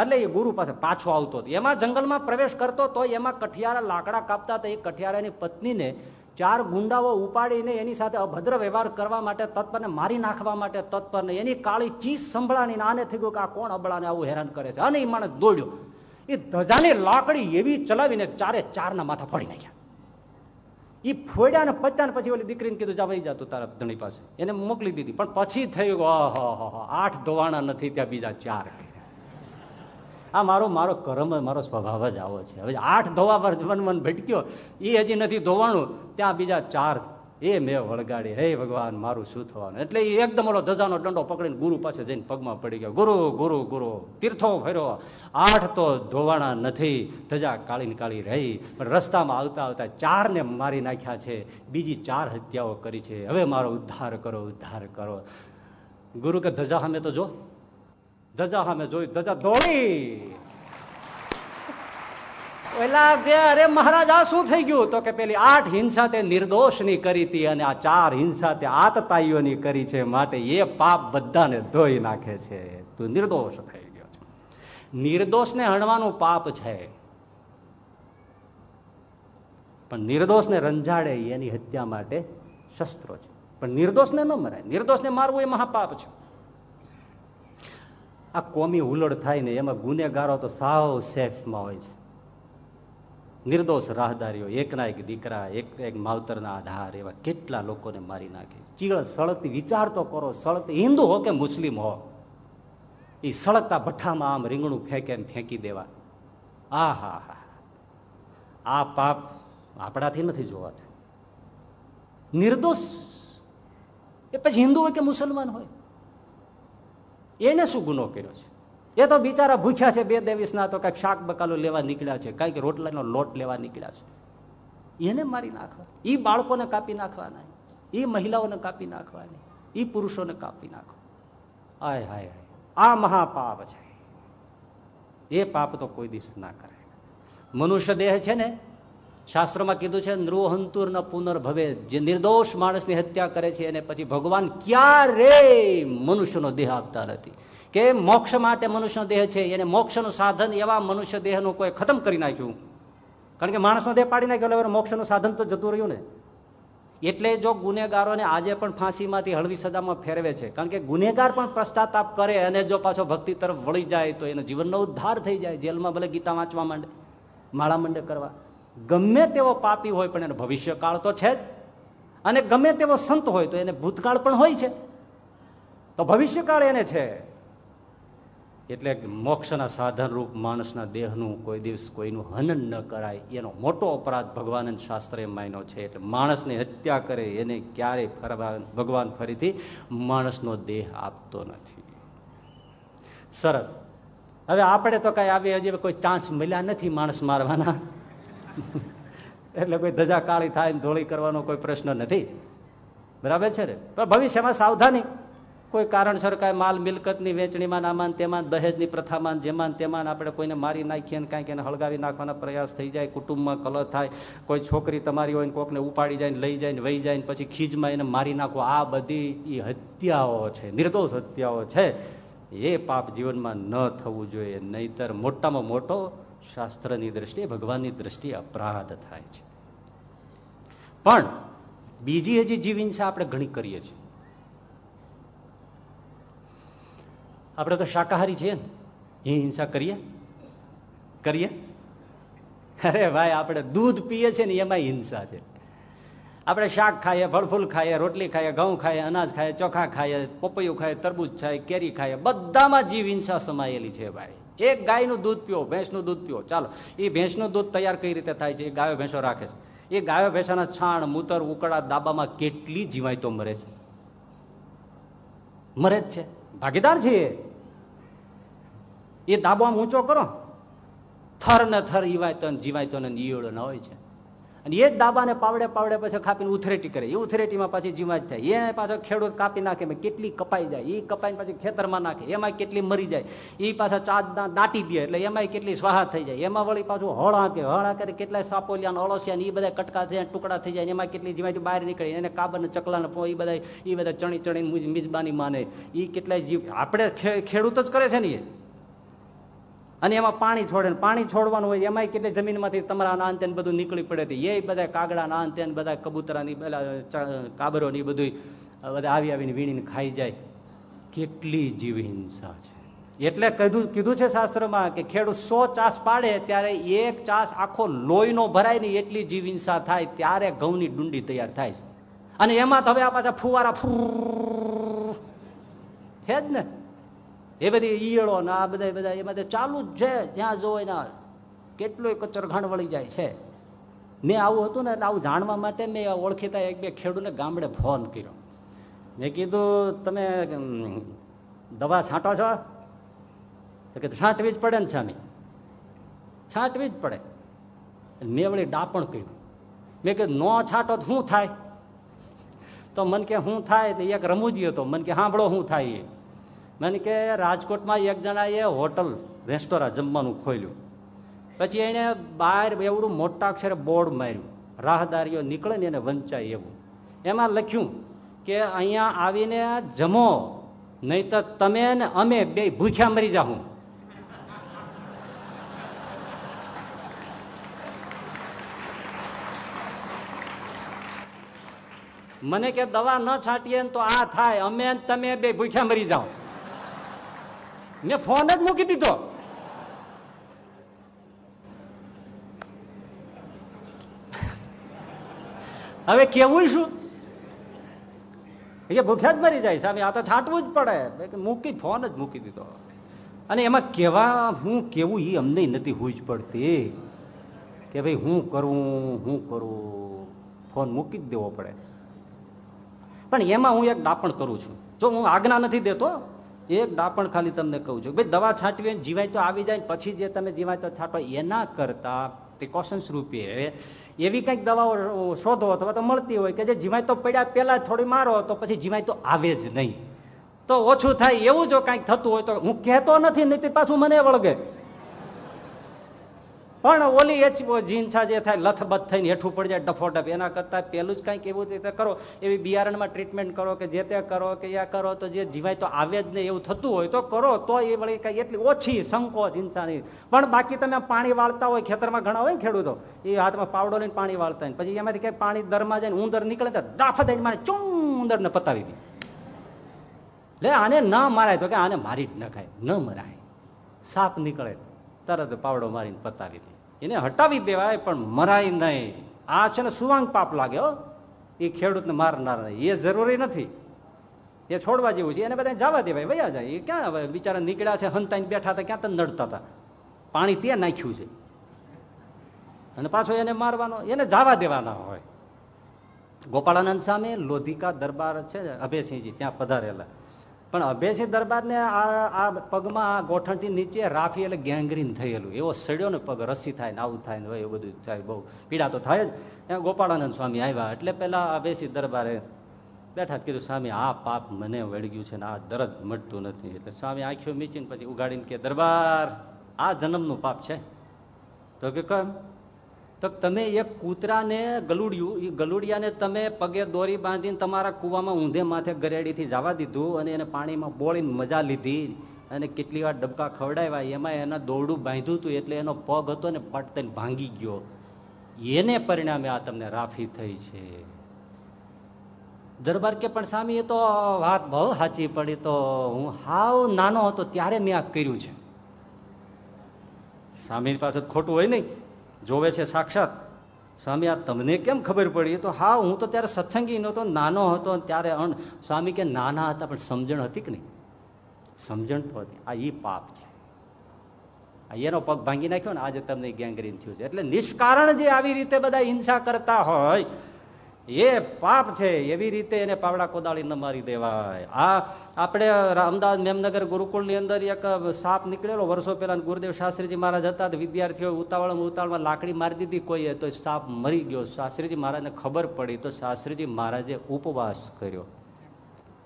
A: એટલે એ ગુરુ પાસે પાછો આવતો હતો. એમાં જંગલમાં પ્રવેશ કરતો તો એમાં કઠિયારા લાકડા કાપતા હતા. એ કઠિયારાની પત્નીને ચાર ગુંડાઓ ઉપાડીને એની સાથે અભદ્ર વ્યવહાર કરવા માટે તત્પરને મારી નાખવા માટે તત્પરને એની કાળી ચીજ સંભળાની આને થઈ ગયું કે આ કોણ અબળાને આવું હેરાન કરે છે? અને એ માણસ દોડ્યો. એ ધજાની લાકડી એવી ચલાવીને ચારે ચારના માથા ફોડી નાખ્યા. એ ફોડ્યા ને પત્યા ને પછી ઓલી દીકરીને કીધું, જા ભાઈ જતું તારા ધણી પાસે. એને મોકલી દીધી. પણ પછી થયું આઠ ધોવાણા નથી, ત્યાં બીજા ચાર આ મારો મારો કરમ, મારો સ્વભાવ જ આવો છે. હવે આઠ ધોવા પર મન મન ભટક્યો એ હજી નથી ધોવાણું ત્યાં બીજા ચાર એ મેં વળગાડી. હે ભગવાન, મારું શું થવાનું? એટલે એ એકદમ ઓલો ધજાનો દંડો પકડીને ગુરુ પાસે જઈને પગમાં પડી ગયો. ગુરુ ગુરુ ગુરુ, તીર્થો ફર્યો આઠ તો ધોવાણા નથી. ધજા કાળી કાળી રહી. પણ રસ્તામાં આવતા આવતા ચારને મારી નાખ્યા છે. બીજી ચાર હત્યાઓ કરી છે. હવે મારો ઉદ્ધાર કરો ઉદ્ધાર કરો. ગુરુ કે ધજા સામે તો જો. ધજા સામે જોઈ, ધજા દોડી. બે અરે મહારાજ, આ શું થઈ ગયું? તો કે પેલી આઠ હિંસા તે નિર્દોષની કરી હતી અને આ ચાર હિંસા તે આતતાઈઓની કરી છે માટે એ પાપ બધાને ધોઈ નાખે છે. તું નિર્દોષ થઈ ગયો છે. નિર્દોષને હણવાનું પાપ છે. પણ નિર્દોષને રંજાડે એની હત્યા માટે શસ્ત્રો છે. પણ નિર્દોષને ન મરાય. નિર્દોષને મારવું એ મહાપાપ છે. આ કોમી હુલડ થાય ને એમાં ગુનેગારો તો સાવ સેફમાં હોય છે. નિર્દોષ રાહદારીઓ એકના એક દીકરા, એક એક માવતરના આધાર એવા કેટલા લોકોને મારી નાખે. ચીળ સળગતી વિચાર તો કરો, સળગતી હિન્દુ હો કે મુસ્લિમ હો? એ સળગતા ભઠ્ઠામાં આમ રીંગણું ફેંકે ફેંકી દેવા. આ હા હા. આ પાપ આપણાથી નથી જોવાતું. નિર્દોષ એ પછી હિન્દુ હોય કે મુસલમાન હોય? એને શું ગુનો કર્યો છે? એ તો બિચારા ભૂખ્યા છે, બે દેવીસના તો કંઈક શાક બકાલો લેવા નીકળ્યા છે, કંઈક રોટલાનો લોટ લેવા નીકળ્યા છે. એને મારી નાખવા. એ બાળકોને કાપી નાખવાના. એ મહિલાઓને કાપી નાખવાની. એ પુરુષોને કાપી નાખવા. હાય હાય. આ મહાપાપ છે. એ પાપ તો કોઈ દિવસ ના કરે. મનુષ્ય દેહ છે ને, શાસ્ત્રોમાં કીધું છે, નૃહંતુર પુનર્ભવે. જે નિર્દોષ માણસની હત્યા કરે છે, એને પછી ભગવાન ક્યારે મનુષ્યનો દેહ આપતા નથી. કે મોક્ષ માટે મનુષ્યનો દેહ છે, એને મોક્ષનું સાધન એવા મનુષ્ય દેહનું કોઈ ખતમ કરી નાખ્યું. કારણ કે માણસનો દેહ પાડી નાખ્યો, એટલે મોક્ષનું સાધન તો જતું રહ્યું ને. એટલે જો ગુનેગારોને આજે પણ ફાંસીમાંથી હળવી સજામાં ફેરવે છે. કારણ કે ગુનેગાર પણ પશ્ચાતાપ કરે અને જો પાછો ભક્તિ તરફ વળી જાય, તો એનો જીવનનો ઉદ્ધાર થઈ જાય. જેલમાં ભલે ગીતા વાંચવા માંડે, માળા માંડે કરવા. ગમે તેવો પાપી હોય, પણ એનો ભવિષ્યકાળ તો છે જ. અને ગમે તેવો સંત હોય, તો એને ભૂતકાળ પણ હોય છે. તો ભવિષ્યકાળ એને છે. એટલે મોક્ષના સાધન રૂપ માણસના દેહનું કોઈ દિવસ કોઈનું હનન ન કરાય, એનો મોટો અપરાધ ભગવાન શાસ્ત્રે માન્યો છે. એટલે માણસને હત્યા કરે, એને ક્યારેય ભગવાન ફરીથી માણસનો દેહ આપતો નથી. સરસ. હવે આપણે તો કઈ આવી હજી કોઈ ચાન્સ મળ્યા નથી માણસ મારવાના. એટલે કોઈ ધજા કાળી થાય ધોળી કરવાનો કોઈ પ્રશ્ન નથી. બરાબર છે ને? ભવિષ્યમાં સાવધાની. કોઈ કારણસર કાંઈ માલ મિલકતની વેચણીમાં નામાં તેમાં દહેજની પ્રથામાં જેમાં તેમાં આપણે કોઈને મારી નાખીએ ને કાંઈક એને હળગાવી નાખવાના પ્રયાસ થઈ જાય, કુટુંબમાં કલહ થાય, કોઈ છોકરી તમારી હોય ને કોકને ઉપાડી જાય લઈ જાય વહી જાય પછી ખીજમાં એને મારી નાખવો આ બધી એ હત્યાઓ છે, નિર્દોષ હત્યાઓ છે. એ પાપ જીવનમાં ન થવું જોઈએ, નહીતર મોટામાં મોટો શાસ્ત્રની દ્રષ્ટિએ, ભગવાનની દ્રષ્ટિએ અપરાધ થાય છે. પણ બીજી હજી જીવ હિંસા આપણે ઘણી કરીએ છીએ. આપણે તો શાકાહારી છીએ ને. એ હિંસા કરીએ? કરીએ? અરે ભાઈ, આપણે દૂધ પીએ છીએ ને એમાં હિંસા છે. આપણે શાક ખાઈએ, ફળફૂલ ખાઈએ, રોટલી ખાઈએ, ઘઉં ખાઈએ, અનાજ ખાઈએ, ચોખા ખાઈએ, પપૈયું ખાઈએ, તરબૂચ ખાઈએ, કેરી ખાઈએ, બધામાં જીવ હિંસા સમાયેલી છે ભાઈ. એક ગાયનું દૂધ પીવો ભેંસનું દૂધ પીવો ચાલો એ ભેંસનું દૂધ તૈયાર કઈ રીતે થાય છે? એ ગાયો ભેંસો રાખે છે. એ ગાયો ભેંસાના છાણ, મૂતર, ઉકળા, દાબામાં કેટલી જીવાય મરે છે? મરે જ છે. ભાગીદાર છે એ દાબો આમ ઊંચો કરો. થર ને થર ઈવાયતો જીવાયતો ને ઈયળો ન હોય છે. અને એ જ દાબાને પાવડે પાવડે પછી કાપીને ઉથરેટી કરે. એ ઉથરેટીમાં પાછી જીવાત થાય એ પાછો ખેડૂત કાપી નાખે કેટલી કપાઈ જાય. એ કપાઈને પાછી ખેતરમાં નાખે. એમાં કેટલી મરી જાય. એ પાછા ચાદ દાટી દે એટલે એમાં કેટલી સ્વાહા થઈ જાય. એમાં વળી પાછું હળ આંકે હળ આંકે કેટલાય સાપોલિયા અળસિયા એ બધા કટકા થઈ ટુકડા થઈ જાય એમાં કેટલી જીવાથી બહાર નીકળે. એને કાબર ચકલાને ચકલા એ બધા એ બધા ચણી ચણી મિજબાની માને. એ કેટલાય જીવ આપણે ખેડૂત જ કરે છે ને એ. અને એમાં પાણી છોડે પાણી છોડવાનું હોય, એમાંય કેટલી જમીનમાંથી તમારા અંતે બધું નીકળી પડે એ બધા કાગડા ના અંતે બધા કબૂતરાની કાબરો ની બધું બધા આવી આવીને વીણીને ખાઈ જાય. કેટલી જીવ હિંસા છે. એટલે કીધું કીધું છે શાસ્ત્રમાં કે ખેડૂત સો ચાસ પાડે ત્યારે એક ચાસ આખો લોહીનો ભરાય ને એટલી જીવ હિંસા થાય ત્યારે ઘઉંની ડુંડી તૈયાર થાય છે. અને એમાં તો હવે આ પાછા ફુવારા ફૂ છે જ ને? એ બધી ઈયળો ને આ બધા બધા એ બધા ચાલુ જ છે. જ્યાં જો એના કેટલોય કચરઘાણ વળી જાય છે. મેં આવું હતું ને, એટલે આવું જાણવા માટે મેં ઓળખીતા એક બે ખેડૂને ગામડે ફોન કર્યો. મેં કીધું, તમે દવા છાંટો છો? તો કે છાંટવી જ પડે ને સામે છાંટવી જ પડે. મેં વળી ડાપણ કર્યું. મેં કીધું, ન છાંટો શું થાય? તો મન કે શું થાય? એક રમૂજી હતો મન કે સાંભળો શું થાય એ? મને કે રાજકોટમાં એક જણાએ હોટલ, રેસ્ટોરાં જમવાનું ખોલ્યું. પછી એને બહાર એવડું મોટા અક્ષરે બોર્ડ માર્યું. રાહદારીઓ નીકળે ને એને વંચાય એવું. એમાં લખ્યું કે અહીંયા આવીને જમો નહીં તો તમે ને અમે બે ભૂખ્યા મરી જાઉં મને કે દવા ન છાંટીએ તો આ થાય, અમે તમે બે ભૂખ્યા મરી જાઓ. મેં ફોન જ મૂકી દીધો. હવે કેવું શું એ ભૂખ્યા જ મરી જાય સામે આ તો છાંટવું જ પડે. મૂકી, ફોન જ મૂકી દીધો. અને એમાં કેવા, હું કેવું એ અમને નથી હુજ પડતી કે ભાઈ હું કરું હું કરું. ફોન મૂકી જ દેવો પડે. પણ એમાં હું એક ડાપણ કરું છું. જો હું આજ્ઞા નથી દેતો એક ડાપણ ખાલી તમને કહું છું ભાઈ દવા છાંટવી જીવાય તો આવી જાય પછી જે તમે જીવાય તો છાંટો. એના કરતા પ્રિકોશન્સ રૂપે એવી કંઈક દવાઓ શોધો અથવા તો મળતી હોય કે જે જીવાય તો પડ્યા પહેલા થોડી મારો તો પછી જીવાય તો આવે જ નહીં. તો ઓછું થાય એવું જો કાંઈક થતું હોય તો હું કહેતો નથી, નહીં પાછું મને વળગે. પણ ઓલી એચ જીનછા જે થાય, લથબથ થઈને હેઠું પડી જાય, ડફોડફ. એના કરતા પેલું જ કંઈક એવું રીતે કરો. એવી બિયારણમાં ટ્રીટમેન્ટ કરો કે જે તે કરો કે યા કરો, તો જે જીવાય તો આવે જ નહીં એવું થતું હોય, તો કરો, તો એ વળી કઈ એટલી ઓછી સંકોચ હિંસાની પણ બાકી તમે પાણી વાળતા હોય, ખેતરમાં ઘણા હોય ખેડૂતો, એ હાથમાં પાવડો લઈને પાણી વાળતા હોય પછી એમાંથી કઈ પાણી દરમાં જાય ઉંદર નીકળે તો દાફા દઈને મારે ચું ઉંદરને પતાવી દે. લે, આને ન મારાય, તો કે આને મારી જ નખાય. ન મરાય. સાપ નીકળે, તરત પાવડો મારીને પતાવી દે. એને હટાવી દેવાય, પણ મરાય નહીં. આ છે ને સુવાંગ પાપ લાગે, હો. એ ખેડૂતને મારનાર એ જરૂરી નથી. એ છોડવા જેવું છે. એને બધા જવા દેવાય. વયા જાય. એ ક્યાં હવે બિચારા નીકળ્યા છે, હંતાઈને બેઠા હતા, ક્યાં તો નડતા હતા. પાણી ત્યાં નાખ્યું છે. અને પાછો એને મારવાનો, એને જવા દેવાના હોય. ગોપાળાનંદ સામે લોધિકા દરબાર છે અભયસિંહજી, ત્યાં પધારેલા. પણ અભયસિંહ દરબારને આ આ પગમાં ગોઠણથી નીચે રાફી એટલે ગેંગ્રીન થયેલું. એવો સડ્યો ને પગ રસી થાય ને આવું થાય ને એવું બધું થાય, બહુ પીડા તો થાય જ. ગોપાળાનંદ સ્વામી આવ્યા એટલે પેલા અભયસિંહ દરબારે બેઠા કીધું, સ્વામી, આ પાપ મને વળગ્યું છે ને આ દરદ મટતું નથી. એટલે સ્વામી આંખીઓ મીચીને પછી ઉગાડીને કે, દરબાર, આ જન્મનું પાપ છે. તો કે, કેમ? તો તમે એક કૂતરાને ગલુડિયું, એ ગલુડિયાને તમે પગે દોરી બાંધીને તમારા કૂવામાં ઊંધે માથે ગરેડીથી જવા દીધું અને એને પાણીમાં બોળીને મજા લીધી અને કેટલી વાર ડબકા ખવડાવ્યા. એમાં એના દોરડું બાંધ્યું હતું એટલે એનો પગ હતો ને પટ ભાંગી ગયો. એને પરિણામે આ તમને રાફી થઈ છે. દરબાર કે, પણ સ્વામી, એ તો વાત બહુ સાચી પડી તો હું હાવ નાનો હતો ત્યારે મેં આ કર્યું છે. સ્વામી પાસે ખોટું હોય નહીં. જોવે છે સાક્ષાત, સ્વામી, આ તમને કેમ ખબર પડી? તો, હા, હું તો ત્યારે સત્સંગી નહોતો, નાનો હતો, ત્યારે અણ, સ્વામી કે નાના હતા, પણ સમજણ હતી કે નહીં? સમજણ તો હતી. આ ઈ પાપ છે. એનો પગ ભાંગી નાખ્યો ને, આજે તમને ગેંગ્રીન થયું છે. એટલે નિષ્કારણ જે આવી રીતે બધા હિંસા કરતા હોય એ પાપ છે, એવી રીતે એને પાવડા કોદાળી ન મારી દેવાય. આ આપણે અમદાવાદ મેમનગર ગુરુકુળની અંદર એક સાપ નીકળેલો, વર્ષો પહેલા ગુરુદેવ શાસ્ત્રીજી મહારાજ હતા વિદ્યાર્થીઓ ઉતાવળમાં ઉતાવળમાં લાકડી મારી દીધી કોઈએ તો સાપ મરી ગયો. શાસ્ત્રીજી મહારાજને ખબર પડી, તો શાસ્ત્રીજી મહારાજે ઉપવાસ કર્યો.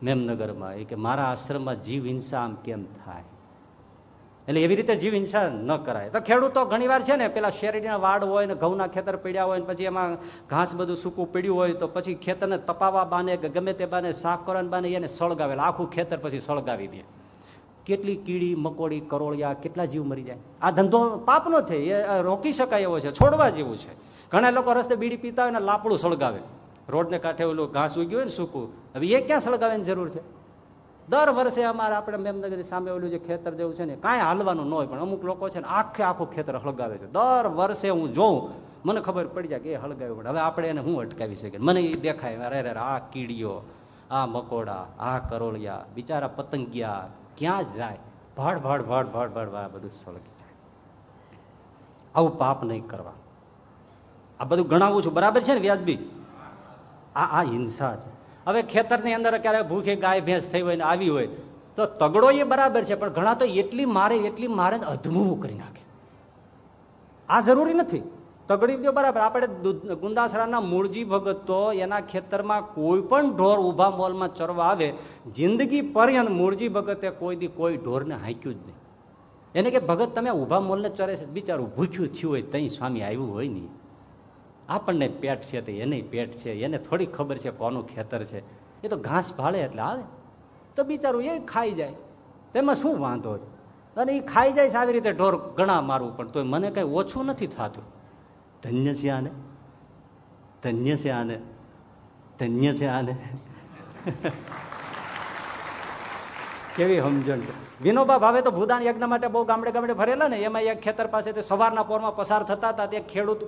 A: મેમનગરમાં, એ કે મારા આશ્રમમાં જીવ હિંસા આમ કેમ થાય? એટલે એવી રીતે જીવ હિંસા ન કરાય. તો ખેડૂતો ઘણી વાર છે ને, પેલા શેરડીના વાડ હોય ને, ઘઉંના ખેતર પડ્યા હોય પછી એમાં ઘાસ બધું સૂકું પડ્યું હોય તો પછી ખેતરને તપાવવા બાને કે ગમે તે બાને સાફ કરવાને બાને એને સળગાવેલા. આખું ખેતર પછી સળગાવી દે. કેટલી કીડી, મકોડી, કરોળિયા, કેટલા જીવ મરી જાય. આ ધંધો પાપનો છે એ રોકી શકાય એવો છે, છોડવા જેવું છે. ઘણા લોકો રસ્તે બીડી પીતા હોય ને, લાપડું સળગાવે. રોડને કાંઠે ઓલું ઘાસ ઉગ્યું હોય ને, સૂકું. હવે એ ક્યાં સળગાવવાની જરૂર છે? દર વર્ષે અમારે આપણે મેમનગરની સામે ઓલું જે ખેતર જેવું છે ને, કાંઈ હાલવાનું ન હોય, પણ અમુક લોકો છે ને આખે આખું ખેતર હળગાવે છે. દર વર્ષે હું જોઉં, મને ખબર પડી જાય કે એ હળગાવ્યું પડે હવે આપણે એને હું અટકાવી શકીએ? મને એ દેખાય, અરે અરે આ કીડીઓ, આ મકોડા, આ કરોળિયા, બિચારા પતંગિયા, ક્યાં જાય? ભાડ ભાડ ભાડ ભાડ ભાડ ભાડ બધું સળગી જાય. આવું પાપ નહીં કરવા. આ બધું ગણાવું છું. બરાબર છે ને વ્યાજબી? આ આ હિંસા છે. હવે ખેતરની અંદર ક્યારે ભૂખે ગાય, ભેંસ થઈ હોય ને આવી હોય, તો તગડો એ બરાબર છે, પણ ઘણા તો એટલી મારે એટલી મારે અધમું કરી નાખે. આ જરૂરી નથી. તગડી દો બરાબર. આપણે ગુંદાસરાના મૂળજી ભગત તો એના ખેતરમાં કોઈ પણ ઢોર ઊભા મોલમાં ચરવા આવે, જિંદગી પર્યંત મૂળજી ભગતે કોઈ દી કોઈ ઢોરને હાંક્યું જ નહીં. એને કે ભગત, તમે ઊભા મોલને ચરે છે. બિચારું ભૂખ્યું થયું હોય તઈ સ્વામી આવ્યું હોય નહીં આપણને પેટ છે તો એને પેટ છે. એને થોડી ખબર છે કોનું ખેતર છે. એ તો ઘાસ ભાળે એટલે આવે. તો બિચારું એ ખાઈ જાય. તેમાં શું વાંધો છે? અને એ ખાઈ જાય છે આવી રીતે ઢોર ઘણા મારવું પણ તો મને કંઈ ઓછું નથી થતું. ધન્ય છે આને. ધન્ય છે આને. ધન્ય છે આને. કેવી સમજણ છે? વિનોબા ભાવે તો ભૂદાન યજ્ઞ માટે બહુ ગામડે ગામડે ભરેલા ને. એમાં એક ખેતર પાસે સવારના પોરમાં પસાર થતા હતા. તે ખેડૂત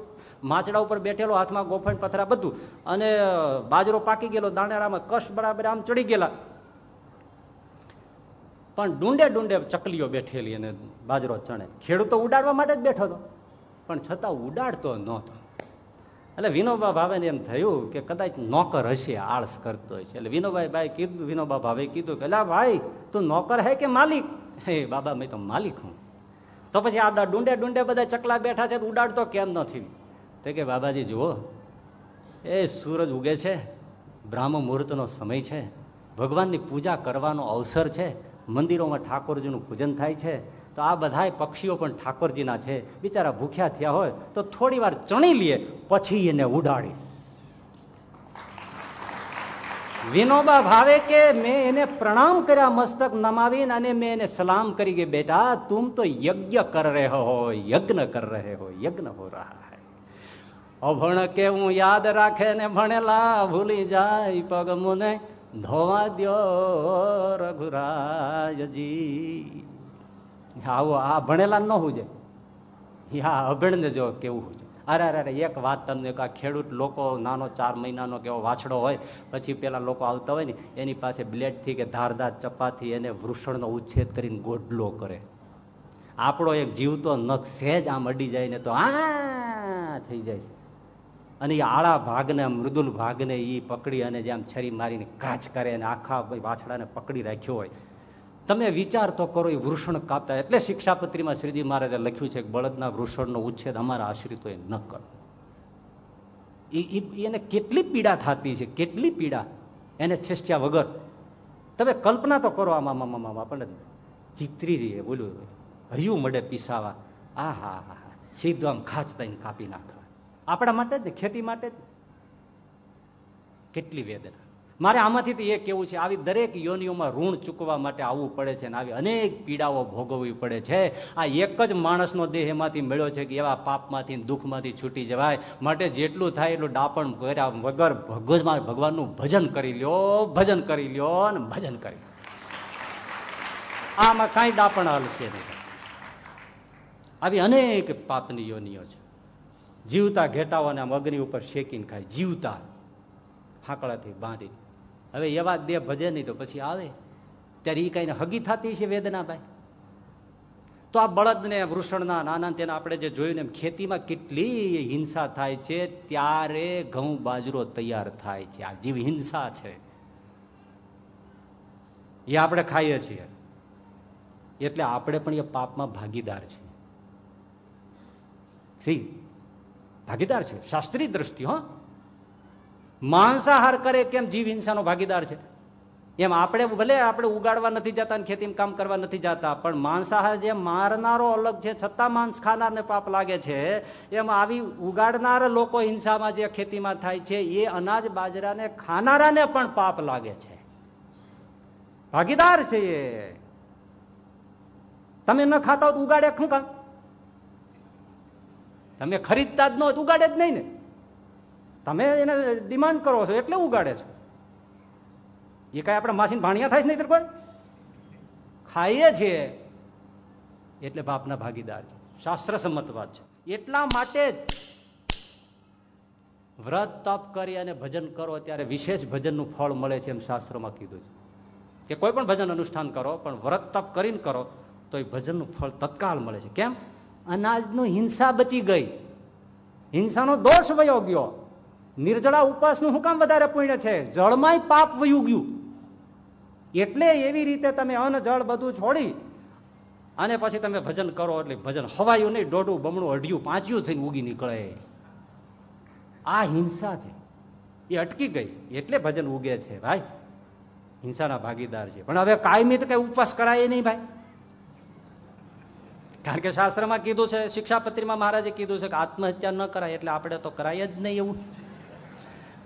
A: માચડા ઉપર બેઠેલો, હાથમાં ગોફણ, પથરા બધું. અને બાજરો પાકી ગયેલો, દાણેરામાં કશ બરાબર આમ ચડી ગયેલા. પણ ડુંડે ડુંડે ચકલીઓ બેઠેલી અને બાજરો ચણે. ખેડૂતો ઉડાડવા માટે જ બેઠો હતો. પણ છતાં ઉડાડતો નહોતો. એટલે વિનોબા ભાવેને એમ થયું કે કદાચ નોકર હશે, આળસ કરતો હશે. એટલે વિનોભાઈ ભાઈ કીધું, વિનોબા ભાવે કીધું કે, અલા ભાઈ, તું નોકર હે કે માલિક? હે, બાબા, મેં તો માલિક હું. તો પછી આ ડુંડે ડુંડે બધા ચકલા બેઠા છે ઉડાડતો કેમ નથી? તો કે, બાબાજી, જુઓ, એ સૂરજ ઉગે છે, બ્રાહ્મ મુહૂર્તનો સમય છે, ભગવાનની પૂજા કરવાનો અવસર છે, મંદિરોમાં ઠાકોરજીનું પૂજન થાય છે, તો આ બધાય પક્ષીઓ પણ ઠાકોરજીના છે, બિચારા ભૂખ્યા થયા હોય, તો થોડી વાર ચણી લઈએ પછી એને ઉડાડીશ. વિનોબા ભાવે કે, મેં એને પ્રણામ કર્યા મસ્તક નમાવીને અને મેં એને સલામ કરી કે, બેટા તું તો યજ્ઞ કર રહે હો, યજ્ઞ કર રહે હો, યજ્ઞ હો રહા. અભણ કેવું યાદ રાખે ને ભણેલા ભૂલી જાય પગ મુને ધોવા દ્યો રઘુરાયજી. આવો, આ ભણેલા ન હું છે હા અભણ ને જો કેવું હું અરે અરે અરે, એક વાત તમને આ ખેડૂત લોકો નાનો ચાર મહિનાનો કેવો વાછડો હોય, પછી પેલા લોકો આવતા હોય ને, એની પાસે બ્લેડથી કે ધારદાર ચપાથી એને વૃષણનો ઉચ્છેદ કરીને ગોડલો કરે. આપણો એક જીવતો નખ સહેજ આમ અડી જાય ને તો આ થઈ જાય છે. અને એ આળા ભાગને, મૃદુલ ભાગને એ પકડી અને જેમ છરી મારીને કાચ કરે અને આખા વાછડાને પકડી રાખ્યો હોય. તમે વિચાર તો કરો, એ વૃષણ કાપતા એટલે શિક્ષાપત્રીમાં શ્રીજી મહારાજે લખ્યું છે કે બળદના વૃષણનો ઉચ્છેદ અમારા આશ્રિતોએ ન કરો એને કેટલી પીડા થતી છે, કેટલી પીડા. એને છેસ્યા વગર. તમે કલ્પના તો કરો આમાં મામા આપણને ચિત્રી રહીએ બોલ્યું હયું મળે પીસાવા. આ હા હા સીધો આમ ખાચ દઈને કાપી નાખવા આપણા માટે જ ખેતી માટે જ કેટલી વેદના. મારે આમાંથી તો એ કેવું છે, આવી દરેક યોનિઓમાં ઋણ ચૂકવા માટે આવવું પડે છે અને આવી અનેક પીડાઓ ભોગવવી પડે છે. આ એક જ માણસનો દેહ એમાંથી મળ્યો છે કે એવા પાપમાંથી દુઃખમાંથી છૂટી જવાય. માટે જેટલું થાય એટલું ડાપણ કર્યા વગર ભગવાન ભગવાનનું ભજન કરી લ્યો, ભજન કરી લ્યો અને ભજન કરી આમાં કાંઈ ડાપણ હલશે નહીં. આવી અનેક પાપની યોનિઓ છે. જીવતા ઘેટાઓને આમ અગ્નિ ઉપર શેકીને ખાય. જીવતા. હાંકડાથી બાંધી હવે એવા દેહ ભજે નહીં તો પછી આવે. ત્યારે એ કઈને હગી થતી છે વેદના ભાઈ તો આ બળદને વૃષણના નાના તેના આપણે જે જોયું ને ખેતીમાં કેટલી હિંસા થાય છે, ત્યારે ઘઉં બાજરો તૈયાર થાય છે. આ જીવ હિંસા છે. એ આપણે ખાઈએ છીએ. એટલે આપણે પણ એ પાપમાં ભાગીદાર છીએ. ભાગીદાર છે. શાસ્ત્રીય દ્રષ્ટિ, હો. માંસાહાર કરે કેમ જીવ હિંસાનો ભાગીદાર છે? એમ આપણે ભલે આપણે ઉગાડવા નથી જતા ખેતીમાં કામ કરવા નથી જતા, પણ માંસાહાર જે મારનારો અલગ છે, છતાં માંસ ખાનારને પાપ લાગે છે, એમ આવી ઉગાડનાર લોકો હિંસામાં જે ખેતીમાં થાય છે, એ અનાજ બાજરાને ખાનારાને પણ પાપ લાગે છે. ભાગીદાર છે એ. તમે ન ખાતા ઉગાડે શું કામ? તમે ખરીદતા જ ન હોય ઉગાડે જ નહીં ને. તમે એને ડિમાન્ડ કરો છો, એટલે ઉગાડે છો. એ કઈ આપણે માસીને ભાણિયા થાય છે નહીં કોઈ? ખાઈએ છીએ એટલે બાપના ભાગીદાર છે. શાસ્ત્ર સંમત વાત છે. એટલા માટે જ વ્રત તપ કરી અને ભજન કરો ત્યારે વિશેષ ભજનનું ફળ મળે છે એમ શાસ્ત્રોમાં કીધું છે. કે કોઈ પણ ભજન અનુષ્ઠાન કરો, પણ વ્રત તપ કરીને કરો, તો એ ભજનનું ફળ તત્કાલ મળે છે. કેમ? અનાજનું હિંસા બચી ગઈ. હિંસાનો દોષ વયો ગયો. નિર્જળા ઉપવાસનું શું કામ વધારે પુણ્ય છે? જળમાંય પાપ વયું ગયું. એટલે એવી રીતે તમે અન્ન, જળ બધું છોડી અને પછી તમે ભજન કરો એટલે ભજન હવાયું નહીં, દોઢું, બમણું, અઢિયું, પાંચ્યું થઈને ઉગી નીકળે. આ હિંસા છે. એ અટકી ગઈ. એટલે ભજન ઉગે છે, ભાઈ. હિંસાના ભાગીદાર છે. પણ હવે કાયમી તો કઈ ઉપવાસ કરાય નહીં, ભાઈ. કારણ કે શાસ્ત્રમાં કીધું છે, શિક્ષાપત્રીમાં મહારાજે કીધું છે કે આત્મહત્યા ન કરાય એટલે આપણે તો કરાય જ નહીં એવું.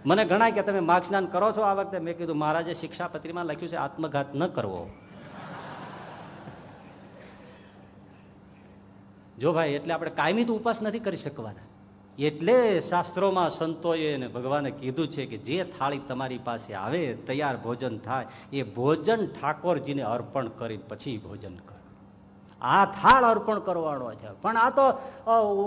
A: મને ગણાય કે તમે માર્ગ સ્નાન કરો છો આ વખતે. મેં કીધું, મહારાજે શિક્ષાપત્રીમાં લખ્યું છે, આત્મઘાત ન કરવો. જો ભાઈ, એટલે આપણે કાયમી તો ઉપાસ નથી કરી શકવાના. એટલે શાસ્ત્રોમાં સંતોએ અને ભગવાને કીધું છે કે જે થાળી તમારી પાસે આવે, તૈયાર ભોજન થાય, એ ભોજન ઠાકોરજીને અર્પણ કરી પછી ભોજન કરો. આ થાળ અર્પણ કરવાનો છે. પણ આ તો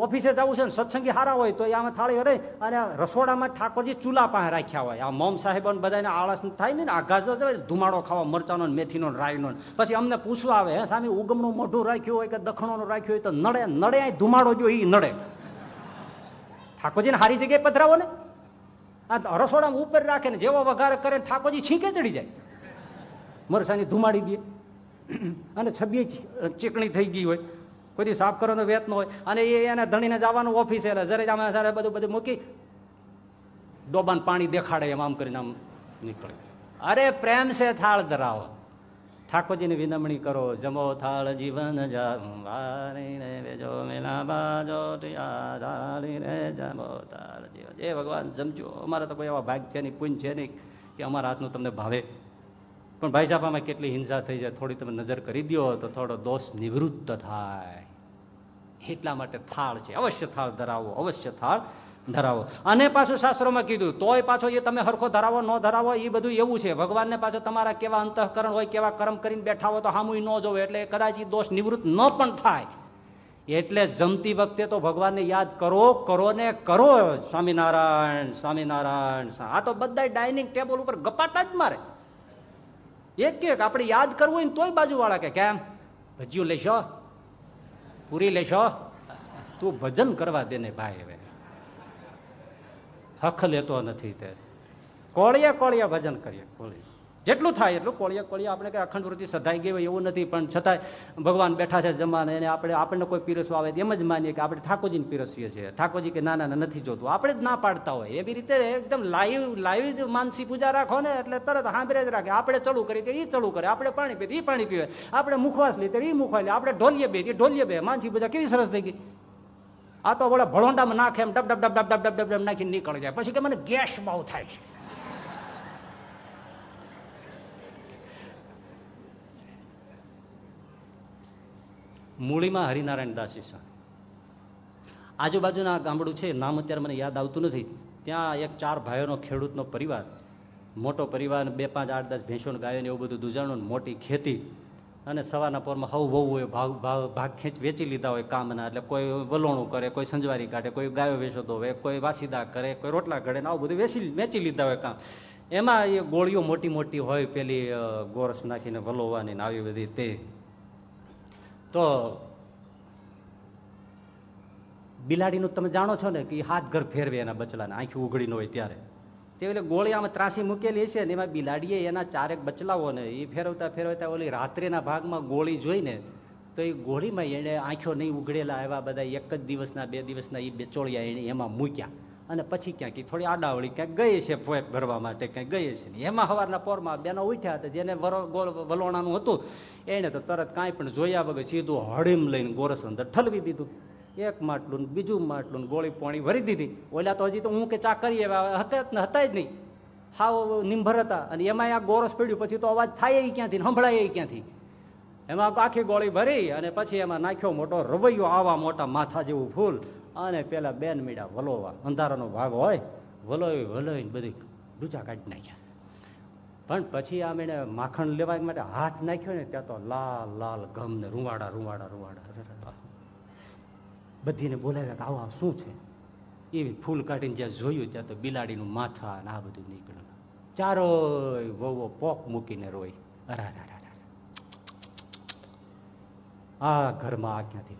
A: ઓફિસે જવું છે ને સત્સંગી સારા હોય તો આમાં થાળી હરે અને રસોડામાં ઠાકોરજી ચૂલા પાસે રાખ્યા હોય. આ મોમ સાહેબ બધાને આળસ થાય ને આઘાત ધુમાડો ખાવા મરચાનો મેથીનો રાયનો પછી અમને પૂછવા આવે, હે સામે ઉગમનું મોઢું રાખ્યું હોય કે દખણોનું રાખ્યું હોય તો નડે નડે ધુમાડો જો એ નડે. ઠાકોરજીને સારી જગ્યાએ પધરાવો ને. આ રસોડામાં ઉપર રાખે ને, જેવો વઘાર કરે ઠાકોરજી છીંકે ચડી જાય. મરસાની ધુમાડી દે. અને છબી ચીકણી થઈ ગઈ હોય. કોઈ સાફ કરવાનો વેત હોય. અને એ એને ધણીને જવાનું ઓફિસ એટલે જરે આમાં સારે બધું બધું મૂકી ડોબાન પાણી દેખાડે એમ, આમ કરીને આમ નીકળે. અરે પ્રેમ છે થાળ ધરાવો. ઠાકોરજીની વિનમણી કરો. જમો થાળ જીવન જમો થાળ જીવન. એ ભગવાન જમજો. અમારા તો કોઈ એવા ભાગ છે નહીં પુંજ છે નહીં કે અમારા હાથનું તમને ભાવે. પણ ભાઈ સાહેબ કેટલી હિંસા થઈ જાય? થોડી તમે નજર કરી દો તો થોડો દોષ નિવૃત્ત થાય. એટલા માટે થાળ છે. અવશ્ય થાળ ધરાવો, અવશ્ય થાળ ધરાવો. અને પાછું શાસ્ત્રોમાં કીધું, તોય પાછો એ તમે હરખો ધરાવો, ન ધરાવો એ બધું એવું છે. ભગવાનને પાછો તમારા કેવા અંતઃકરણ હોય, કેવા કર્મ કરીને બેઠા હોય તો હામું ન જોવે. એટલે કદાચ એ દોષ નિવૃત્ત ન પણ થાય. એટલે જમતી વખતે તો ભગવાનને યાદ કરો કરો ને કરો. સ્વામિનારાયણ સ્વામિનારાયણ આ તો બધા ડાઇનિંગ ટેબલ ઉપર ગપાટા જ મારે. એક એક આપણે યાદ કરવું હોય ને તોય બાજુવાળા કે કેમ? ભજીયું લેશો? પૂરી લેશો? તું ભજન કરવા દે ને ભાઈ હવે. હખ લેતો નથી તે. કોળિયા કોળિયા ભજન કરીએ કોળી જેટલું થાય એટલું કોળિયા કોળિયા આપણે કઈ અખંડ વૃત્તિ સધાઈ ગઈ હોય એવું નથી, પણ છતાંય ભગવાન બેઠા છે જમાને એને આપણે, આપણને કોઈ પીરસવા આવે એમ જ માનીએ કે આપણે ઠાકોરજીને પીરસીએ છીએ. ઠાકોરજી કે ના ના નથી જોતું. આપણે જ ના પાડતા હોય. એવી રીતે એકદમ લાઈવ લાઈવ જ માનસી પૂજા રાખો ને એટલે તરત હાંભરે જ રાખે. આપણે ચડું કરી તો એ ચડું કરે. આપણે પાણી પીએ એ પાણી પીવે આપણે મુખવાસ લે તો એ મુખવા લે આપણે ઢોલીએ બે ઢોલીએ બે. માનસી પૂજા કેવી સરસ થઈ ગઈ. આ તો વળે ભળોંડામાં નાખે એમ ડબ ડબ ડબ ડબ ડબ ડબ ડબ નાખીને નીકળી જાય. પછી કે મને ગેસ બહુ થાય છે. મૂળીમાં હરિનારાયણ દાસી આજુબાજુના ગામડું છે, નામ અત્યારે મને યાદ આવતું નથી. ત્યાં એક ચાર ભાઈઓનો ખેડૂતનો પરિવાર, મોટો પરિવાર, બે પાંચ આઠ દસ ભેંસોને ગાયોને એવું બધું દુજાણું મોટી ખેતી. અને સવારના પોરમાં હવ વહુ હોય, ભાવ ભાવ, ભાગ ખેંચ વેચી લીધા હોય કામના, એટલે કોઈ વલોણું કરે, કોઈ સંજવારી કાઢે, કોઈ ગાયો વેચો હોય, કોઈ વાસીદા કરે, કોઈ રોટલા ઘડે આવું બધું વેચી વેચી લીધા હોય કામ. એમાં એ ગોળીઓ મોટી મોટી હોય, પેલી ગોરસ નાખીને વલોવાની ને આવી બધી તે. તો બિલાડીનું તમે જાણો છો ને કે હાથ ઘર ફેરવે એના બચલાને, આંખી ઉઘડી ન હોય ત્યારે. તે એટલે ગોળીયામાં ત્રાસી મૂકેલી હશે ને એમાં બિલાડીએ એના ચારેક બચલાઓને એ ફેરવતા ફેરવતા ઓલી રાત્રિના ભાગમાં ગોળી જોઈને તો એ ગોળીમાં એણે આંખો નહીં ઉઘડેલા એવા બધા એક જ દિવસના, બે દિવસના એ બેચોળિયા એણે એમાં મૂક્યા. અને પછી ક્યાંક થોડી આડાવળી ક્યાંક ગઈ છે પોએક ભરવા માટે, ક્યાંક ગઈ છે એમાં સવારના પોરમાં બેનો ઉઠ્યા હતા, જેને ગોળ વલોણાનું હતું એને તો તરત કાંઈ પણ જોયા વગર સીધું હળીમ લઈને ગોરસ અંદર ઠલવી દીધું. એક માટલું બીજું માટલું ગોળી પોણી ભરી દીધી. ઓલા તો હજી તો હું કે ચા કરીએ હતા હતા જ નહીં. હાવ નિંભર હતા અને એમાં આ ગોરસ પીડ્યું, પછી તો અવાજ થાય ક્યાંથી સંભળાય ક્યાંથી. એમાં આખી ગોળી ભરી અને પછી એમાં નાખ્યો મોટો રવૈયો, આવા મોટા માથા જેવું ફૂલ. અને પેલા બેન મીડા વલોવા. અંધારાનો ભાગ હોય, વલોવી વલોય બધી ડૂચા કાઢી નાખ્યા. પણ પછી આમ એને માખણ લેવા માટે હાથ નાખ્યો ને, ત્યાં તો લાલ લાલ ગમ ને રૂવાડા રૂવાડા રૂવાડા. બધીને બોલાવ્યા કે આવા શું છે? એવી ફૂલ કાઢીને જ્યાં જોયું, ત્યાં તો બિલાડીનું માથા ને આ બધું નીકળ્યું. ચારો વહુઓ પોક મૂકીને રોય અરા. આ ઘરમાં આ ક્યાંથી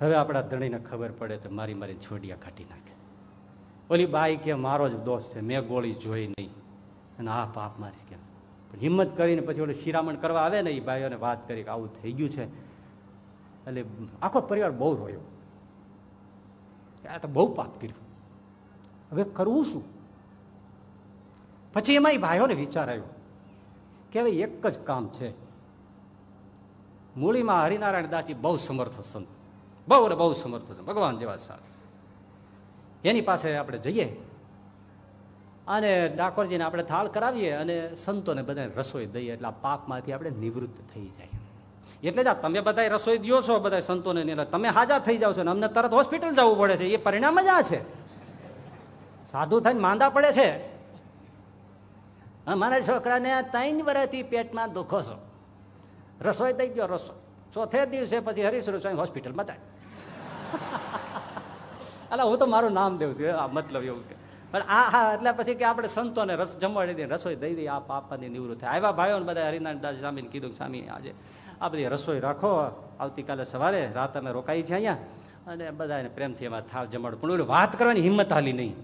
A: હવે આપણા ધણીને ખબર પડે તો મારી મારી છોડિયા કાઢી નાખે. ઓલી બાઈ કે, મારો જ દોસ્ત છે, મેં ગોળી જોઈ નહીં. અને આ પાપ મારી કેમ? પણ હિંમત કરીને પછી ઓલું શિરામણ કરવા આવે ને એ ભાઈઓને વાત કરી કે આવું થઈ ગયું છે. એટલે આખો પરિવાર બહુ રોયો. આ તો બહુ પાપ કર્યું. હવે કરવું શું? પછી એમાં એ ભાઈઓને વિચાર આવ્યો કે હવે એક જ કામ છે. મૂળીમાં હરિનારાયણ દાસજી બહુ સમર્થ સંત. બહુ ને બહુ સમર્થ છે. ભગવાન જેવા સાધુ. એની પાસે આપણે જઈએ અને ડાકોરજીને આપણે થાળ કરાવીએ અને સંતોને બધાને રસોઈ દઈએ એટલે આ પાપમાંથી આપણે નિવૃત્ત થઈ જાય. એટલે જ તમે બધા રસોઈ દો છો બધા સંતોને તમે હાજર થઈ જાવ છો ને અમને તરત હોસ્પિટલ જવું પડે છે. એ પરિણામ જ આ છે. સાધુ થઈને માંદા પડે છે. મારા છોકરાને ત્રણ વર્ષથી પેટમાં દુખો છો. રસોઈ થઈ ગયો રસો. ચોથે દિવસે પછી હરીશ રસોઈ હોસ્પિટલમાં બતાય એટલે હું તો મારું નામ દેવું છું મતલબ એવું કે. પણ આ હા એટલે પછી કે આપણે સંતોને રસ જમવાડી દઈએ, રસોઈ દઈ દઈએ, આ પાપાની નિવૃત્ત થાય. આવ્યા ભાઈઓને બધા હરિનારાયણ દાસ સ્વામીને કીધું સ્વામી, આજે આ બધી રસોઈ રાખો, આવતીકાલે સવારે રાત અમે રોકાઈ છે અહીંયા. અને બધાને પ્રેમથી એમાં થાળ જમાડું. પણ વાત કરવાની હિંમત હાલી નહીં.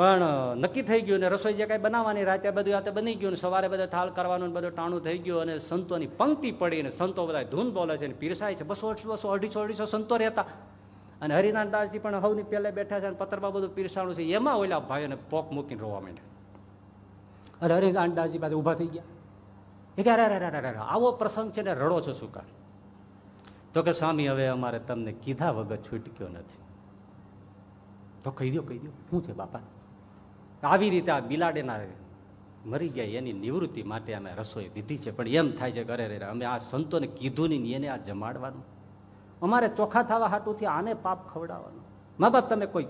A: પણ નક્કી થઈ ગયું ને રસોઈ જે કાંઈ બનાવવાની રાતે બધું રાતે બની ગયું ને સવારે બધા થાળ કરવાનું બધું ટાણું થઈ ગયું અને સંતોની પંક્તિ પડી ને સંતો બધા ધૂન બોલે છે ને પીરસાય છે. બસો બસો અઢીસો અઢીસો સંતો રહેતા. અને હરિનાથ દાસજી પણ સૌની પહેલા બેઠા છે અને પત્રમાં બધું પીરસાણું છે. એમાં ઓલા ભાઈઓને પોક મૂકીને રોવા માંડ્યા. અને હરિનાથ દાસજી પાસે ઊભા થઈ ગયા. એ કે, અરે અરે અરે આવો પ્રસંગ છે ને રડો છો શું તો કે, સ્વામી, હવે અમારે તમને કીધા વગર છૂટક્યો નથી. તો કહી દો કહી દો શું છે બાપા? આવી રીતે આ બિલાડીના મરી ગયા, એની નિવૃત્તિ માટે અમે રસોઈ દીધી છે. પણ એમ થાય છે ઘરે રે અમે આ સંતોને કીધું નહીં, એને આ જમાડવાનું. અમારે ચોખા થવા હાટુંથી આને પાપ ખવડાવવાનું. મા બાપ, તમે કોઈ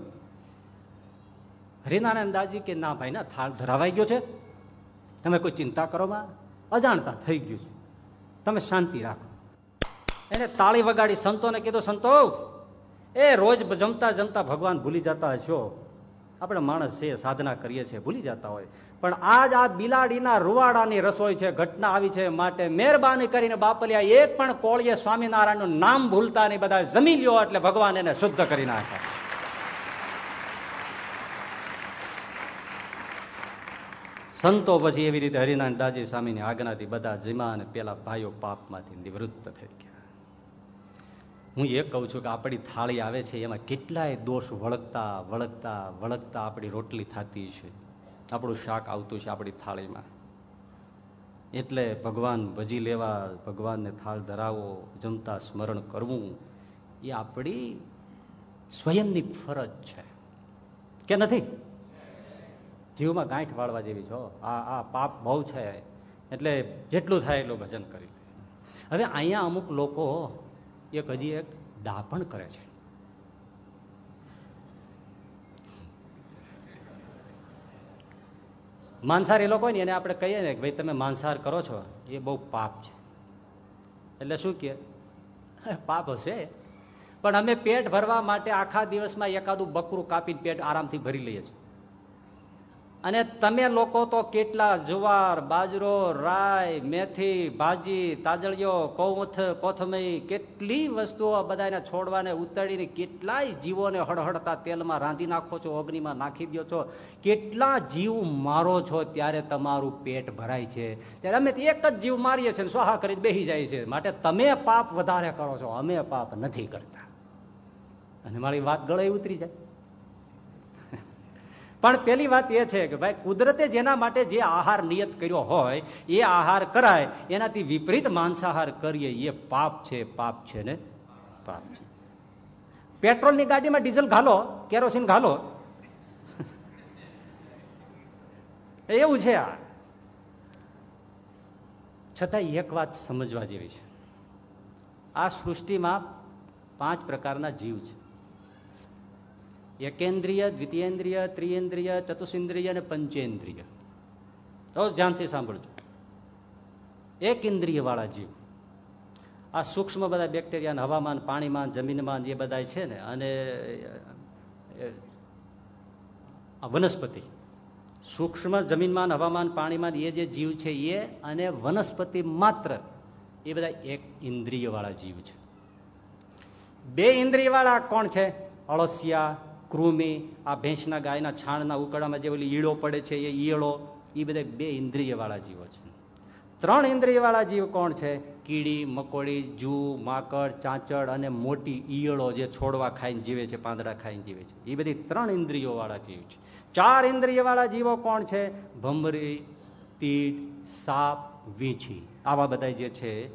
A: હરિનારાયણ દાજી કે ના ભાઈ ના થાળ ધરાવાઈ ગયો છે? તમે કોઈ ચિંતા કરો માં? અજાણતા થઈ ગયું છે. તમે શાંતિ રાખો. એને તાળી વગાડી સંતોને કીધું, સંતો, એ રોજ જમતા જમતા ભગવાન ભૂલી જતા હશો. આપણે માણસ છે, સાધના કરીએ છીએ, ભૂલી જતા હોય. પણ આજ આ બિલાડીના રૂવાડાની રસોઈ છે, ઘટના આવી છે માટે મહેરબાની કરીને બાપલિયા એક પણ કોળીએ સ્વામિનારાયણનું નામ ભૂલતા નહીં, બધા જમી લ્યો એટલે ભગવાન એને શુદ્ધ કરી નાખે. સંતો પછી એવી રીતે હરિનારાયણ દાજી સ્વામીની આજ્ઞાથી બધા જીમા અને પેલા ભાઈઓ પાપમાંથી નિવૃત્ત થઈ હું એ કહું છું કે આપણી થાળી આવે છે, એમાં કેટલાય દોષ વળગતા વળગતા વળગતા આપણી રોટલી થતી છે. આપણું શાક આવતું છે આપણી થાળીમાં. એટલે ભગવાન ભજી લેવા, ભગવાનને થાળ ધરાવો, જમતા સ્મરણ કરવું, એ આપણી સ્વયંની ફરજ છે. કે નથી? જીવમાં ગાંઠ વાળવા જેવી છો આ આ પાપ બહુ છે. એટલે જેટલું થાય એટલું ભજન કરી હવે અહીંયા અમુક લોકો એક હજી એક ડાપણ કરે છે. માંસાહારી લોકો હોય ને એને આપણે કહીએ ને કે ભાઈ તમે માંસાહાર કરો છો, એ બહુ પાપ છે. એટલે શું કે? પાપ હશે. પણ અમે પેટ ભરવા માટે આખા દિવસમાં એકાદું બકરું કાપીને પેટ આરામથી ભરી લઈએ છીએ. અને તમે લોકો તો કેટલા જુવાર, બાજરો રાય મેથી, ભાજી, તાજળીઓ કોથ કોથમઈ કેટલી વસ્તુઓ બધાને છોડવાને ઉતાડીને કેટલાય જીવોને હળહળતા તેલમાં રાંધી નાખો છો અગ્નિમાં નાખી દો છો. કેટલા જીવ મારો છો ત્યારે તમારું પેટ ભરાય છે. ત્યારે અમે એક જ જીવ મારીએ છીએ સ્વાહા કરીને બેસી જાય છે. માટે તમે પાપ વધારે કરો છો, અમે પાપ નથી કરતા. અને મારી વાત ગળે ઉતરી જાય. પણ પેલી વાત એ છે કે ભાઈ, કુદરતે જેના માટે જે આહાર નિયત કર્યો હોય, એ આહાર કરાય, એનાથી વિપરીત માંસાહાર કરીએ, એ પાપ છે પાપ છે ને પાપ છે. પેટ્રોલની ગાડીમાં ડીઝલ ઘાલો, કેરોસીન ઘાલો. એવું છે આ. છતાં એક વાત સમજવા જેવી છે. આ સૃષ્ટિમાં પાંચ પ્રકારના જીવ છે. એકેન્દ્રિય, દ્વિતીયેન્દ્રિય, ત્રિયેન્દ્રિય ચતુષેન્દ્રિય અને પંચેન્દ્રિય. તો ધ્યાનથી સાંભળજો. એક ઇન્દ્રિય વાળા જીવ. આ સૂક્ષ્મ બધા બેક્ટેરિયા હવામાન, પાણીમાં, જમીનમાં એ બધા છે ને, અને વનસ્પતિ. સૂક્ષ્મ જમીનમાં હવામાન, પાણીમાં એ જે જીવ છે એ, અને વનસ્પતિ માત્ર એ બધા એક ઇન્દ્રિય વાળા જીવ છે. બે ઇન્દ્રિય વાળા કોણ છે? અળસિયા કૃમિ, આ ભેંસના ગાયના છાણના ઉકળામાં જે ઓલી ઈળો પડે છે, એ ઈયળો એ બધા બે ઇન્દ્રિયવાળા જીવો છે. ત્રણ ઇન્દ્રિયવાળા જીવ કોણ છે? કીડી, મકોડી, જૂ, માકડ, ચાંચડ અને મોટી ઈયળો જે છોડવા ખાઈને જીવે છે, પાંદડા ખાઈને જીવે છે. એ બધી ત્રણ ઇન્દ્રિયોવાળા જીવ છે. ચાર ઇન્દ્રિયવાળા જીવો કોણ છે? ભમરી, તીડ, સાપ, વીંછી. આવા બધા જે છે,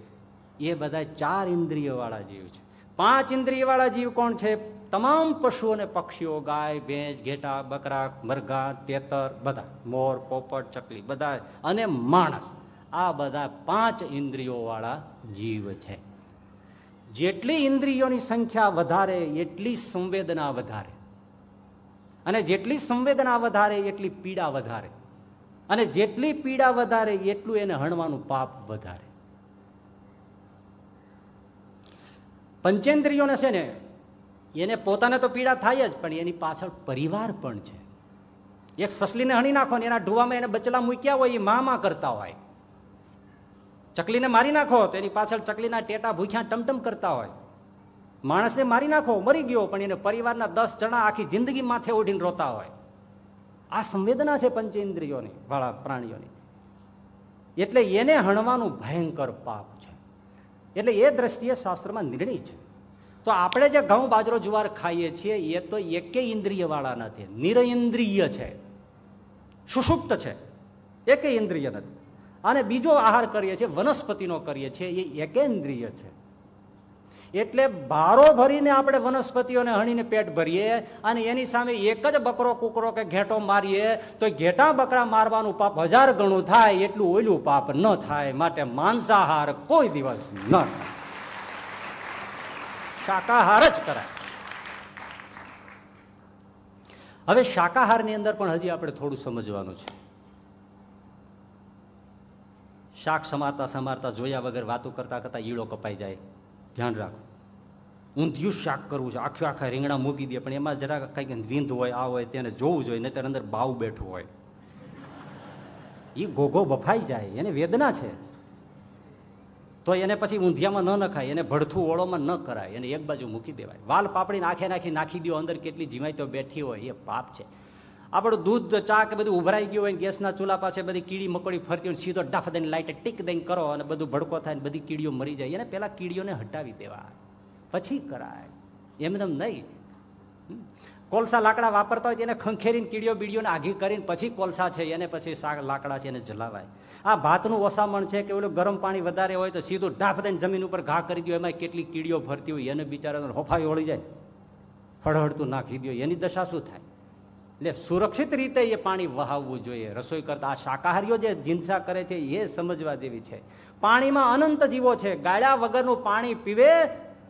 A: એ બધા ચાર ઇન્દ્રિયવાળા જીવ છે. પાંચ ઇન્દ્રિયવાળા જીવ કોણ છે? તમામ પશુઓ અને પક્ષીઓ, ગાય, ભેંસ, ઘેટા બકરા મરઘા, તેતર, બધા મોર, પોપટ, ચકલી બધા અને માણસ, આ બધા પાંચ ઇન્દ્રિયો વાળા જીવ છે. જેટલી ઇન્દ્રિયોની સંખ્યા વધારે, એટલી સંવેદના વધારે. અને જેટલી સંવેદના વધારે, એટલી પીડા વધારે. અને જેટલી પીડા વધારે, એટલું એને હણવાનું પાપ વધારે. પંચેન્દ્રિયોને છે ને એને પોતાને તો પીડા થાય જ, પણ એની પાછળ પરિવાર પણ છે. એક સસલીને હણી નાખો ને એના ઢુવામાં એને બચલા મૂક્યા હોય એ મામા કરતા હોય. ચકલીને મારી નાખો તો એની પાછળ ચકલીના ટેટા ભૂખ્યા ટમટમ કરતા હોય. માણસને મારી નાખો, મરી ગયો, પણ એને પરિવારના દસ જણા આખી જિંદગી માથે ઓઢીને રોતા હોય. આ સંવેદના છે પંચેન્દ્રિયોની, વાળા પ્રાણીઓની. એટલે એને હણવાનું ભયંકર પાપ છે. એટલે એ દ્રષ્ટિએ શાસ્ત્રમાં નિર્ણય છે. તો આપણે જે ઘઉં, બાજરો, જુવાર ખાઈએ છીએ, એ તો એકે ઇન્દ્રિય વાળા નથી. નિરઇન્દ્રિય છે. સુષુપ્ત છે. એકે ઇન્દ્રિય નથી. અને બીજો આહાર કરીએ છીએ, વનસ્પતિનો કરીએ છીએ, એ એકેન્દ્રિય છે. એટલે ભારો ભરીને આપણે વનસ્પતિઓને હણીને પેટ ભરીએ અને એની સામે એક જ બકરો, કુકરો કે ઘેટો મારીએ, તો ઘેટા બકરા મારવાનું પાપ હજાર ગણું થાય, એટલું ઓલું પાપ ન થાય. માટે માંસાહાર કોઈ દિવસ ન શાકાહાર જ કરાય. હવે શાકાહારની અંદર પણ હજી આપણે થોડું સમજવાનું છે. શાક સમારતા સમારતા જોયા વગર વાતો કરતા કરતા ઈળો કપાઈ જાય. ધ્યાન રાખો. ઊંધિયું શાક કરવું છે. આખી આખા રીંગણા મૂકી દે, પણ એમાં જરા કંઈક વિંધ હોય, આ હોય, તેને જોવું જોઈએ, નહીતર અંદર બાવ બેઠું હોય. એ ઘોઘો બફાઈ જાય. એને વેદના છે. તો એને પછી ઊંધિયામાં ન નખાય, એને ભડથું ઓળોમાં ન કરાય, એને એક બાજુ મૂકી દેવાય. વાલ પાપડી નાખે નાખી નાખી દો, અંદર કેટલી જીવાય તો બેઠી હોય, એ પાપ છે. આપણું દૂધ ચા કે બધું ઉભરાઈ ગયું હોય ગેસના ચૂલા પાસે બધી કીડી મકોડી ફરતી હોય સીધો ડાફ દઈને લાઈટ ટીક દઈને કરો અને બધું ભડકો થાય બધી કીડીઓ મરી જાય. એને પેલા કીડીઓને હટાવી દેવાય. પછી કરાય. એમને નહીં. કોલસા લાકડા વાપરતા હોય એને ખંખેરીને કીડીઓ બીડીઓને આઘી કરીને પછી કોલસા છે, એને પછી લાકડા છે, એને જલાવાય. આ ભાતનું ઓસામણ છે કે ઓલું ગરમ પાણી વધારે હોય તો સીધું ઢાફ દઈને જમીન ઉપર ઘા કરી દો એમાં કેટલી કીડીઓ ફરતી હોય, એને બિચારા હોફાઈ ઓળી જાય. હળહળતું નાખી દો એની દશા શું થાય? એટલે સુરક્ષિત રીતે એ પાણી વહાવવું જોઈએ. રસોઈ કરતા આ શાકાહારીઓ જે હિંસા કરે છે, એ સમજવા જેવી છે. પાણીમાં અનંત જીવો છે. ગાળ્યા વગરનું પાણી પીવે,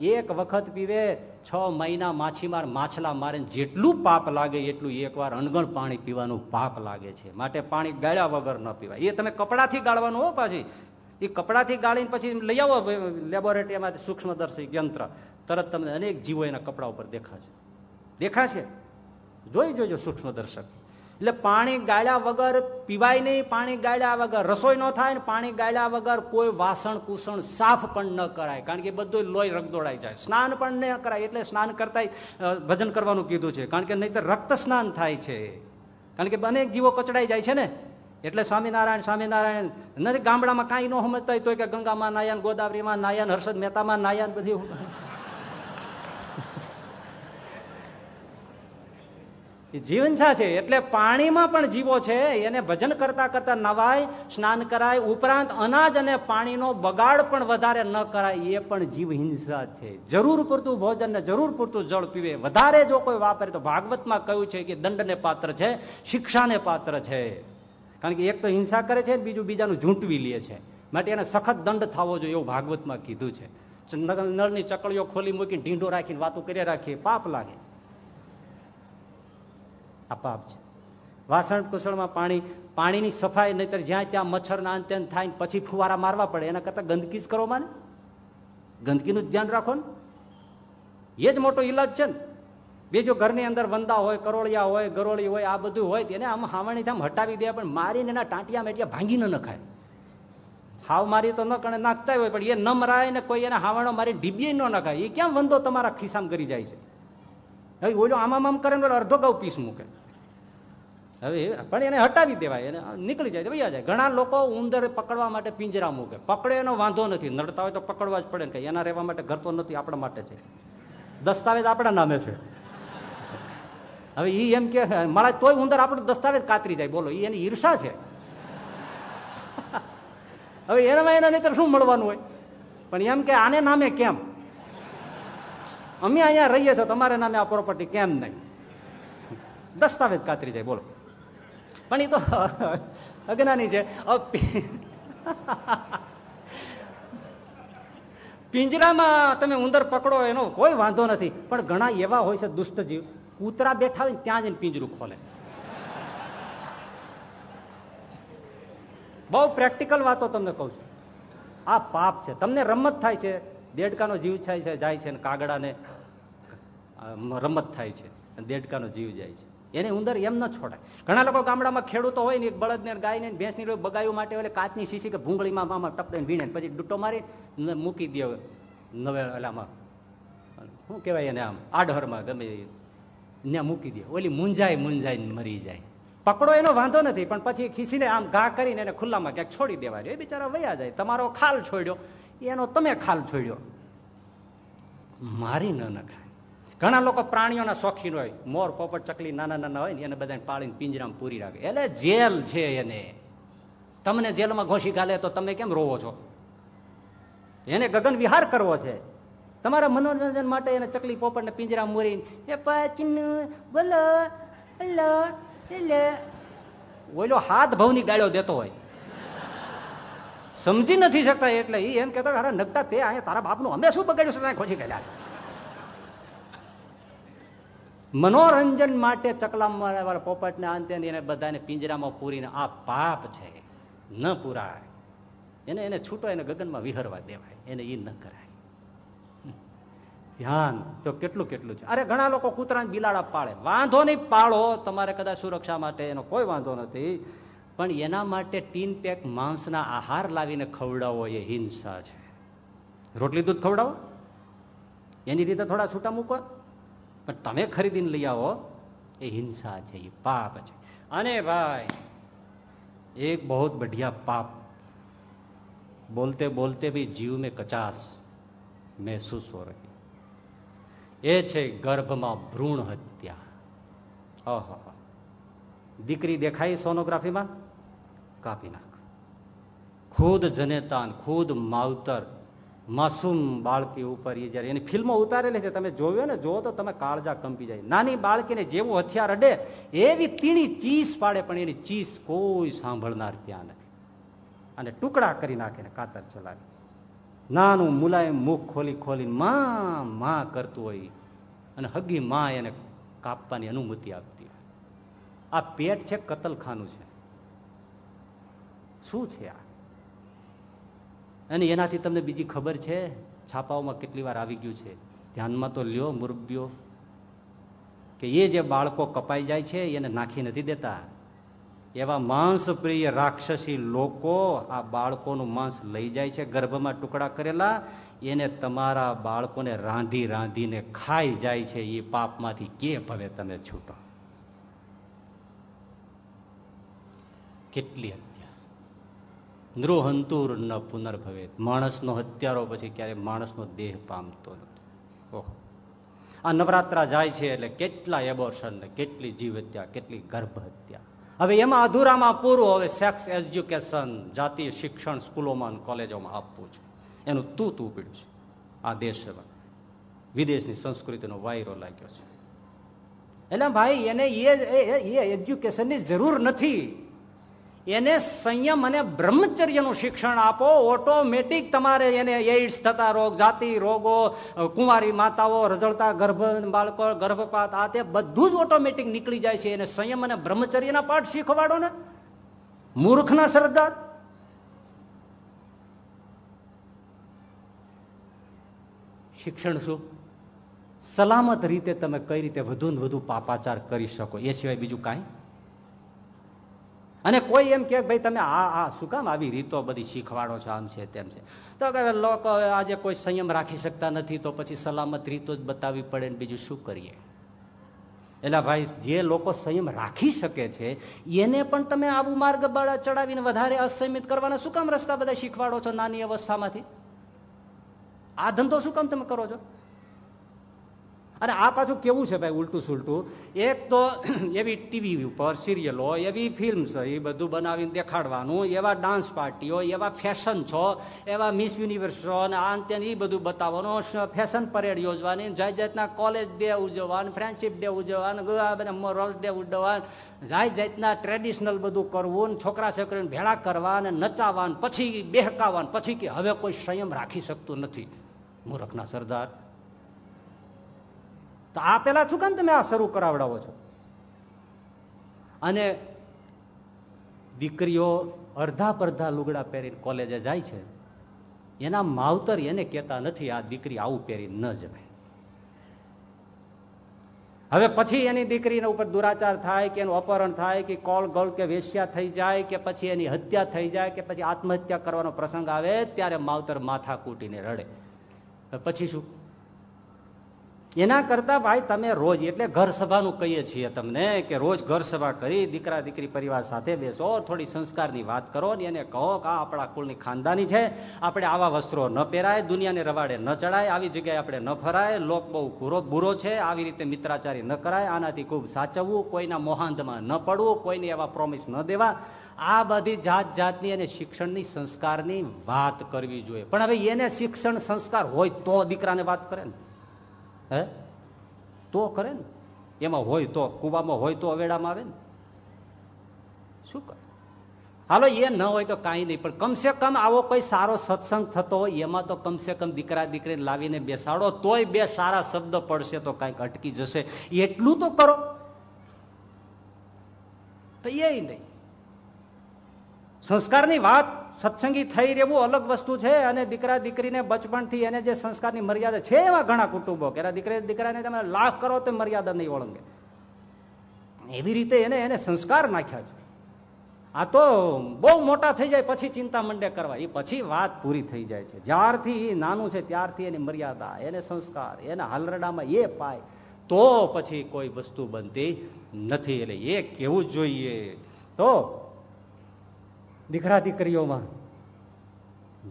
A: એક વખત પીવે છ મહિના માછીમાર માછલા મારે જેટલું પાપ લાગે એટલું એકવાર અણગણ પાણી પીવાનું પાપ લાગે છે. માટે પાણી ગાળ્યા વગર ન પીવાય. એ તમે કપડાથી ગાળવાનું હો પાછી. એ કપડાથી ગાળીને પછી લઈ આવો લેબોરેટરીમાંથી સૂક્ષ્મદર્શી યંત્ર. તરત તમને અનેક જીવો એના કપડા ઉપર દેખાશે. દેખાશે? જોઈ જોજો સૂક્ષ્મ દર્શક એટલે પાણી ગાળ્યા વગર પીવાય નહીં, પાણી ગાળ્યા વગર રસોઈ ન થાય ને પાણી ગાળ્યા વગર કોઈ વાસણ કુસણ સાફ પણ ન કરાય. કારણ કે બધું લોહી રગદોડાઈ જાય. સ્નાન પણ ન કરાય, એટલે સ્નાન કરતા ભજન કરવાનું કીધું છે. કારણ કે નહીં રક્ત સ્નાન થાય છે. કારણ કે અનેક જીવો કચડાઈ જાય છે ને. એટલે સ્વામિનારાયણ સ્વામિનારાયણ નથી ગામડામાં કાંઈ ન સમજતા હોય તો કે ગંગામાં નાયન, ગોદાવરીમાં નાયન, હર્ષદ મહેતામાં નાયન, બધી જીવનસા છે એટલે પાણીમાં પણ જીવો છે. એને ભજન કરતા કરતા નવાય, સ્નાન કરાય, ઉપરાંત અનાજ અને પાણીનો બગાડ પણ વધારે ન કરાય, એ પણ જીવ હિંસા છે. જરૂર પૂરતું ભોજન ને જરૂર પૂરતું જળ પીવે. વધારે જો કોઈ વાપરે તો ભાગવતમાં કહ્યું છે કે દંડને પાત્ર છે, શિક્ષાને પાત્ર છે. કારણ કે એક તો હિંસા કરે છે બીજું બીજાનું ઝૂંટવી લે છે. માટે એને સખત દંડ થવો જોઈએ એવું ભાગવતમાં કીધું છે. નળની ચકડીઓ ખોલી મૂકીને ઢીંઢો રાખીને વાતો કરી રાખીએ. પાપ લાગે. આ પાપ છે વાસણ કુસળમાં પાણી, પાણીની સફાઈ, નહીતર જ્યાં ત્યાં મચ્છરના અંતે થાય પછી ફુવારા મારવા પડે, એના કરતા ગંદકી જ કરો માને. ગંદકીનું ધ્યાન રાખો ને. એ જ મોટો ઈલાજ છે ને. બીજો ઘરની અંદર વંદા હોય, કરોળિયા હોય, ગરોળી હોય, આ બધું હોય, તેને આમ હાવણી આમ હટાવી દે, પણ મારીને એના ટાંટિયા મેટિયા ભાંગી ન નખાય. હાવ મારી તો ન કણે નાખતા હોય, પણ એ ન મરાય ને કોઈ એને હાવણો મારી ડીબીએ ન નખાય. એ ક્યાં વંદો તમારા ખિસ્સામાં કરી જાય છે? હવે ઓલો આમ આમ કરે અડધો ગૌ પીસ મૂકે. હવે પણ એને હટાવી દેવાય, એને નીકળી જાય, વૈયા જાય. ઘણા લોકો ઉંદર પકડવા માટે પિંજરા મૂકે. પકડે એનો વાંધો નથી. નડતા હોય તો પકડવા જ પડે ને એના રહેવા માટે ઘર તો નથી આપણા માટે છે. દસ્તાવેજ આપણા નામે છે. હવે એ એમ કે, મારા તોય ઉંદર આપણું દસ્તાવેજ કાતરી જાય. બોલો એની ઈર્ષા છે. હવે એનામાં એના નહીં શું મળવાનું હોય? પણ એમ કે, આને નામે કેમ? અમે અહીંયા રહીએ છીએ, તમારે નામે આ પ્રોપર્ટી કેમ નહીં? દસ્તાવેજ કાતરી જાય, બોલો. પણ એ તો અજ્ઞાની છે. પિંજરામાં તમે ઉંદર પકડો એનો કોઈ વાંધો નથી, પણ ઘણા એવા હોય છે દુષ્ટ જીવ. કૂતરા બેઠા હોય ત્યાં જઈને પિંજરું ખોલે. બહુ પ્રેક્ટિકલ વાતો તમને કહું છું. આ પાપ છે. તમને રમત થાય છે. દેડકાનો જીવ થાય છે, જાય છે કાગડાને રમત થાય છે દેડકાનો જીવ જાય છે. એને ઉંદર એમ ન છોડાય. ઘણા લોકો ગામડામાં ખેડૂતો હોય ને એક બળદને ગાયને ભેંસની બગાયું માટે એટલે કાચની શીશી કે ભૂંગળીમાં આમાં ટપ દઈને વીણે પછી ડૂટો મારી મૂકી દે નવે ઓલામાં શું કહેવાય એને આમ? આડહરમાં ગમે ત્યાં મૂકી દે. ઓલી મુંજાય મુંજાય મરી જાય. પકડો એનો વાંધો નથી, પણ પછી ખીસીને આમ ઘા કરીને એને ખુલ્લામાં ક્યાંક છોડી દેવા એ બિચારા વયા જાય. તમારો ખાલ છોડ્યો. એનો તમે ખાલ છોડ્યો. મારી ન નખાય. ઘણા લોકો પ્રાણીઓના શોખીન હોય. મોર, પોપટ, ચકલી, નાના નાના હોય ને એને બધાને પાળીને પિંજરામાં પૂરી રાખે. એટલે જેલ છે એને. તમને જેલમાં ઘોસી ગાલે તો તમે કેમ રોવો છો? એને ગગન વિહાર કરવો છે. તમારા મનોરંજન માટે એને ચકલી, પોપટ ને પિંજરા મોરી એ પચનું બોલો હેલે ઓલો હાથ ભવની ગાળ્યો દેતો હોય. સમજી નથી શકતા એટલે એ એમ કેતો અરે નગતા તે અહીંયા તારા બાપનું અમે શું બગાડ્યું છે? ખોશી ગયેલા મનોરંજન માટે ચકલા વાળા પોપટને અંતે એને બધાને પિંજરામાં પૂરીને, આ પાપ છે, ન પૂરાય. એને એને છૂટો એને ગગનમાં વિહરવા દેવાય, એને એ ન કરાય. ધ્યાન, તો કેટલું કેટલું છે? અરે ઘણા લોકો કૂતરાને બિલાડા પાળે વાંધો નહીં, પાળો. તમારે કદાચ સુરક્ષા માટે એનો કોઈ વાંધો નથી. પણ એના માટે ટીન પેક માંસના આહાર લાવીને ખવડાવો એ હિંસા છે. રોટલી દૂધ ખવડાવો? એની રીતે થોડા છૂટા મૂકો પણ તમે ખરીદીને લઈ આવો, એ હિંસા છે, એ પાપ છે. અને ભાઈ, એક બહુ બઢિયા પાપ. બોલતે બોલતે ભી જીવ મેં કચાસ મહેસૂસ હો રહી. એ છે ગર્ભમાં ભ્રૂણ હત્યા. ઓહો. દીકરી દેખાય સોનોગ્રાફીમાં? કાપી નાખ. ખુદ જનેતાન, ખુદ માવતર, માસૂમ બાળકી ઉપર એ જયારે એની ફિલ્મો ઉતારેલી છે, તમે જોયો ને, જોવો તો તમે કાળજા કંપી જાય. નાની બાળકીને જેવું હથિયાર અડે, એવી તીણી ચીસ પાડે, પણ એની ચીસ કોઈ સાંભળનાર ત્યાં નથી. અને ટુકડા કરી નાખીને કાતર ચલાવી. નાનું મુલાયમ મુખ ખોલી ખોલી માં માં કરતું હોય. અને હગી માં એને કાપવાની અનુમતિ આપતી હોય. આ પેટ છે કતલખાનું છે. શું છે આ? અને એનાથી તમને બીજી ખબર છે, છાપાઓમાં કેટલી વાર આવી ગયું છે. ધ્યાનમાં તો લ્યો મુરબ્યો કે એ જે બાળકો કપાઈ જાય છે, એને નાખી નથી દેતા. એવા માંસપ્રિય રાક્ષસી લોકો આ બાળકોનું માંસ લઈ જાય છે, ગર્ભમાં ટુકડા કરેલા, એને તમારા બાળકોને રાંધી રાંધીને ખાઈ જાય છે, એ પાપમાંથી કે ભવે તમે છૂટો. કેટલી નૃહંતુર ન પુનર્ભવે માણસનો હત્યારો પછી ક્યારે માણસનો દેહ પામતો નથી. ઓહો. આ નવરાત્રા જાય છે એટલે કેટલા એબોર્શન ને કેટલી જીવ હત્યા કેટલી ગર્ભ હત્યા હવે એમાં અધૂરામાં પૂરું હવે સેક્સ એજ્યુકેશન જાતીય શિક્ષણ સ્કૂલોમાં કોલેજોમાં આપવું છે. એનું તું તું પીડ્યું છે. આ દેશમાં વિદેશની સંસ્કૃતિનો વાયરો લાગ્યો છે. એટલે ભાઈ, એને એ એજ્યુકેશનની જરૂર નથી. એને સંયમ અને બ્રહ્મચર્યનું શિક્ષણ આપો. ઓટોમેટિક તમારે એને એઇડ્સ થતા રોગ, જાતિ રોગો, કુંવારી માતાઓ રજળતા ગર્ભ બાળકો, ગર્ભપાત, આ તે બધું જ ઓટોમેટિક નીકળી જાય છે. એને સંયમ અને બ્રહ્મચર્યના પાઠ શીખવાડો ને. મૂર્ખના સરદાર શિક્ષણ શું? સલામત રીતે તમે કઈ રીતે વધુ ને વધુ પાપાચાર કરી શકો? એ સિવાય બીજું કાંઈ? અને કોઈ એમ કે ભાઈ તમે આ આ શું કામ આવી રીતો બધી શીખવાડો છો? આમ છે, તેમ છે. તો કે લોકો આજે કોઈ સંયમ રાખી શકતા નથી, તો પછી સલામત રીતો જ બતાવવી પડે ને બીજું શું કરીએ? એટલે ભાઈ, જે લોકો સંયમ રાખી શકે છે, એને પણ તમે આવું માર્ગ ચડાવીને વધારે અસંયમિત કરવાના શું કામ રસ્તા બધા શીખવાડો છો નાની અવસ્થામાંથી? આ ધંધો શું કામ તમે કરો છો? અને આ પાછું કેવું છે ભાઈ ઉલટું સુલટું? એક તો એવી ટીવી ઉપર સિરિયલો, એવી ફિલ્મ્સ એ બધું બનાવીને દેખાડવાનું, એવા ડાન્સ પાર્ટીઓ, એવા ફેશન છો, એવા મિસ યુનિવર્સ છો, અને આ તે એ બધું બતાવવાનું ફેશન પરેડ યોજવાની, જાત જાતના કોલેજ ડે ઉજવવાનું ફ્રેન્ડશીપ ડે ઉજવવાનું રોલ્સ ડે ઉજવવાનું, જાત જાતના ટ્રેડિશનલ બધું કરવું છોકરા છોકરીને ભેળા કરવા અને નચાવવાનું, પછી બેહકાવાનું પછી કે હવે કોઈ સંયમ રાખી શકતું નથી, મૂર્ખના સરદાર. તો આ પેલા શું કામ તમે આ શરૂ કરાવડાવો છો? અને દીકરીઓ અડધા પડધા લુગડા પહેરીને કોલેજે જાય છે. એના માવતર એને કહેતા નથી, આ દીકરી આવું પહેરી ન જમે હવે પછી એની દીકરીના ઉપર દુરાચાર થાય કે એનું અપહરણ થાય કે કોલ ગોલ કે વેશ્યા થઈ જાય કે પછી એની હત્યા થઈ જાય કે પછી આત્મહત્યા કરવાનો પ્રસંગ આવે ત્યારે માવતર માથા કૂટીને રડે. પછી શું? એના કરતા ભાઈ તમે રોજ, એટલે ઘર સભાનું કહીએ છીએ તમને કે રોજ ઘર સભા કરી, દીકરા, દીકરી, પરિવાર સાથે બેસો, થોડી સંસ્કારની વાત કરો ને એને કહો કે આ આપણા કુળની ખાનદાની છે, આપણે આવા વસ્ત્રો ન પહેરાય, દુનિયાને રવાડે ન ચડાય, આવી જગ્યાએ આપણે ન ફરાય, લોક બહુ કુરો, બુરો છે, આવી રીતે મિત્રાચારી ન કરાય, આનાથી ખૂબ સાચવવું, કોઈના મોહાંધમાં ન પડવું, કોઈને એવા પ્રોમિસ ન દેવા. આ બધી જાત જાતની અને શિક્ષણની સંસ્કારની વાત કરવી જોઈએ. પણ હવે એને શિક્ષણ સંસ્કાર હોય તો દીકરાને વાત કરે ને. હે? તો કરે ને. એમાં હોય તો, કુવામાં હોય તો અવેડામાં આવે ને. શું કરે? હાલો, એ ન હોય તો કાંઈ નહીં, પણ કમસે કમ આવો કોઈ સારો સત્સંગ થતો હોય, એમાં તો કમસે કમ દીકરા, દીકરીને લાવીને બેસાડો, તોય બે સારા શબ્દ પડશે તો કાંઈક અટકી જશે. એટલું તો કરો. તો એ નહીં. સંસ્કારની વાત સત્સંગી થઈ રહેવું અલગ વસ્તુ છે અને દીકરા દીકરીને બચપણથી એને જે સંસ્કારની મર્યાદા છે એવા ઘણા કુટુંબો કે દીકરી દીકરાને તમે લાખ કરો તો મર્યાદા નહીં ઓળંગે. એવી રીતે એને એને સંસ્કાર નાખ્યા છે. આ તો બહુ મોટા થઈ જાય પછી ચિંતા મંડે કરવા. એ પછી વાત પૂરી થઈ જાય છે. જ્યારથી નાનું છે ત્યારથી એની મર્યાદા, એને સંસ્કાર, એના હાલરડામાં એ પાય, તો પછી કોઈ વસ્તુ બનતી નથી. એટલે એ કેવું જોઈએ. તો દીકરા દીકરીઓમાં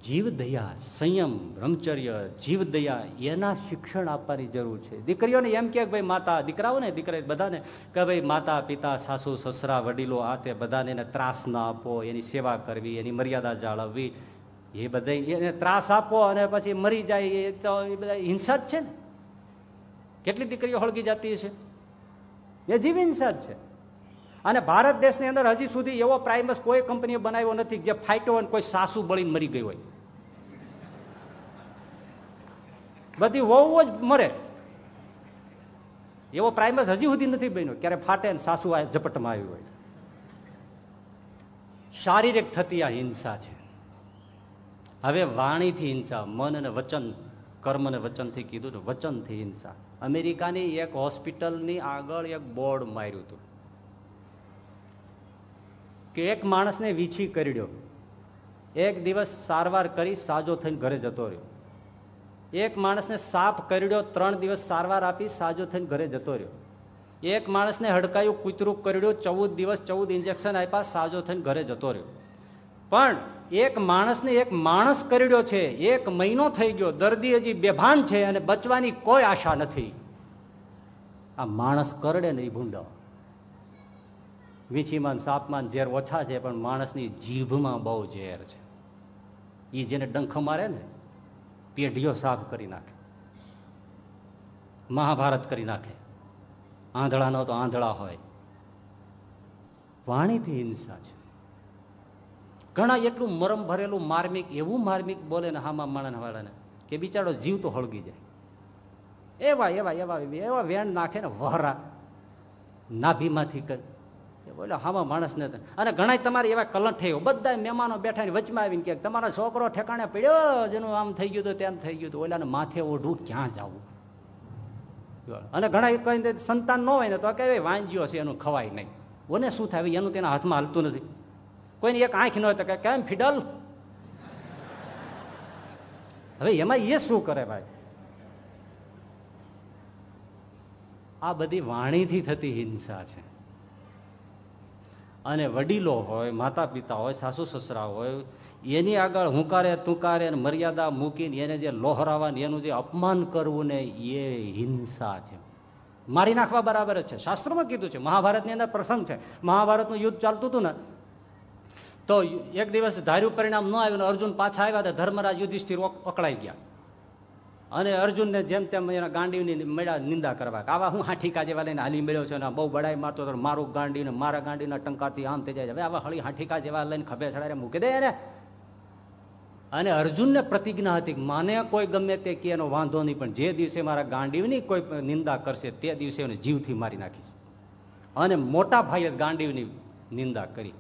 A: જીવ દયા, સંયમ, બ્રહ્મચર્ય, જીવ દયા, એના શિક્ષણ આપવાની જરૂર છે. દીકરીઓને એમ કે ભાઈ, માતા, દીકરાઓને, દીકરા બધાને કે ભાઈ, માતા, પિતા, સાસુ, સસરા, વડીલો, આ તે બધાને એને ત્રાસ ના આપો, એની સેવા કરવી, એની મર્યાદા જાળવવી, એ બધા એને ત્રાસ આપો અને પછી મરી જાય, એ તો એ બધા હિંસા જ છે ને? કેટલી દીકરીઓ હળગી જતી છે એ જીવ હિંસા જ છે. અને ભારત દેશની અંદર હજી સુધી એવો પ્રાઇમસ કોઈ કંપનીએ બનાવ્યો નથી જે ફાઇટો હોય કોઈ સાસુ બળી મરી ગઈ હોય. બધી વહુ જ મરે. એવો પ્રાઇમસ હજી સુધી નથી બન્યો. ક્યારે ફાટે ને સાસુ આ ઝપટમાં આવ્યું હોય. શારીરિક થતી આ હિંસા છે. હવે વાણીથી હિંસા, મન અને વચન, કર્મ અને વચનથી કીધું વચનથી હિંસા. અમેરિકાની એક હોસ્પિટલની આગળ એક બોર્ડ માર્યું હતું. કે એક માણસને વીછી કરડ્યો એક દિવસ સારવાર કરી સાજો થઈને ઘરે જતો રહ્યો. એક માણસને સાપ કરડ્યો ત્રણ દિવસ સારવાર આપી સાજો થઈને ઘરે જતો રહ્યો. એક માણસને હડકાયું, કૂતરું કરડ્યું ચૌદ દિવસ ચૌદ ઇન્જેક્શન આપ્યા, સાજો થઈને ઘરે જતો રહ્યો. પણ એક માણસને એક માણસ કરડ્યો છે, એક મહિનો થઈ ગયો, દર્દી હજી બેભાન છે અને બચવાની કોઈ આશા નથી. આ માણસ કરડે ને એ ભૂંડો. વીંછીમાં સાપમાં ઝેર ઓછા છે, પણ માણસની જીભમાં બહુ ઝેર છે. એ જેને ડંખ મારે ને, પેઢીઓ સાફ કરી નાખે. મહાભારત કરી નાખે. આંધળાનો તો આંધળા હોય. વાણીથી હિંસા છે. ઘણા એટલું મરમ ભરેલું માર્મિક, એવું માર્મિક બોલે ને હામાં માણસ વાળાને કે બિચારો જીવ તો હળગી જાય. એવા એવા એવા એવા વેણ નાખે ને વહરા. નાભીમાંથી બોલે, હામાં માણસને અને ઘણા તમારે એવા કલંટ થયો. બધા મહેમાનો બેઠા વચમાં આવીને કે તમારો છોકરો ઠેકાણે પડ્યો, જેનું આમ થઈ ગયું હતું તેમ થઈ ગયું હતું. ઓલાને માથે ઓઢું ક્યાં જવું? અને ઘણા કઈ સંતાન ન હોય ને તો કે વાંજ્યો છે, એનું ખવાય નહીં. ઓને શું થાય? એનું તેના હાથમાં હાલતું નથી. કોઈને એક આંખ ન હોય કે કેમ ફિડલ? હવે એમાં એ શું કરે ભાઈ? આ બધી વાણીથી થતી હિંસા છે. અને વડીલો હોય માતા પિતા હોય, સાસુ સસરા હોય, એની આગળ હુંકારે તુંકારે મર્યાદા મૂકીને એને જે લોહરાવા એનું જે અપમાન કરવું ને એ હિંસા છે. મારી નાખવા બરાબર જ છે. શાસ્ત્રોમાં કીધું છે, મહાભારતની અંદર પ્રસંગ છે. મહાભારતનું યુદ્ધ ચાલતું હતું ને, તો એક દિવસ ધાર્યું પરિણામ ન આવ્યું અર્જુન પાછા આવ્યા તો ધર્મરાજ યુધિષ્ઠિર અકળાઈ ગયા. અને અર્જુનને જેમ તેમ એના ગાંડીની મેળા નિંદા કરવા આવા હું હાઠીકા જેવા લઈને હાલી મળ્યો છે બહુ બડાઈ મારતો હતો મારું ગાંડીને, મારા ગાંડીના ટંકાથી આમ થઈ જાય હવે આવા હળી હાઠીકા જેવા લઈને ખભે ચડારે મૂકી દે એને. અને અર્જુનને પ્રતિજ્ઞા હતી માને કોઈ ગમે તે કે એનો વાંધો નહીં, પણ જે દિવસે મારા ગાંડીવની કોઈ નિંદા કરશે તે દિવસે એને જીવથી મારી નાખીશ. અને મોટા ભાઈએ ગાંડીવની નિંદા કરી.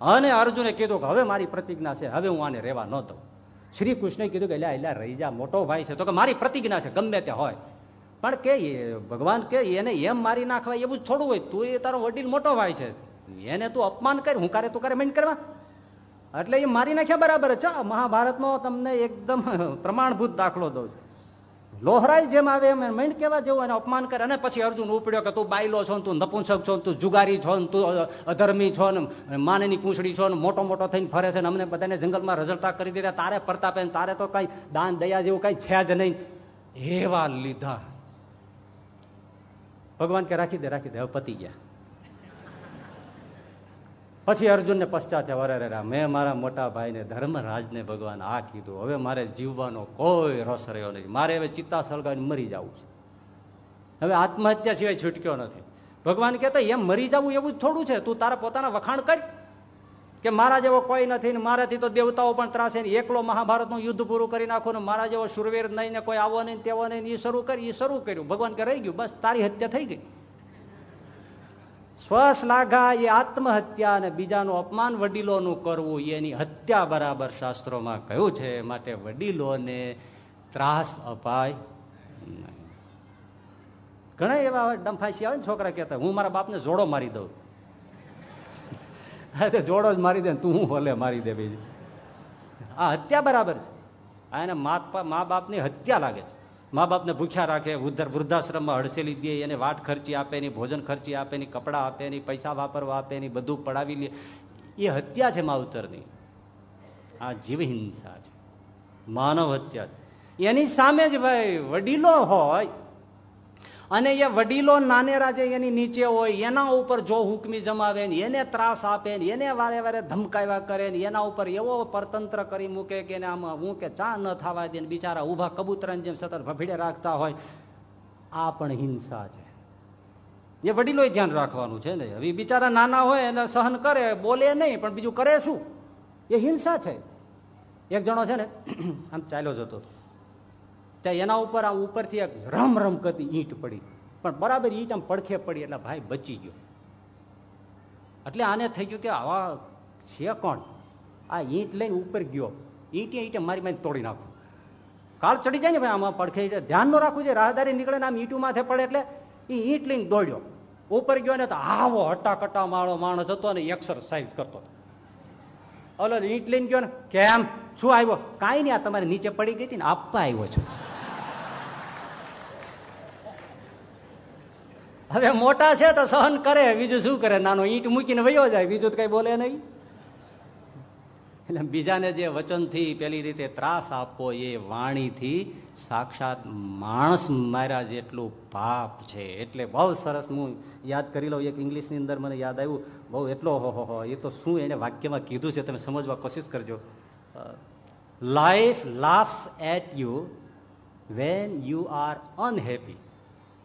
A: અને અર્જુને કીધું કે, હવે મારી પ્રતિજ્ઞા છે, હવે હું આને રહેવા ન દઉં. શ્રી કૃષ્ણે કીધું કે એલા એટલે રહી જા, મોટો ભાઈ છે. તો કે મારી પ્રતિજ્ઞા છે, ગમે તે હોય. પણ કે ભગવાન કે એને એમ મારી નાખવા એવું જ થોડું હોય. તું એ તારો વડીલ મોટો ભાઈ છે. એને તું અપમાન કર, હું કરે તું કરે મેન કરવા. એટલે એ મારી નાખ્યા બરાબર. છે મહાભારતનો તમને એકદમ પ્રમાણભૂત દાખલો દઉં છું. લોહરાઈ જેમ આવે એમ મૈંડ કેવા જેવું, એને અપમાન કરે. અને પછી અર્જુન ઉપડ્યો કે તું બાયલો છો તું નપુંસક છો તું જુગારી છો તું અધર્મી છો ને માનેની પૂંછડી છો ને, મોટો મોટો થઈને ફરે છે ને, અમને બધાને જંગલમાં રઝળતા કરી દીધા. તારે પ્રતાપે તારે તો કઈ દાન દયા જેવું કઈ છે જ નહીં. એવા લીધા. ભગવાન કે રાખી દે રાખી દે, હવે પતી ગયા. પછી અર્જુનને પશ્ચાત અરે રે મેં મારા મોટા ભાઈને ધર્મરાજને ભગવાન આ કીધું. હવે મારે જીવવાનો કોઈ રસ રહ્યો નથી. મારે હવે ચિત્તા સળગાવીને મરી જવું છે. હવે આત્મહત્યા સિવાય છૂટક્યો નથી. ભગવાન કહેતા, એમ મરી જવું એવું જ થોડું છે. તું તારા પોતાના વખાણ કર કે મારા જેવો કોઈ નથી ને મારાથી તો દેવતાઓ પણ ત્રાસે ને એકલો મહાભારતનું યુદ્ધ પૂરું કરી નાખો ને મારા જેવો સુરવીર નહીં ને કોઈ આવો નહીં તેવો નહીં એ શરૂ કરી એ શરૂ કર્યું. ભગવાન કે, રહી ગયું. બસ તારી હત્યા થઈ ગઈ. સ્વશ્લાઘા એ આત્મહત્યા અને બીજાનું અપમાન વડીલોનું કરવું, એની હત્યા બરાબર શાસ્ત્રોમાં કહ્યું છે માટે વડીલોને ત્રાસ અપાય ઘણા એવા ડંફાસી આવે ને છોકરા કહેતા, હું મારા બાપને જોડો મારી દઉં. હા જોડો જ મારી દે તું હું હોલે મારી દે બીજી. આ હત્યા બરાબર છે. આ એને મા બાપની હત્યા લાગે છે. મા બાપને ભૂખ્યા રાખે, વૃદ્ધ વૃદ્ધાશ્રમમાં હડસેલી દે, એને વાટ ખર્ચી આપે, એની ભોજન ખર્ચી આપે, એની કપડાં આપે, એની પૈસા વાપરવા આપે, એની બધું પડાવી લે. એ હત્યા છે માવતરની આ જીવ હિંસા છે. માનવ હત્યા છે. એની સામે જ ભાઈ વડીલો હોય અને એ વડીલો નાનેરા જે એની નીચે હોય, એના ઉપર જો હુકમી જમાવે ને એને ત્રાસ આપે ને એને વારે વારે ધમકાવ્યા કરે ને એના ઉપર એવો પરતંત્ર કરી મૂકે કે એને આમાં હું કે ચા ન થવા દે બિચારા ઊભા કબૂતરાની જેમ સતત ભભીડે રાખતા હોય, આ પણ હિંસા છે. એ વડીલો ધ્યાન રાખવાનું છે ને. હવે બિચારા નાના હોય એને સહન કરે, બોલે નહીં, પણ બીજું કરે શું? એ હિંસા છે. એક જણો છે ને, આમ ચાલ્યો જતો ત્યાં એના ઉપર આ ઉપરથી એક રમ રમ કરતી ઈંટ પડી. પણ બરાબર ઈંટ આમ પડખે પડી એટલે ભાઈ બચી ગયો. એટલે આને થઈ ગયું કે આવા છે કોણ? આ ઈંટ લઈને ઉપર ગયો. ઈંટે ઈંટે મારી મારી તોડી નાખું. કાળ ચડી જાય ને ભાઈ આમાં પડખે ધ્યાન ન રાખવું છે રાહદારી નીકળે ને આમ ઈંટું માથે પડે એટલે એ ઈંટ લઈને દોડ્યો. ઉપર ગયો ને તો આવો હટાકટા માળો માણસ હતો ને એક્સરસાઇઝ કરતો ઓલો ઈંટ લઈને ગયો ને. કેમ? શું આવ્યો? કાંઈ નહીં, આ તમારે નીચે પડી ગઈ હતી ને આપવા આવ્યો છું. હવે મોટા છે તો સહન કરે, બીજું શું કરે? નાનો ઈંટ મૂકીને વયો જાય, બીજું તો કઈ બોલે નહીં. એટલે બીજાને જે વચનથી પેલી રીતે ત્રાસ આપવો, એ વાણીથી સાક્ષાત માણસ માર્યા જેટલું પાપ છે. એટલે બહુ સરસ હું યાદ કરી લઉં, એક ઇંગ્લિશની અંદર મને યાદ આવ્યું, બહુ એટલો હો હો હો, એ તો શું એને વાક્યમાં કીધું છે તમે સમજવા કોશિશ કરજો. Life laughs at you when you are unhappy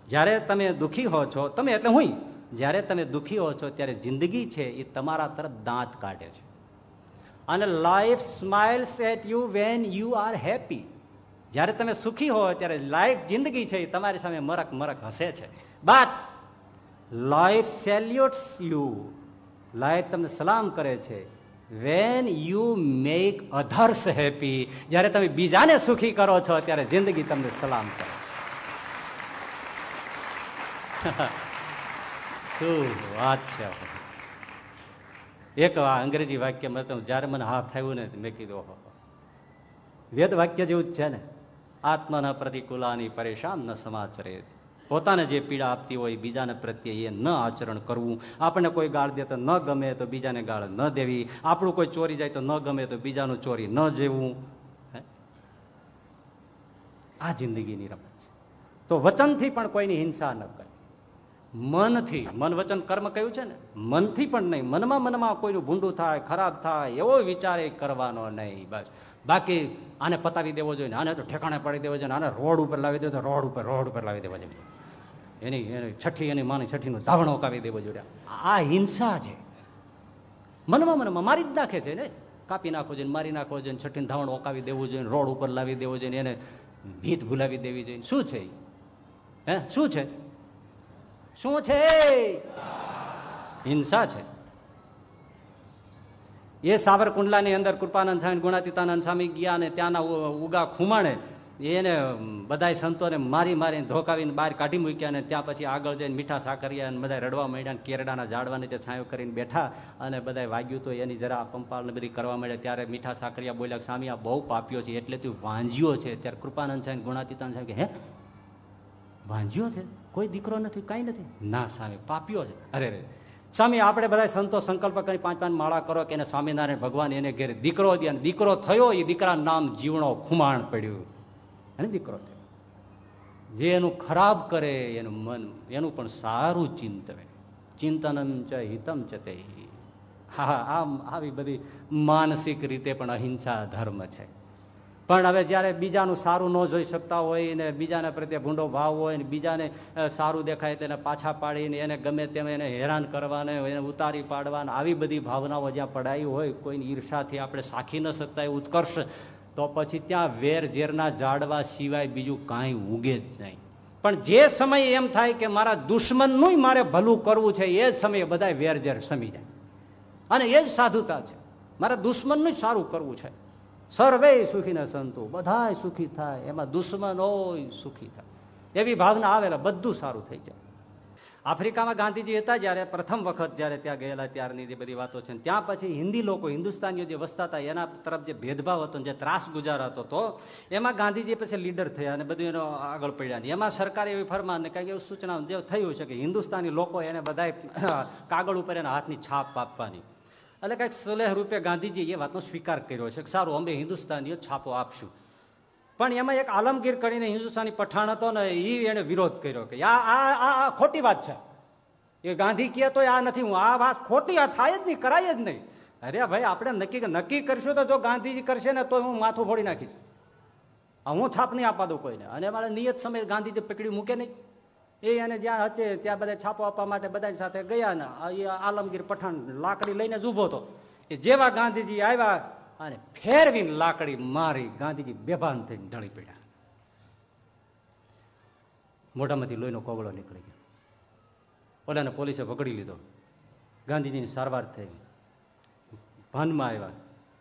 A: જ્યારે તમે દુઃખી હો છો, તમે એટલે હું જ્યારે તમે દુઃખી હો છો, ત્યારે જિંદગી છે એ તમારા તરફ દાંત કાઢે છે. અને life smiles at you when you are happy જ્યારે તમે સુખી હો, ત્યારે લાઈફ જિંદગી છે એ તમારી સામે મરક મરક હસે છે. But life salutes you life તમને સલામ કરે છે. When you make others happy જ્યારે તમે બીજાને સુખી કરો છો, ત્યારે જિંદગી તમને સલામ કરે શું વાત છે. એક અંગ્રેજી વાક્ય મતલબ જયારે મને હાથ થયું ને મેં કીધું વેદ વાક્ય જેવું જ છે ને. આત્માના પ્રતિકૂલાની પરેશાન ન સમાચરે પોતાને જે પીડા આપતી હોય, બીજાને પ્રત્યે એ ન આચરણ કરવું. આપણને કોઈ ગાળ દે તો ન ગમે તો બીજાને ગાળ ન દેવી. આપણું કોઈ ચોરી જાય તો ન ગમે તો બીજાનું ચોરી ન જેવું. આ જિંદગીની રમત છે. તો વચનથી પણ કોઈની હિંસા ન કરે. મનથી, મન વચન કર્મ કયું છે ને? મનથી પણ નહીં, મનમાં મનમાં કોઈનું ભૂંડું થાય, ખરાબ થાય, એવો વિચાર કરવાનો નહીં, બસ. બાકી આને પતાવી દેવો જોઈએ આને તો ઠેકાણે પાડી દેવો જોઈએ આને રોડ ઉપર લાવી દેવો રોડ ઉપર રોડ ઉપર લાવી દેવો જોઈએ. એની એની છઠ્ઠી, એની માની છઠ્ઠીનું ધાવણો કાપી દેવો જોઈએ. આ હિંસા છે. મનમાં મનમાં મારી જ નાખે છે ને? કાપી નાખવો જોઈએ મારી નાખવો જોઈએ છઠ્ઠી ધાવણ ઓકાવી દેવું જોઈએ રોડ ઉપર લાવી દેવો જોઈએ એને ભીત ભૂલાવી દેવી જોઈએ શું છે હે? શું છે? શું છે? હિંસા છે. એ સાવરકુંડલાની અંદર કૃપાનંદ સ્વામી ગુણાતીતાનંદ સ્વામી ગયા ને ત્યાંના ઉગા ખુમાણે એને બધા સંતોને મારી મારીને ધોકાવીને બહાર કાઢી મૂક્યા અને ત્યાં પછી આગળ જઈને મીઠા સાકરિયા અને બધા રડવા માંડ્યા અને કેરડાના ઝાડવાની તે છાંયો કરીને બેઠા અને બધા વાગ્યું તો એની જરા પંપાળને બધી કરવા માંડ્યા. ત્યારે મીઠા સાકરિયા બોલ્યા સ્વામી, આ બહુ પાપ્યો છે, એટલે તું વાંજ્યો છે. ત્યારે કૃપાનંદ સાહેબ ગુણાતીતાન સાહેબ કે, હે વાંજ્યો છે? કોઈ દીકરો નથી, કાંઈ નથી? ના સ્વામી પાપ્યો છે. અરે રે સ્વામી, આપણે બધા સંતો સંકલ્પ કરી પાંચ પાંચ માળા કરો કે એને સ્વામિનારાયણ ભગવાન એને ઘેર દીકરો દે દીકરો થયો એ દીકરા નામ જીવણો ખુમાણ પડ્યું. અને દીકરો થયો. જે એનું ખરાબ કરે, એનું મન, એનું પણ સારું ચિંતવે. ચિંતનમ ચ હિતમ ચ તે હા, આમ આવી બધી માનસિક રીતે પણ અહિંસા ધર્મ છે. પણ હવે જ્યારે બીજાનું સારું ન જોઈ શકતા હોય ને બીજાના પ્રત્યે ભૂંડો ભાવ હોય ને બીજાને સારું દેખાય તેને પાછા પાડીને એને ગમે તેમ એને હેરાન કરવાને, એને ઉતારી પાડવાને, આવી બધી ભાવનાઓ જ્યાં પડાવી હોય, કોઈની ઈર્ષાથી આપણે સાખી ન શકતા, એ ઉત્કર્ષ. તો પછી ત્યાં વેર ઝેરના ઝાડવા સિવાય બીજું કાંઈ ઉગે જ નહીં. પણ જે સમયે એમ થાય કે મારા દુશ્મનનું મારે ભલું કરવું છે, એ જ સમયે બધા વેર ઝેર સમી જાય. અને એ જ સાધુતા છે. મારા દુશ્મનનું જ સારું કરવું છે. સર્વે સુખીને સંતો બધા સુખી થાય, એમાં દુશ્મન સુખી થાય. એવી ભાવના આવેલા બધું સારું થઈ જાય. આફ્રિકામાં ગાંધીજી હતા જ્યારે પ્રથમ વખત જ્યારે ત્યાં ગયેલા ત્યારની જે બધી વાતો છે ત્યાં પછી હિન્દી લોકો, હિન્દુસ્તાનીઓ જે વસતા હતા, એના તરફ જે ભેદભાવ હતો જે ત્રાસ ગુજારાતો હતો, એમાં ગાંધીજી પછી લીડર થયા અને બધું એનો આગળ પડ્યા એમાં સરકારે એવી ફરમાન કંઈક એવું સૂચના જે થયું છે કે હિન્દુસ્તાની લોકો એને બધા કાગળ ઉપર એના હાથની છાપ આપવાની. એટલે કંઈક સુલેહ રૂપે ગાંધીજી એ વાતનો સ્વીકાર કર્યો છે કે સારું, અમે હિન્દુસ્તાનીઓ છાપો આપશું. પણ એમાં એક આલમગીર કરીને હિન્દુસ્તાની પઠાણ હતો ને એ એને વિરોધ કર્યો કે આ આ ખોટી વાત છે. એ ગાંધી કહે તો આ નથી, હું આ વાત ખોટી, આ થાય જ નહીં, કરાય જ નહીં. અરે ભાઈ, આપણે નક્કી નક્કી કરશું તો જો ગાંધીજી કરશે ને તો હું માથું ફોડી નાખીશ. હું છાપ નહીં આપવા દઉં કોઈને. અને મારે નિયત સમય ગાંધીજી પકડી મૂકે નહીં. એ એને જ્યાં હતી ત્યાં બધા છાપો આપવા માટે બધાની સાથે ગયા ને આલમગીર પઠાણ લાકડી લઈને જ ઊભો હતો. એ જેવા ગાંધીજી આવ્યા અને ફેરવીને લાકડી મારી ગાંધીજી બેભાન થઈને ઢળી પડ્યા. મોઢામાંથી લોહીનો કોગળો નીકળી ગયો. ઓલાને પોલીસે પકડી લીધો. ગાંધીજીની સારવાર થઈ. ભાનમાં આવ્યા.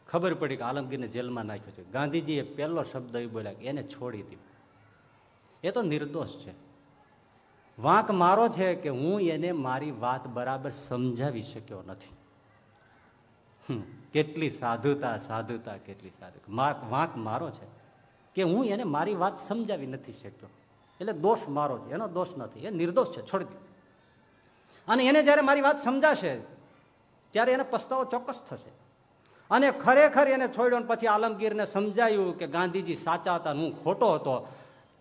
A: ખબર પડી કે આલમગીરને જેલમાં નાખ્યો છે. ગાંધીજીએ પહેલો શબ્દ એ બોલ્યા એને છોડી દીધું એ તો નિર્દોષ છે. વાંક મારો છે કે હું એને મારી વાત બરાબર સમજાવી શક્યો નથી. કેટલી સાધુતા સાધુતા, કેટલી સાધુ. વાંક મારો છે કે હું એને મારી વાત સમજાવી નથી શક્યો. એટલે દોષ મારો છે, એનો દોષ નથી, એ નિર્દોષ છે, છોડી દો. અને એને જ્યારે મારી વાત સમજાશે, ત્યારે એને પસ્તાવો ચોક્કસ થશે. અને ખરેખર એને છોડ્યો પછી આલમગીરને સમજાયું કે ગાંધીજી સાચા હતા હું ખોટો હતો.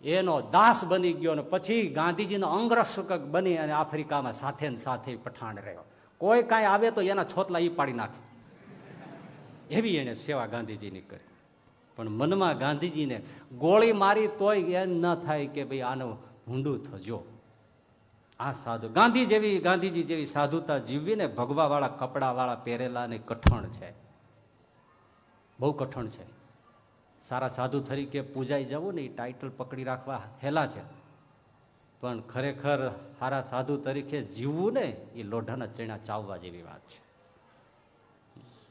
A: એનો દાસ બની ગયો અને પછી ગાંધીજીનો અંગરક્ષક બની અને આફ્રિકામાં સાથે ને સાથે પઠાણ રહ્યો. કોઈ કાંઈ આવે તો એના છોતલા ઈ પાડી નાખે. એવી એને સેવા ગાંધીજીની કરી. પણ મનમાં ગાંધીજીને ગોળી મારી તોય એમ ન થાય કે ભાઈ આનો ઊંડું થજો. આ સાધુ, ગાંધી જેવી, ગાંધીજી જેવી સાધુતા જીવવીને ભગવા વાળા કપડાવાળા પહેરેલા ને કઠણ છે. બહુ કઠણ છે. સારા સાધુ તરીકે પૂજાઈ જવું ને એ ટાઇટલ પકડી રાખવા હેલા છે. પણ ખરેખર સારા સાધુ તરીકે જીવવું ને એ લોઢાના ચણા ચાવવા જેવી વાત છે.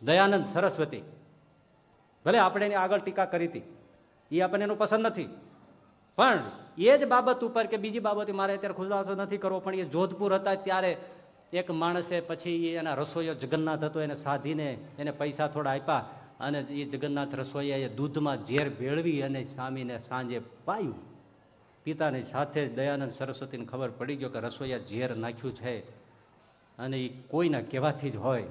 A: દયાનંદ સરસ્વતી, ભલે આપણે એની આગળ ટીકા કરી હતી એ આપણને એનું પસંદ નથી. પણ એ જ બાબત ઉપર કે બીજી બાબતે મારે અત્યારે ખુલાસો નથી કરવો, પણ એ જોધપુર હતા ત્યારે એક માણસે પછી એના રસોઈયો જગન્નાથ હતો, એને સાધીને એને પૈસા થોડા આપ્યા. અને એ જગન્નાથ રસોઈયાએ દૂધમાં ઝેર ભેળવી અને સ્વામીને સાંજે પાયું. પિતાની સાથે દયાનંદ સરસ્વતીને ખબર પડી ગયો કે રસોઈયા ઝેર નાખ્યું છે અને એ કોઈના કહેવાથી જ હોય.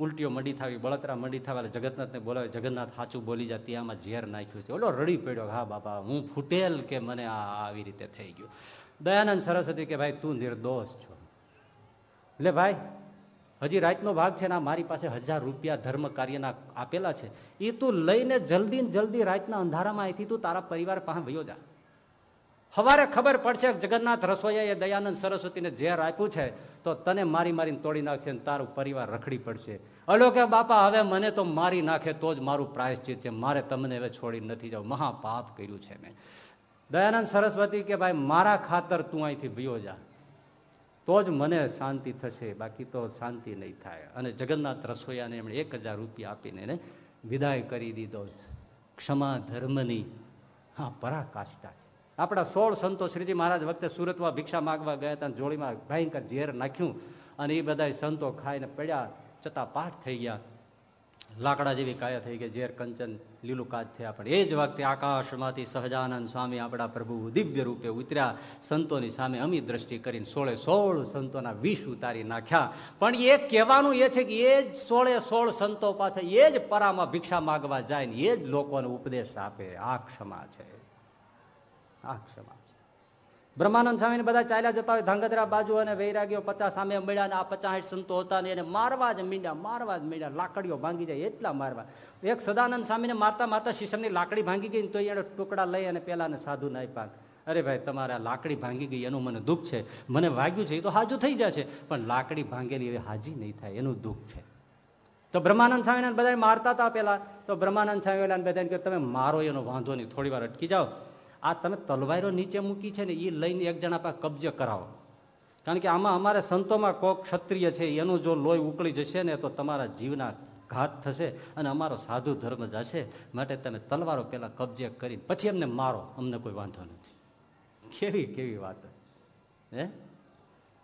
A: ઉલટીઓ મંડી થાવી, બળતરા મંડી થવા જગન્નાથને બોલાવે, જગન્નાથ સાચું બોલી જાય ત્યાંમાં ઝેર નાખ્યું છે. ઓલો રડી પડ્યો હા બાપા, હું ફૂટેલ કે મને આ આવી રીતે થઈ ગયું. દયાનંદ સરસ્વતી કે ભાઈ તું નિર્દોષ છો. એટલે ભાઈ હજી રાતનો ભાગ છે ને મારી પાસે હજાર રૂપિયા ધર્મ કાર્યના આપેલા છે. એ તું લઈને જલ્દી જલ્દી રાતના અંધારામાં અહીંથી તું તારા પરિવાર પાસે વયો જા. સવારે ખબર પડશે જગન્નાથ રસોઈયાએ દયાનંદ સરસ્વતીને ઝેર આપ્યું છે, તો તને મારી મારીને તોડી નાખશે ને તારું પરિવાર રખડી પડશે. અલો કે બાપા, હવે મને તો મારી નાખે તો જ મારું પ્રાયશ્ચિત છે. મારે તમને હવે છોડી નથી જાવ મહાપાપ કર્યું છે મેં. દયાનંદ સરસ્વતી કે ભાઈ, મારા ખાતર તું અહીંથી ભયો જા. તો જ મને શાંતિ થશે, બાકી તો શાંતિ નહીં થાય. અને જગન્નાથ રસોઈયાને એમણે એક હજાર રૂપિયા આપીને એને વિદાય કરી દીધો. ક્ષમા ધર્મની હા પરાકાષ્ઠા છે. આપણા સોળ સંતો શ્રીજી મહારાજ વખતે સુરતમાં ભિક્ષા માગવા ગયા હતા જોડીમાં ભયંકર ઝેર નાખ્યું અને એ બધા સંતો ખાઈને પડ્યા, છતાં પાઠ થઈ ગયા. લાકડા જેવી કાયા થઈ ગઈ ઝેર, કંચન, લીલું કાચ થયા પણ એ જ વખતે આકાશમાંથી સહજાનંદ સ્વામી આપણા પ્રભુ દિવ્ય રૂપે ઉતર્યા. સંતોની સામે અમી દ્રષ્ટિ કરીને સોળે સોળ સંતોના વિષ ઉતારી નાખ્યા. પણ એ કહેવાનું એ છે કે એ જ સોળે સોળ સંતો પાછળ એ જ પરામાં ભિક્ષા માગવા જાય ને એ જ લોકોને ઉપદેશ આપે. આ ક્ષમા છે. આ ક્ષમા. બ્રહ્માનંદ સ્વામી બધા ચાલ્યા જતા હોય ધાંગધ્રા બાજુ અને વૈરાગ્યો પચાસ સામે મળ્યા ને આ પચાસ સંતો હતા ને એને મારવા જ મીંડ્યા, મારવા જ મીંડ્યા, લાકડીઓ ભાંગી જાય, એટલા મારવા. એક સદાનંદ સ્વામીને મારતા મારતા શીશમની લાકડી ભાંગી ગઈ તો એને ટુકડા લઈ અને પેલાને સાધુ ના આપ્યા અરે ભાઈ, તમારે લાકડી ભાંગી ગઈ, એનું મને દુઃખ છે. મને વાગ્યું છે, એ તો હાજુ થઈ જશે. પણ લાકડી ભાંગેલી એ હાજી નહીં થાય, એનું દુઃખ છે. તો બ્રહ્માનંદ સ્વામીને બધા મારતા હતા પેલા. તો બ્રહ્માનંદ સ્વામી બધા તમે મારો એનો વાંધો નહીં થોડી વાર અટકી જાઓ. આ તમે તલવારો નીચે મૂકી છે ને એ લઈને એક જણા પાસે કબજે કરાવો. કારણ કે આમાં અમારે સંતોમાં કોક ક્ષત્રિય છે, એનું જો લોહી ઉકળી જશે ને તો તમારા જીવના ઘાત થશે અને અમારો સાધુ ધર્મ જશે. માટે તમે તલવારો પહેલાં કબજે કરી પછી એમને મારો, અમને કોઈ વાંધો નથી. કેવી કેવી વાત હે?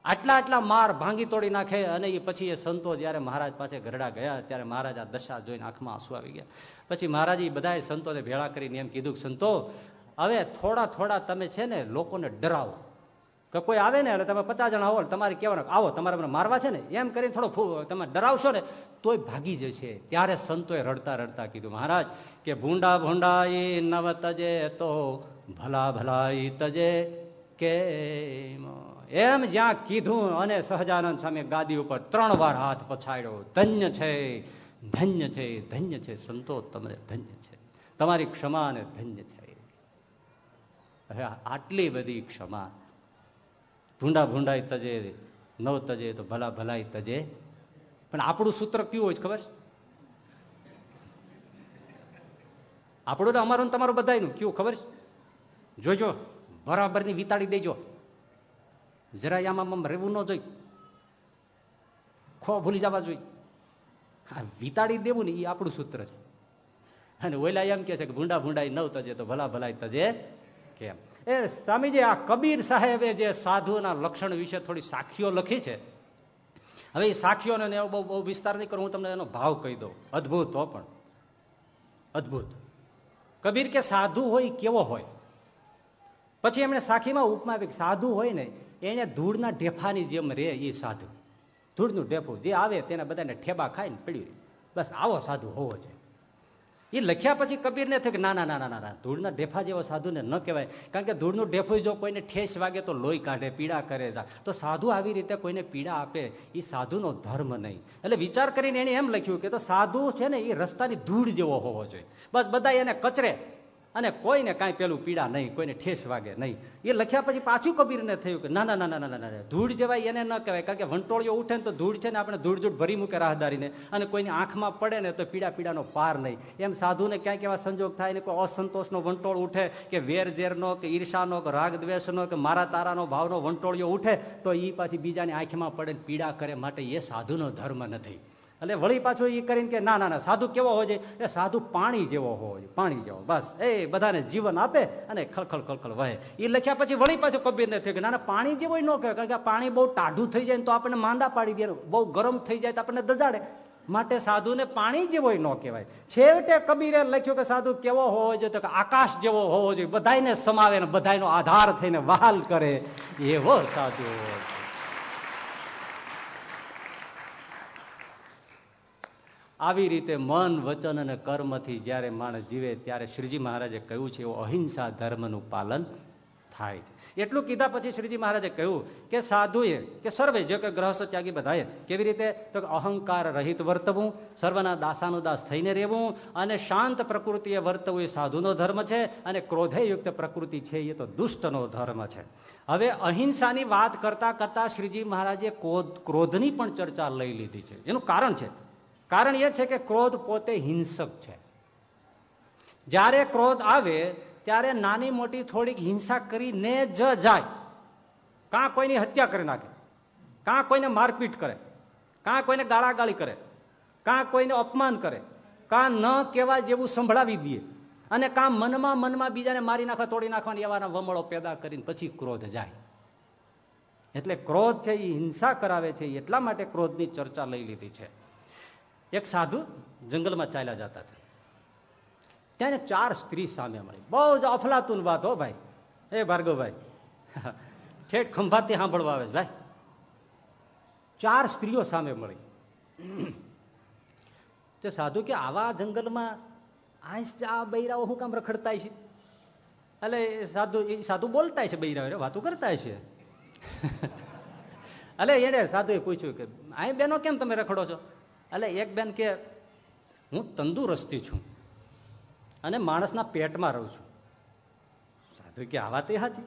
A: આટલા આટલા માર ભાંગી તોડી નાખે અને એ પછી એ સંતો જ્યારે મહારાજ પાસે ગરડા ગયા, ત્યારે મહારાજ આ દશા જોઈને આંખમાં આંસુ આવી ગયા. પછી મહારાજ એ બધા સંતોને ભેળા કરીને એમ કીધું સંતો હવે થોડા થોડા તમે છે ને લોકોને ડરાવો. કે કોઈ આવે ને, એટલે તમે પચાસ જણા આવો તમારે કહેવાનું આવો, તમારે મને મારવા છે ને, એમ કરીને થોડો તમે ડરાવશો ને, તોય ભાગી જશે. ત્યારે સંતોએ રડતા રડતા કીધું, મહારાજ, કે ભૂંડા ભૂંડાઈ નવ તજે તો ભલા ભલાઈ તજે કે એમ જ્યાં કીધું અને સહજાનંદ સામે ગાદી ઉપર ત્રણ વાર હાથ પછાડ્યો, ધન્ય છે ધન્ય છે ધન્ય છે, સંતો તમને ધન્ય છે. તમારી ક્ષમા અને ધન્ય છે. આટલી બધી ક્ષમા. ભૂંડા ભૂંડાઈ તજે ન તજે તો ભલા ભલાઈ તજે. પણ આપણું સૂત્ર કયું હોય ખબર? છે આપણું ને અમારું તમારું બધાનું કયું ખબર? છે જોજો, બરાબરની વિતાડી દેજો. જરા આમાં રહેવું ન જોઈ. ખો ભૂલી જવા જોઈ. હા વિતાડી દેવું ને એ આપણું સૂત્ર છે. અને ઓલા એમ કે છે કે ભૂંડા ભૂંડાય નવ તજે તો ભલા ભલાઈ તજે. કેમ એ સ્વામીજી, આ કબીર સાહેબે જે સાધુના લક્ષણ વિશે થોડી સાખીઓ લખી છે. હવે એ સાખીઓને બહુ બહુ વિસ્તાર નહીં કરું, હું તમને એનો ભાવ કહી દઉં. અદભુત હો પણ. અદભુત. કબીર કે સાધુ હોય કેવો હોય? પછી એમણે સાખીમાં ઉપમા આપી સાધુ હોય ને, એને ધૂળના ઢેફાની જેમ રે એ સાધુ. ધૂળનું ઢેફું જે આવે તેને બધાને ઠેબા ખાઈને પડ્યું. બસ આવો સાધુ હોવો છે એ લખ્યા પછી કબીરને થયું કે ના ના ના ના ના ધૂળના ઢેફા જેવો સાધુને ન કહેવાય. કારણ કે ધૂળનું ઢેફું જો કોઈને ઠેસ વાગે તો લોહી કાઢે પીડા કરે તો સાધુ આવી રીતે કોઈને પીડા આપે, એ સાધુનો ધર્મ નહીં. એટલે વિચાર કરીને એણે એમ લખ્યું કે તો સાધુ છે ને એ રસ્તાની ધૂળ જેવો હોવો જોઈએ. બસ બધા એને કચરે અને કોઈને કાંઈ પેલું પીડા નહીં, કોઈને ઠેસ વાગે નહીં. એ લખ્યા પછી પાછું કબીરને થયું કે, ના ના ના ના ના ના ધૂળ જેવાય એને ન કહેવાય, કારણ કે વંટોળીઓ ઉઠે ને તો ધૂળ છે ને આપણે ધૂળ ધૂળ ભરી મૂકે રાહદારીને અને કોઈની આંખમાં પડે ને તો પીડા, પીડાનો પાર નહીં. એમ સાધુને ક્યાંક એવા સંજોગ થાય ને કોઈ અસંતોષનો વંટોળ ઉઠે કે વેર ઝેરનો કે ઈર્ષાનો કે રાગ દ્વેષનો કે મારા તારાનો ભાવનો વંટોળિયો ઉઠે, તો એ પાછી બીજાની આંખમાં પડે ને પીડા કરે માટે એ સાધુનો ધર્મ નથી. એટલે વળી પાછું એ કરીને કે, ના ના સાધુ કેવો હોય છે એ સાધુ પાણી જેવો હોય પાણી જેવો, બસ. એ બધાને જીવન આપે અને ખળખળ ખળખળ વહે. એ લખ્યા પછી વળી પાછું કબીરને થયું કે, ના ના, પાણી જેવો ન કહેવાય, કારણ કે પાણી બહુ ટાઢું થઈ જાય તો આપણને માંદા પાડી દે, બહુ ગરમ થઈ જાય તો આપણને દજાડે માટે સાધુને પાણી જેવો ન કહેવાય. છેવટે કબીરે લખ્યું કે, સાધુ કેવો હોવો જોઈએ? તો કે, આકાશ જેવો હોવો જોઈએ. બધાને સમાવે ને બધાનો આધાર થઈને વહાલ કરે. એવો સાધુ. હોય આવી રીતે મન, વચન અને કર્મથી જ્યારે માણસ જીવે ત્યારે શ્રીજી મહારાજે કહ્યું છે, એવું અહિંસા ધર્મનું પાલન થાય છે. એટલું કીધા પછી શ્રીજી મહારાજે કહ્યું કે, સાધુએ, કે સર્વે જે કે ગ્રહસ્થ ત્યાગી બધાએ, કેવી રીતે? તો અહંકાર રહિત વર્તવું, સર્વના દાસાનુદાસ થઈને રહેવું અને શાંત પ્રકૃતિએ વર્તવું એ સાધુનો ધર્મ છે અને ક્રોધેયુક્ત પ્રકૃતિ છે એ તો દુષ્ટનો ધર્મ છે. હવે અહિંસાની વાત કરતા કરતા શ્રીજી મહારાજે ક્રોધની પણ ચર્ચા લઈ લીધી છે. એનું કારણ છે કારણ એ છે કે ક્રોધ પોતે હિંસક છે. જ્યારે ક્રોધ આવે, ત્યારે નાની મોટી થોડીક હિંસા કરીને જ જાય. કાં કોઈની હત્યા કરી નાખે, કાં કોઈને મારપીટ કરે, કાં કોઈને ગાળાગાળી કરે, કાં કોઈને અપમાન કરે, કાં ન કહેવા જેવું સંભળાવી દે અને કાં મનમાં મનમાં બીજાને મારી નાખવા, તોડી નાખવાની એવાના વમળો પેદા કરીને પછી ક્રોધ જાય. એટલે ક્રોધ છે એ હિંસા કરાવે છે એટલા માટે ક્રોધની ચર્ચા લઈ લીધી છે. એક સાધુ જંગલમાં ચાલ્યા જતા હતા ત્યાં ચાર સ્ત્રી સામે મળી બહુ જ અફલાતુન વાત હો ભાઈ એ ભાર્ગવભાઈ ઠેઠ ખંભાતી સાંભળવા આવે છે ભાઈ ચાર સ્ત્રીઓ સામે મળી તે સાધુ કે આવા જંગલમાં આ બૈરાઓ શું કામ રખડતા છે એટલે સાધુ એ સાધુ બોલતા છે બૈરાઓ વાતો કરતા છે એટલે એને સાધુએ પૂછ્યું કે આ બેનો કેમ તમે રખડો છો એટલે એક બેન કે, હું તંદુરસ્તી છું અને માણસના પેટમાં રહું છું. સાધુ કે વાત એ સાચી.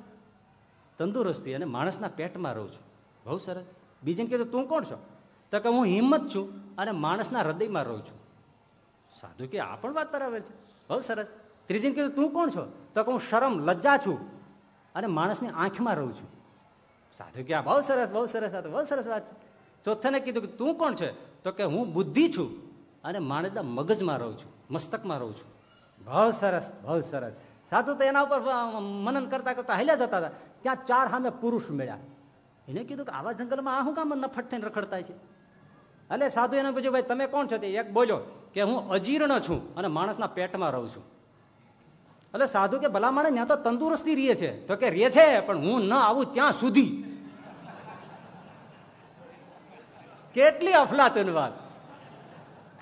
A: તંદુરસ્તી અને માણસના પેટમાં રહું છું. બહુ સરસ. બીજે કીધું તું કોણ છો? તો કે, હું હિંમત છું અને માણસના હૃદયમાં રહું છું. સાધુ કે, આ પણ વાત બરાબર છે. બહુ સરસ. ત્રીજીને કીધું તું કોણ છો? તો કે, હું શરમ લજ્જા છું અને માણસની આંખમાં રહું છું. સાધુ કે, આ બહુ સરસ બહુ સરસ બહુ સરસ વાત છે. ચોથાને કીધું કે, તું કોણ છે? તો કે હું બુદ્ધિ છું અને માણસના મગજમાં રહું છું, મસ્તકમાં રહું છું. બહુ સરસ બહુ સરસ. સાધુ તો એના ઉપર મનન કરતા કરતા હલ્યા જતા હતા. ત્યાં ચાર સામે પુરુષ મળ્યા. એને કીધું કે આવા જંગલમાં આ શું કામ નફટ થઈને રખડતા છે? એટલે સાધુ એને પૂછ્યું, ભાઈ, તમે કોણ છો? તે એક બોલ્યો કે, હું અજીર્ણ છું અને માણસના પેટમાં રહું છું. એટલે સાધુ કે, ભલા માણસ ત્યાં તો તંદુરસ્તી રહે છે. તો કે, રે છે, પણ હું ન આવું ત્યાં સુધી. કેટલી અફલાતુન વાત.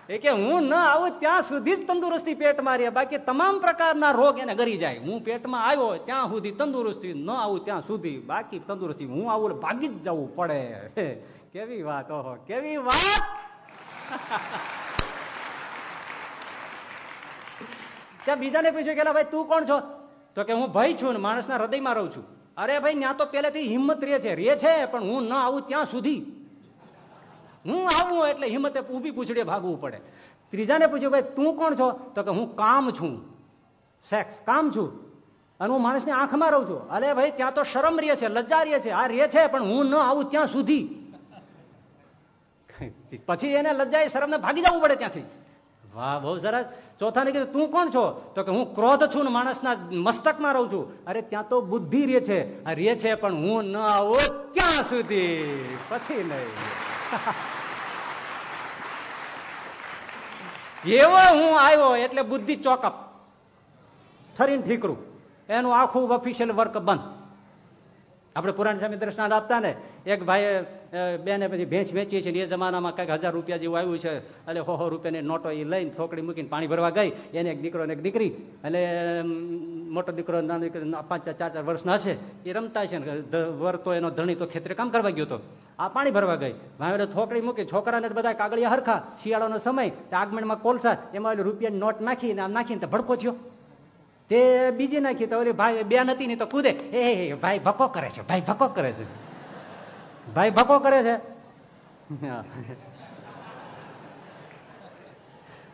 A: એ કે હું ન આવું ત્યાં સુધી જ તંદુરસ્તી પેટમાં રહે બાકી તમામ પ્રકારના રોગ એને ગરી જાય. હું પેટમાં આવ્યો ત્યાં સુધી તંદુરસ્તી, ન આવું ત્યાં સુધી. બાકી તંદુરસ્તી, હું આવું ભાગી જ જવું પડે. કેવી વાત, ઓહો, કેવી વાત. ત્યાં બીજાને પૂછ્યું કે ભાઈ, તું કોણ છો? તો કે હું ભાઈ છું ને માણસના હૃદયમાં રહું છું. અરે ભાઈ ત્યાં તો પેલેથી હિંમત રે છે રે છે, પણ હું ન આવું ત્યાં સુધી. હું આવું એટલે હિંમતે ઊભી પૂછડીએ ભાગવું પડે. ત્રીજાને પૂછ્યું, ભાઈ, તું કોણ છો? તો કે, હું કામ છું. સેક્સ કામ છું. અને હું માણસની આંખમાં રહું છું. અરે ભાઈ, ત્યાં તો શરમ રે છે લજ્જા રે છે. આ રે છે, પણ હું ન આવું ત્યાં સુધી. પછી એને લજ્જા શરમને ભાગી જવું પડે ત્યાંથી. વાહ, બહુ સરસ. ચોથા ને કીધું, તું કોણ છો? તો કે, હું ક્રોધ છું ને માણસના મસ્તકમાં રહું છું. અરે, ત્યાં તો બુદ્ધિ રે છે. આ રે છે, પણ હું ન આવું ત્યાં સુધી. પછી નહીં જેવો હું આવ્યો એટલે બુદ્ધિ ચોકઅપ. થરીને ઠીકરું. એનું આખું ઓફિશિયલ વર્ક બંધ. આપણે પુરાણ સ્વામી દ્રષ્ટાંત આપતા ને, એક ભાઈએ બેને પછી ભેંસ વેચી છે ને એ જમાનામાં કંઈક હજાર રૂપિયા જેવું આવ્યું છે, એટલે હો હો રૂપિયાની નોટો એ લઈને થોકડી મૂકીને પાણી ભરવા ગઈ, એને એક દીકરો ને એક દીકરી, એટલે મોટો દીકરો નાનો દીકરો પાંચ, ચાર ચાર વર્ષના હશે એ રમતા છે ને વર તો એનો ધણી તો ખેતરે કામ કરવા ગયો હતો આ પાણી ભરવા ગઈ ભાઈ થોકડી મૂકી, છોકરાને બધા કાગળિયા હરખા, શિયાળાનો સમય આગમનમાં કોલસા, એમાં રૂપિયાની નોટ નાખીને આમ નાખીને ભડકો થયો. તે બીજી નાખી તો ઓલી ભાઈ બે નથી ની તો કૂદે. એ ભાઈ ભકો કરે છે, ભાઈ ભકો કરે છે. ભાઈ ભકો કરે છે?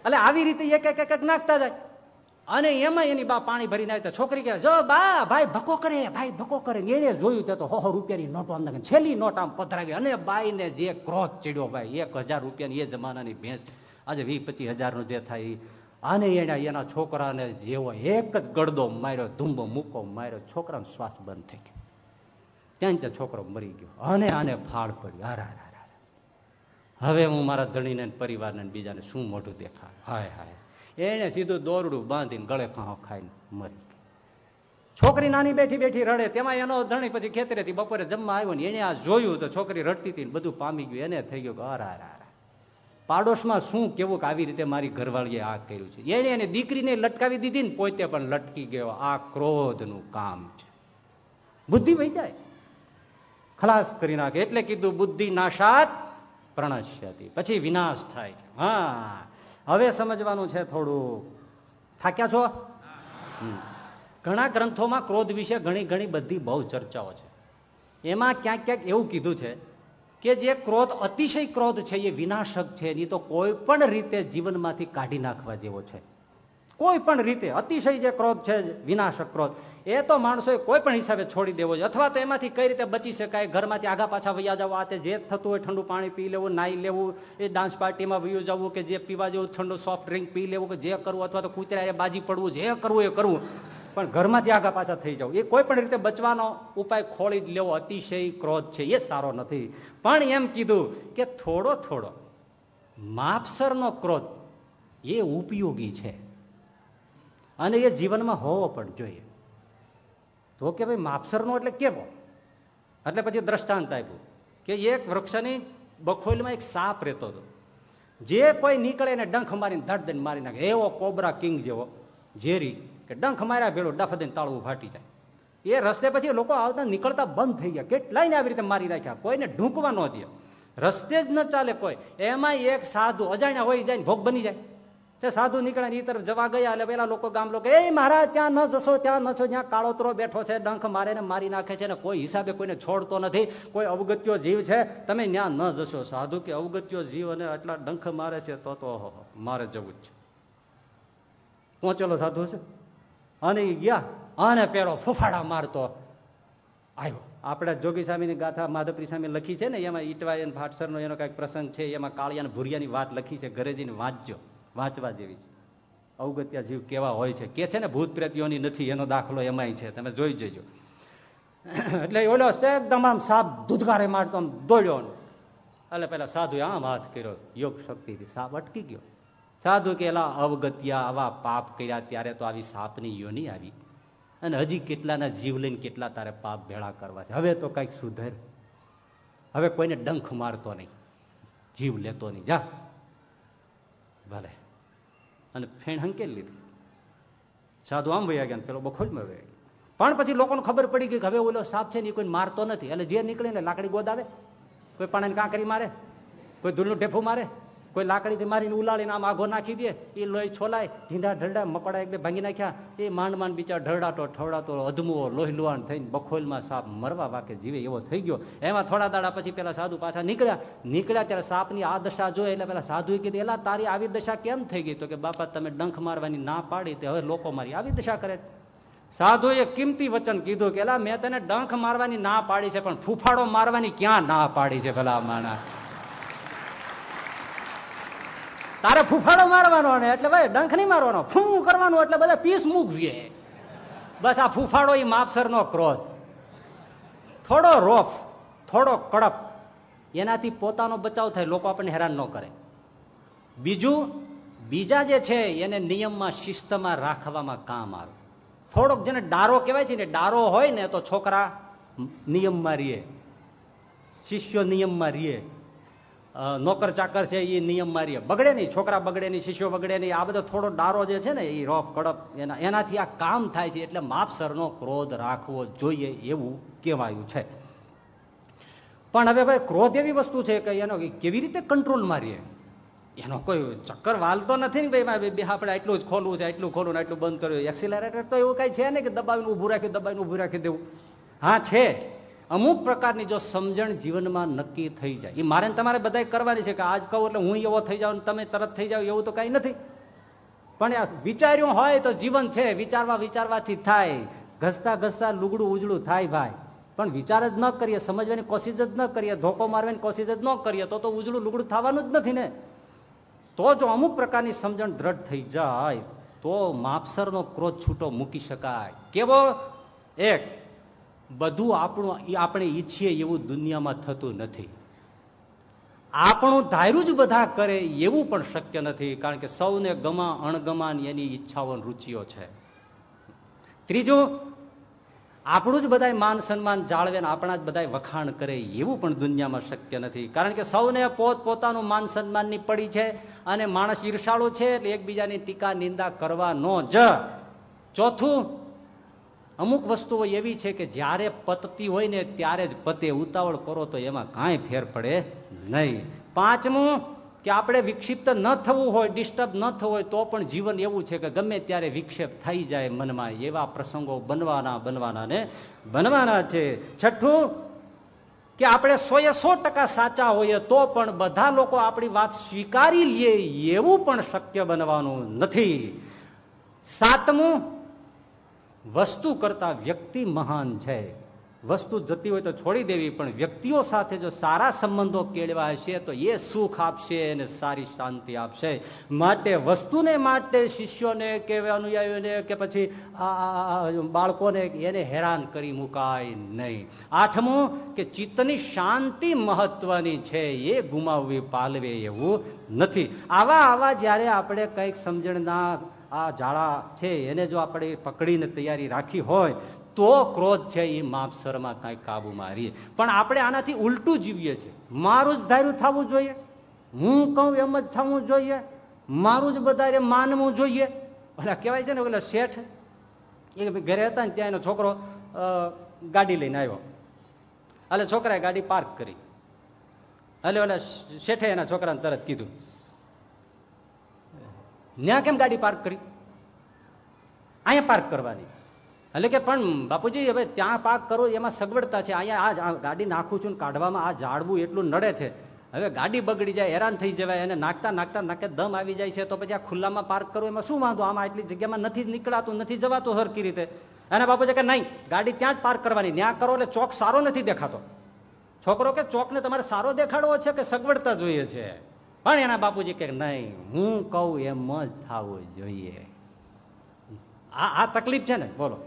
A: એટલે આવી રીતે એક એક એક નાખતા જાય. અને એમાં એની બા પાણી ભરીને આવી છોકરી કહે, જો બા, ભાઈ ભકો કરે, ભાઈ ભકો કરે. એને જોયું તો હો હો રૂપિયાની નોટો આમ છેલ્લી નોટ આમ પધરાવી. અને બાઈને જે ક્રોધ ચડ્યો ભાઈ, એક હજાર રૂપિયાની એ જમાનાની ભેંસ, આજે વીસ પચીસ હજારનું જે થાય અને એને એના છોકરાને જેવો એક જ ગળદો માર્યો, ધૂંબો મૂકો, માર્યો, છોકરાનો શ્વાસ બંધ થઈ ગયો. ત્યાં ત્યાં છોકરો મરી ગયો. અને આને ફાળ પડ્યો હારા હારા હવે હું મારા ધણીને પરિવારને બીજાને શું મોઢું દેખાય હાય હાય. એને સીધું દોરડું બાંધીને ગળે ફાંહો ખાઈને મરી છોકરી નાની બેઠી બેઠી રડે. તેમાં એનો ધણી પછી ખેતરેથી બપોરે જમવા આવ્યો ને એને આ જોયું તો છોકરી રડતી હતી બધું પામી ગયું. એને થઈ ગયું હારા હારા પાડોશમાં શું કેવું કે આવી રીતે મારી ઘરવાળીએ આ કર્યું છે? એને એને દીકરીને લટકાવી દીધી ને પોતે પણ લટકી ગયો. આ ક્રોધનું કામ છે. બુદ્ધિ વહી જાય. ખલાસ કરી નાખે. એટલે કીધું બુદ્ધિ નાશાત પ્રણશ્યતી. પછી વિનાશ થાય છે. હા, હવે સમજવાનું છે થોડું થાક્યા છો? ઘણા ગ્રંથોમાં ક્રોધ વિશે ઘણી ઘણી બધી બહુ ચર્ચાઓ છે. એમાં ક્યાંક ક્યાંક એવું કીધું છે કે જે ક્રોધ, અતિશય ક્રોધ છે એ વિનાશક છે એ તો કોઈ પણ રીતે જીવનમાંથી કાઢી નાખવા જેવો છે. કોઈ પણ રીતે, અતિશય જે ક્રોધ છે, વિનાશક ક્રોધ, એ તો માણસોએ કોઈ પણ હિસાબે છોડી દેવો છે. અથવા તો એમાંથી કઈ રીતે બચી શકાય? ઘરમાંથી આગા પાછા વૈયા જવા આ જે થતું હોય ઠંડુ પાણી પી લેવું, નાઈ લેવું, એ ડાન્સ પાર્ટીમાં વયું જવું કે જે પીવા જેવું ઠંડુ સોફ્ટ ડ્રિંક પી લેવું કે જે કરવું, અથવા તો કૂતરા એ બાજી પડવું, જે કરવું એ કરવું. પણ ઘરમાંથી આગા પાછા થઈ જાવ એ કોઈ પણ રીતે બચવાનો ઉપાય ખોળી જ લેવો અતિશય ક્રોધ છે, એ સારો નથી. પણ એમ કીધું કે થોડો થોડો માપસરનો ક્રોધ એ ઉપયોગી છે. અને એ જીવનમાં હોવો પણ જોઈએ. તો કે ભાઈ માપસરનો એટલે કેવો? એટલે પછી દ્રષ્ટાંત આપ્યું કે એક વૃક્ષની બખોલમાં એક સાપ રહેતો હતો. જે કોઈ નીકળે ને ડંખ મારીને, ધડ દઈને મારી નાખે. એવો કોબરા કિંગ જેવો, ઝેરી. કે ડંખ માર્યા ભેળો ડફ દઈને તાળવું ફાટી જાય. એ રસ્તે પછી લોકો આવતા નીકળતા બંધ થઈ ગયા. કેટલાય આવી રીતે મારી નાખ્યા? કોઈને ઢૂંકવા ન દે. રસ્તે જ ન ચાલે કોઈ. એમાં એક સાધુ અજાણ્યા હોય જાય ભોગ બની જાય. તે સાધુ નીકળે એ તરફ જવા ગયા એટલે પેલા લોકો ગામ લોકો, એ મારા ત્યાં ન જશો, ત્યાં ન છો, જ્યાં કાળોતરો બેઠો છે, ડંખ મારે ને મારી નાખે છે ને કોઈ હિસાબે કોઈને છોડતો નથી. કોઈ અવગત્યો જીવ છે? તમે ત્યાં ન જશો. સાધુ કે અવગત્યો જીવ અને આટલા ડંખ મારે છે તો તો મારે જવું જ છે. પહોંચેલો સાધુ છે. અને ગયા અને પેલો ફૂફાડા મારતો. આવ્યો આપણે જોગી સ્વામીની ગાથા માધવપ્રી સ્વામી લખી છે ને, એમાં ઈટવાય ભાટસરનો એનો કાંઈક પ્રસંગ છે, એમાં કાળિયા ભૂરિયાની વાત લખી છે ઘરે જઈને વાંચજો. વાંચવા જેવી છે. અવગત્યા જીવ કેવા હોય છે. કે છે ને, ભૂત પ્રેતીઓની નથી, એનો દાખલો એમાંય છે. તમે જોઈ જજો. એટલે ઓલો એકદમ આમ સાપ દૂધગારે મારતો, આમ દોડ્યો એટલે પેલા સાધુ આમ હાથ કર્યો. યોગ શક્તિથી સાપ અટકી ગયો. સાધુ કે એલા અવગત્યા, આવા પાપ કર્યા ત્યારે તો આવી સાપની યોની આવી. અને હજી કેટલાના જીવ લઈને કેટલા તારે પાપ ભેળા કરવા છે? હવે તો કંઈક સુધર. હવે કોઈને ડંખ મારતો નહીં. જીવ લેતો નહીં. જા. ભલે. અને ફેણ હંકેલ લીધી. સાધુ આમ વયા ગયા પેલો બખોલમાં વયા પણ પછી લોકોને ખબર પડી ગઈ કે હવે ઓલો સાપ છે ને કોઈ મારતો નથી. એટલે જે નીકળે ને લાકડી ગોદ આવે. કોઈ પાણીને કાંકરી મારે? કોઈ ધૂળનું ઢેફું મારે? કોઈ લાકડીથી મારીને ઉલાળીને આમ આઘો નાખી દે, એ લોહી છોલાય, ઢીંડા ઢળડા મકોડા એક બે ભાંગી નાખ્યા, એ માંડ માંડ બિચાર ઢળડાતો ઠવડાતો અધમુઓ લોહી લુવાણ થઈને બખોલમાં સાપ મરવા વાકે જીવે એવો થઈ ગયો. એમાં થોડા દાડા પછી પેલા સાધુ પાછા નીકળ્યા. નીકળ્યા ત્યારે સાપની આ દશા જોઈ એટલે પેલા સાધુએ કીધું, એલા, તારી આવી દશા કેમ થઈ ગઈ? તો કે, બાપા, તમે ડંખ મારવાની ના પાડી તે હવે લોકો મારી આવી દશા કરે સાધુએ કિંમતી વચન કીધું કે, એલા, મેં તને ડંખ મારવાની ના પાડી છે, પણ ફૂફાડો મારવાની ક્યાં ના પાડી છે, ભલા માણા તારે ફૂફાડો મારવાનો ને એટલે ભાઈ ડંખ નહીં મારવાનો, ફૂ કરવાનું એટલે બધા પીસ મૂકવીએ બસ આ ફૂફાડો એ માપસરનો ક્રોધ. થોડો રોફ, થોડો કડપ, એનાથી પોતાનો બચાવ થાય, લોકો આપણને હેરાન ન કરે. બીજું, બીજા જે છે એને નિયમમાં શિસ્તમાં રાખવામાં કામ આવે. થોડોક જેને ડારો કહેવાય છે ને, ડારો હોય ને તો છોકરા નિયમમાં રીએ શિષ્યો નિયમમાં રીએ નોકર ચાકર છે એ નિયમ મારીએ. બગડે નહીં, છોકરા બગડે નહીં, શિષ્યો બગડે નહીં, આ બધો થોડો ડારો જે છે ને એ રોફ, કડપ, એના, એનાથી આ કામ થાય છે એટલે માપસરનો ક્રોધ રાખવો જોઈએ એવું કહેવાયું છે. પણ હવે ભાઈ, ક્રોધ એવી વસ્તુ છે કે એનો કેવી રીતે કંટ્રોલ મારીએ? એનો કોઈ ચક્કર વાલતો નથી ને ભાઈ આપણે એટલું જ ખોલવું છે એટલું ખોલવું ને આટલું બંધ કર્યું. એક્સિલરેટર તો એવું કઈ છે ને કે દબાવીને ઊભું રાખ્યું, દબાવીને ઊભું રાખી દેવું હા, છે. અમુક પ્રકારની જો સમજણ જીવનમાં નક્કી થઈ જાય, એ મારે તમારે બધા કરવાની છે કે આજ કહું એટલે હું એવો થઈ જાઉં તમે તરત થઈ જાઓ, એવું તો કઈ નથી. પણ વિચાર્યું હોય તો જીવન છે, વિચારવા વિચારવાથી થાય. ઘસતા ઘસતા લુગડું ઉજળું થાય ભાઈ. પણ વિચાર જ ન કરીએ, સમજવાની કોશિશ જ ન કરીએ, ધોકો મારવાની કોશિશ જ ન કરીએ, તો તો ઉજળું લુગડું થવાનું જ નથી ને. તો જો અમુક પ્રકારની સમજણ દ્રઢ થઈ જાય, તો માપસરનો ક્રોધ છૂટો મૂકી શકાય. કેવો? એક બધું આપણું આપણે ઈચ્છીએ એવું દુનિયામાં થતું નથી. આપણું ધાર્યું જ બધા કરે એવું પણ શક્ય નથી, કારણ કે સૌને ગમા, અણગમા એની ઈચ્છાઓ રુચિઓ છે. ત્રીજું, આપણું જ બધા માન સન્માન જાળવે ને આપણા જ બધા વખાણ કરે એવું પણ દુનિયામાં શક્ય નથી. કારણ કે સૌને પોત પોતાનું માન સન્માનની પડી છે અને માણસ ઈર્ષાળુ છે એટલે એકબીજાની ટીકા, નિંદા કરવાનો જ. ચોથું અમુક વસ્તુઓ એવી છે કે જ્યારે પતતી હોય ને ત્યારે જ પતે. ઉતાવળ કરો તો એમાં કાંઈ ફેર પડે નહીં. પાંચમું, કે આપણે વિક્ષિપ્ત ન થવું હોય, ડિસ્ટર્બ ન થવું હોય, તો પણ જીવન એવું છે કે ગમે ત્યારે વિક્ષેપ થઈ જાય મનમાં, એવા પ્રસંગો બનવાના બનવાના ને બનવાના છે. છઠ્ઠું, કે આપણે સો એ સો ટકા સાચા હોઈએ તો પણ બધા લોકો આપણી વાત સ્વીકારી લઈએ એવું પણ શક્ય બનવાનું નથી. સાતમું વસ્તુ કરતા વ્યક્તિ મહાન છે. વસ્તુ જતી હોય તો છોડી દેવી, પણ વ્યક્તિઓ સાથે જો સારા સંબંધો કેળવા હશે તો એ સુખ આપશે અને સારી શાંતિ આપશે. માટે વસ્તુને માટે શિષ્યોને કે અનુયાયીઓને કે પછી બાળકોને એને હેરાન કરી મુકાય નહીં. આઠમું કે ચિત્તની શાંતિ મહત્વની છે, એ ગુમાવવી પાલવે એવું નથી. આવા આવા જ્યારે આપણે કંઈક સમજણના આ ઝાડા છે, એને જો આપણે પકડીને તૈયારી રાખી હોય, તો ક્રોધ છે એ માપસરમાં કાંઈ કાબુ મારીએ પણ આપણે આનાથી ઉલટું જીવીએ છીએ. મારું જ ધાર્યું થવું જોઈએ. હું કહું એમ જ થવું જોઈએ. મારું જ બધારે માનવું જોઈએ. એટલે કહેવાય છે ને એટલે શેઠ, એ ઘરે હતા ને ત્યાં એનો છોકરો ગાડી લઈને આવ્યો. એટલે છોકરાએ ગાડી પાર્ક કરી. એટલે ઓલા શેઠે એના છોકરાને તરત કીધું ત્યાં કેમ ગાડી પાર્ક કરી? અહીંયા પાર્ક કરવાની. એટલે કે પણ બાપુજી, હવે ત્યાં પાર્ક કરો, એમાં સગવડતા છે. અહીંયા આ ગાડી નાખું છું કાઢવામાં આ ઝાડવું એટલું નડે છે. હવે ગાડી બગડી જાય, હેરાન થઈ જવાય અને નાખતા નાખતા નાખે દમ આવી જાય છે, તો પછી આ ખુલ્લામાં પાર્ક કરવું એમાં શું વાંધો? આમાં એટલી જગ્યામાં નથી નીકળાતું, નથી જવાતું સરખી રીતે. અને બાપુ કે નહીં, ગાડી ત્યાં જ પાર્ક કરવાની. ત્યાં કરો એટલે ચોક સારો નથી દેખાતો. છોકરો કે ચોકને તમારે સારો દેખાડવો છે કે સગવડતા જોઈએ છે? પણ એના બાપુજી કે નહીં, હું કહું એમ જ થવું જોઈએ. આ આ તકલીફ છે ને, બોલો.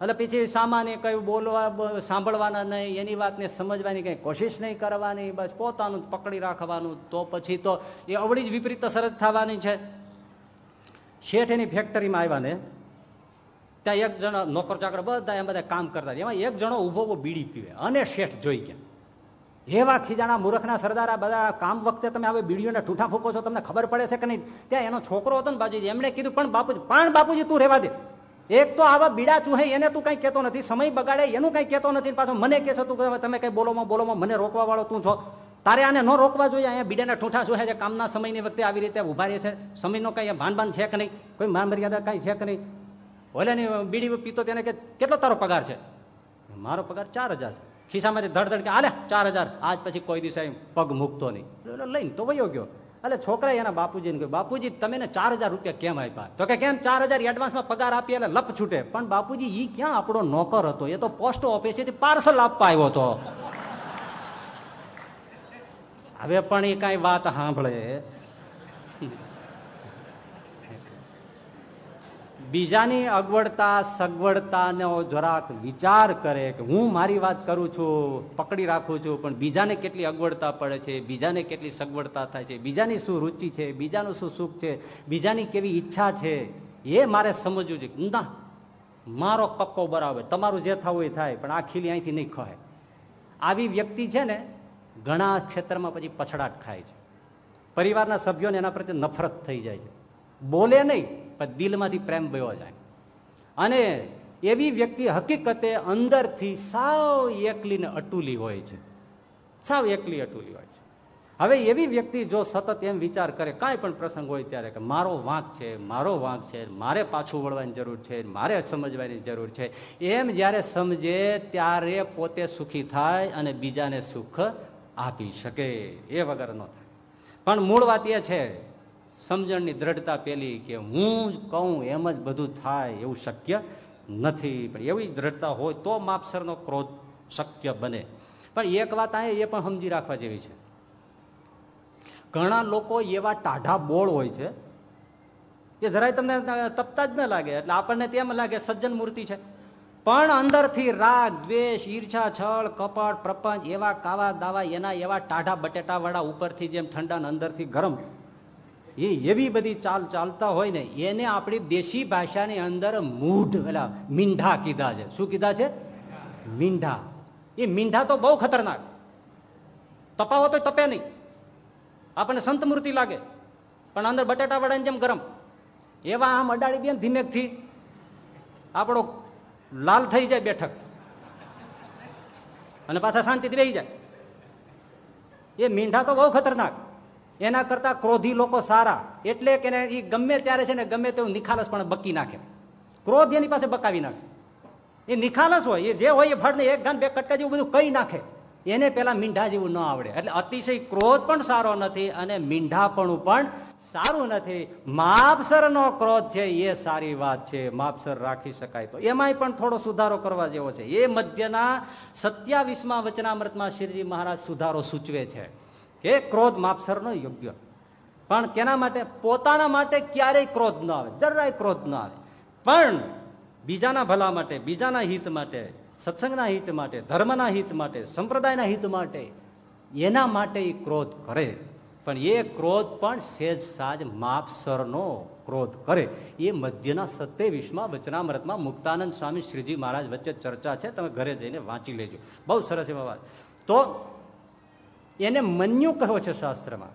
A: એટલે પછી સામાન્ય કયું બોલવા સાંભળવાના નહીં, એની વાતને સમજવાની કઈ કોશિશ નહીં કરવાની, બસ પોતાનું પકડી રાખવાનું, તો પછી તો એ અવળી જ વિપરીત અસર જ થવાની છે. શેઠ એની ફેક્ટરીમાં આવ્યા ને, ત્યાં એક જણો નોકર ચાકર બધા એમ બધા કામ કરતા એમાં એક જણો ઊભો બીડી પીવે, અને શેઠ જોઈ ગયા. એવા ખીજાણા મૂર્ખના સરદારા બધા કામ વખતે તમે હવે બીડીઓને ઠૂઠા ફૂકો છો, તમને ખબર પડે છે કે નહીં? ત્યાં એનો છોકરો હતો ને બાજુજી એમણે કીધું, પણ બાપુજી પણ બાપુજી, તું રહેવા દે. એક તો આવા બીડા ચૂહે, એને તું કઈ કહેતો નથી, સમય બગાડે, એનું કઈ કહેતો નથી પાછો મને કે છો, તું તમે કઈ બોલોમાં બોલોમાં મને રોકવા વાળો તું છો. તારે આને ન રોકવા જોઈએ, અહીંયા બીડાના ઠૂઠા શું છે, કામના સમયની વખતે આવી રીતે ઊભા રહે છે. સમયનો કઈ ભાન ભાન છે કે નહીં? કોઈ માન મર્યાદા કઈ છે કે નહીં? ઓલેની બીડી પીતો તેને કેટલો તારો પગાર છે? મારો પગાર ચાર હજાર છે. ખિસ્સામાંથી ધડધડ કે, આલે, ચાર હજાર. આજ પછી કોઈ દિવસે પગ મૂકતો નહીં. લઈને તો વયો ગયો. એટલે છોકરા એના બાપુજીને કહ્યું, બાપુજી, તમે ચાર હજાર રૂપિયા કેમ આપ્યા? તો કે, કેમ? ચાર હજાર એડવાન્સમાં પગાર આપીએ એટલે લપ છૂટે. પણ બાપુજી, ઈ ક્યાં આપણો નોકર હતો? એ તો પોસ્ટ ઓફિસેથી પાર્સલ આપવા આવ્યો હતો હવે પણ એ કઈ વાત સાંભળે. બીજાની અગવડતા, સગવડતાનો જરાક વિચાર કરે કે હું મારી વાત કરું છું, પકડી રાખું છું, પણ બીજાને કેટલી અગવડતા પડે છે, બીજાને કેટલી સગવડતા થાય છે, બીજાની શું રુચિ છે, બીજાનું શું સુખ છે, બીજાની કેવી ઈચ્છા છે, એ મારે સમજવું છે ના, મારો કક્કો બરાબર, તમારું જે થવું એ થાય, પણ આ ખીલી અહીંથી નહીં ખહે આવી વ્યક્તિ છે ને, ઘણા ક્ષેત્રમાં પછી પછડાટ ખાય છે. પરિવારના સભ્યોને એના પ્રત્યે નફરત થઈ જાય છે. બોલે નહીં પણ દિલમાંથી પ્રેમ ભયો જાય. અને એવી વ્યક્તિ હકીકતે અંદરથી સાવ એકલી ને અટુલી હોય છે. સાવ એકલી અટુલી હોય છે. હવે એવી વ્યક્તિ જો સતત એમ વિચાર કરે, કાંઈ પણ પ્રસંગ હોય ત્યારે કે મારો વાંક છે, મારો વાંક છે, મારે પાછું વળવાની જરૂર છે, મારે સમજવાની જરૂર છે, એમ જ્યારે સમજે ત્યારે પોતે સુખી થાય અને બીજાને સુખ આપી શકે એ વગર ન થાય. પણ મૂળ વાત એ છે સમજણની દ્રઢતા પેલી કે હું કહું એમ જ બધું થાય એવું શક્ય નથી. પણ એવી દ્રઢતા હોય તો માપસરનો ક્રોધ શક્ય બને. પણ એક વાત આ એ પણ સમજી રાખવા જેવી છે. ઘણા લોકો એવા ટાઢા બોળ હોય છે એ જરાય તમને તપતા જ ન લાગે. એટલે આપણને તેમ લાગે સજ્જન મૂર્તિ છે. પણ અંદરથી રાગ, દ્વેષ ઈર્છા છળ કપટ પ્રપંચ એવા કાવા દાવા એના એવા ટાઢા બટેટા વાળા ઉપરથી જેમ ઠંડા અંદરથી ગરમ એ એવી બધી ચાલ ચાલતા હોય ને, એને આપણી દેશી ભાષાની અંદર મૂઢ પેલા મીંઢા કીધા છે. શું કીધા છે? મીંઢા. એ મીંઢા તો બહુ ખતરનાક. તપાવો તો તપે નહીં. આપણને સંત મૂર્તિ લાગે. પણ અંદર બટાટાવાળાની જેમ ગરમ. એવા આમ અડાડી દે ધીમેકથી. આપણો લાલ થઈ જાય બેઠક. અને પાછા શાંતિથી રહી જાય. એ મીંઢા તો બહુ ખતરનાક. એના કરતા ક્રોધી લોકો સારા. એટલે કે એ ગમે ત્યારે છે ને ગમે તેવું નિખાલસ પણ બકી નાખે. ક્રોધ એની પાસે બકાવી નાખે. એ નિખાલસ હોય, એ જે હોય એ ફળને એક ગાન, બે કટકા જેવું બધું કઈ નાખે. એને પેલા મીંઢા જેવું ન આવડે. એટલે અતિશય ક્રોધ પણ સારો નથી અને મીંઢાપણું પણ સારું નથી. માપસરનો ક્રોધ છે, એ સારી વાત છે. માપસર રાખી શકાય તો. એમાંય પણ થોડો સુધારો કરવા જેવો છે. એ મધ્યના સત્યાવીસમાં વચનામૃતમાં શ્રીજી મહારાજ સુધારો સૂચવે છે. કે ક્રોધ માપસરનો યોગ્ય. પણ કેના માટે? પોતાના માટે ક્યારેય ક્રોધ ન આવે. જરાય ક્રોધ ન આવે. પણ બીજાના ભલા માટે, બીજાના હિત માટે, સત્સંગના હિત માટે, ધર્મના હિત માટે, સંપ્રદાયના હિત માટે એના માટે એ ક્રોધ કરે. પણ એ ક્રોધ પણ સેજ સાજ માપસરનો ક્રોધ કરે. એ મધ્યના સત્યાવીસમાં વચનામૃતમાં મુક્તાનંદ સ્વામી શ્રીજી મહારાજ વચ્ચે ચર્ચા છે. તમે ઘરે જઈને વાંચી લેજો. બહુ સરસ એવા વાત. તો એને મન્યુ કહો છે શાસ્ત્રમાં.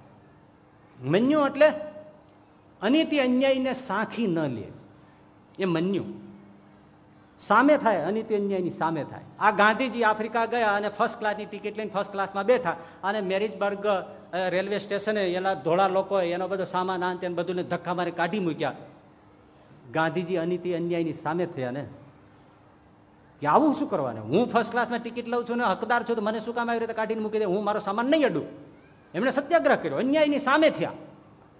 A: મન્યુ એટલે અનિતિ અન્યાયને સાખી ન લે. એ મન્યુ. સામે થાય, અનિતિ અન્યાયની સામે થાય. આ ગાંધીજી આફ્રિકા ગયા અને ફર્સ્ટ ક્લાસની ટિકિટ લઈને ફર્સ્ટ ક્લાસમાં બેઠા અને મેરિજબર્ગ રેલવે સ્ટેશને એના ધોળા લોકો એનો બધો સામાન આન બધું ધક્કા મારી કાઢી મૂક્યા. ગાંધીજી અનિતિ અન્યાયની સામે થયા ને. કે આવું શું કરવાનું? હું ફર્સ્ટ ક્લાસમાં ટિકિટ લઉં છું ને હકદાર છું તો મને શું કામ આવી રીતે કાઢીને મૂકી દે? હું મારો સામાન નહીં અડું. એમણે સત્યાગ્રહ કર્યો. અન્યાયની સામે થયા.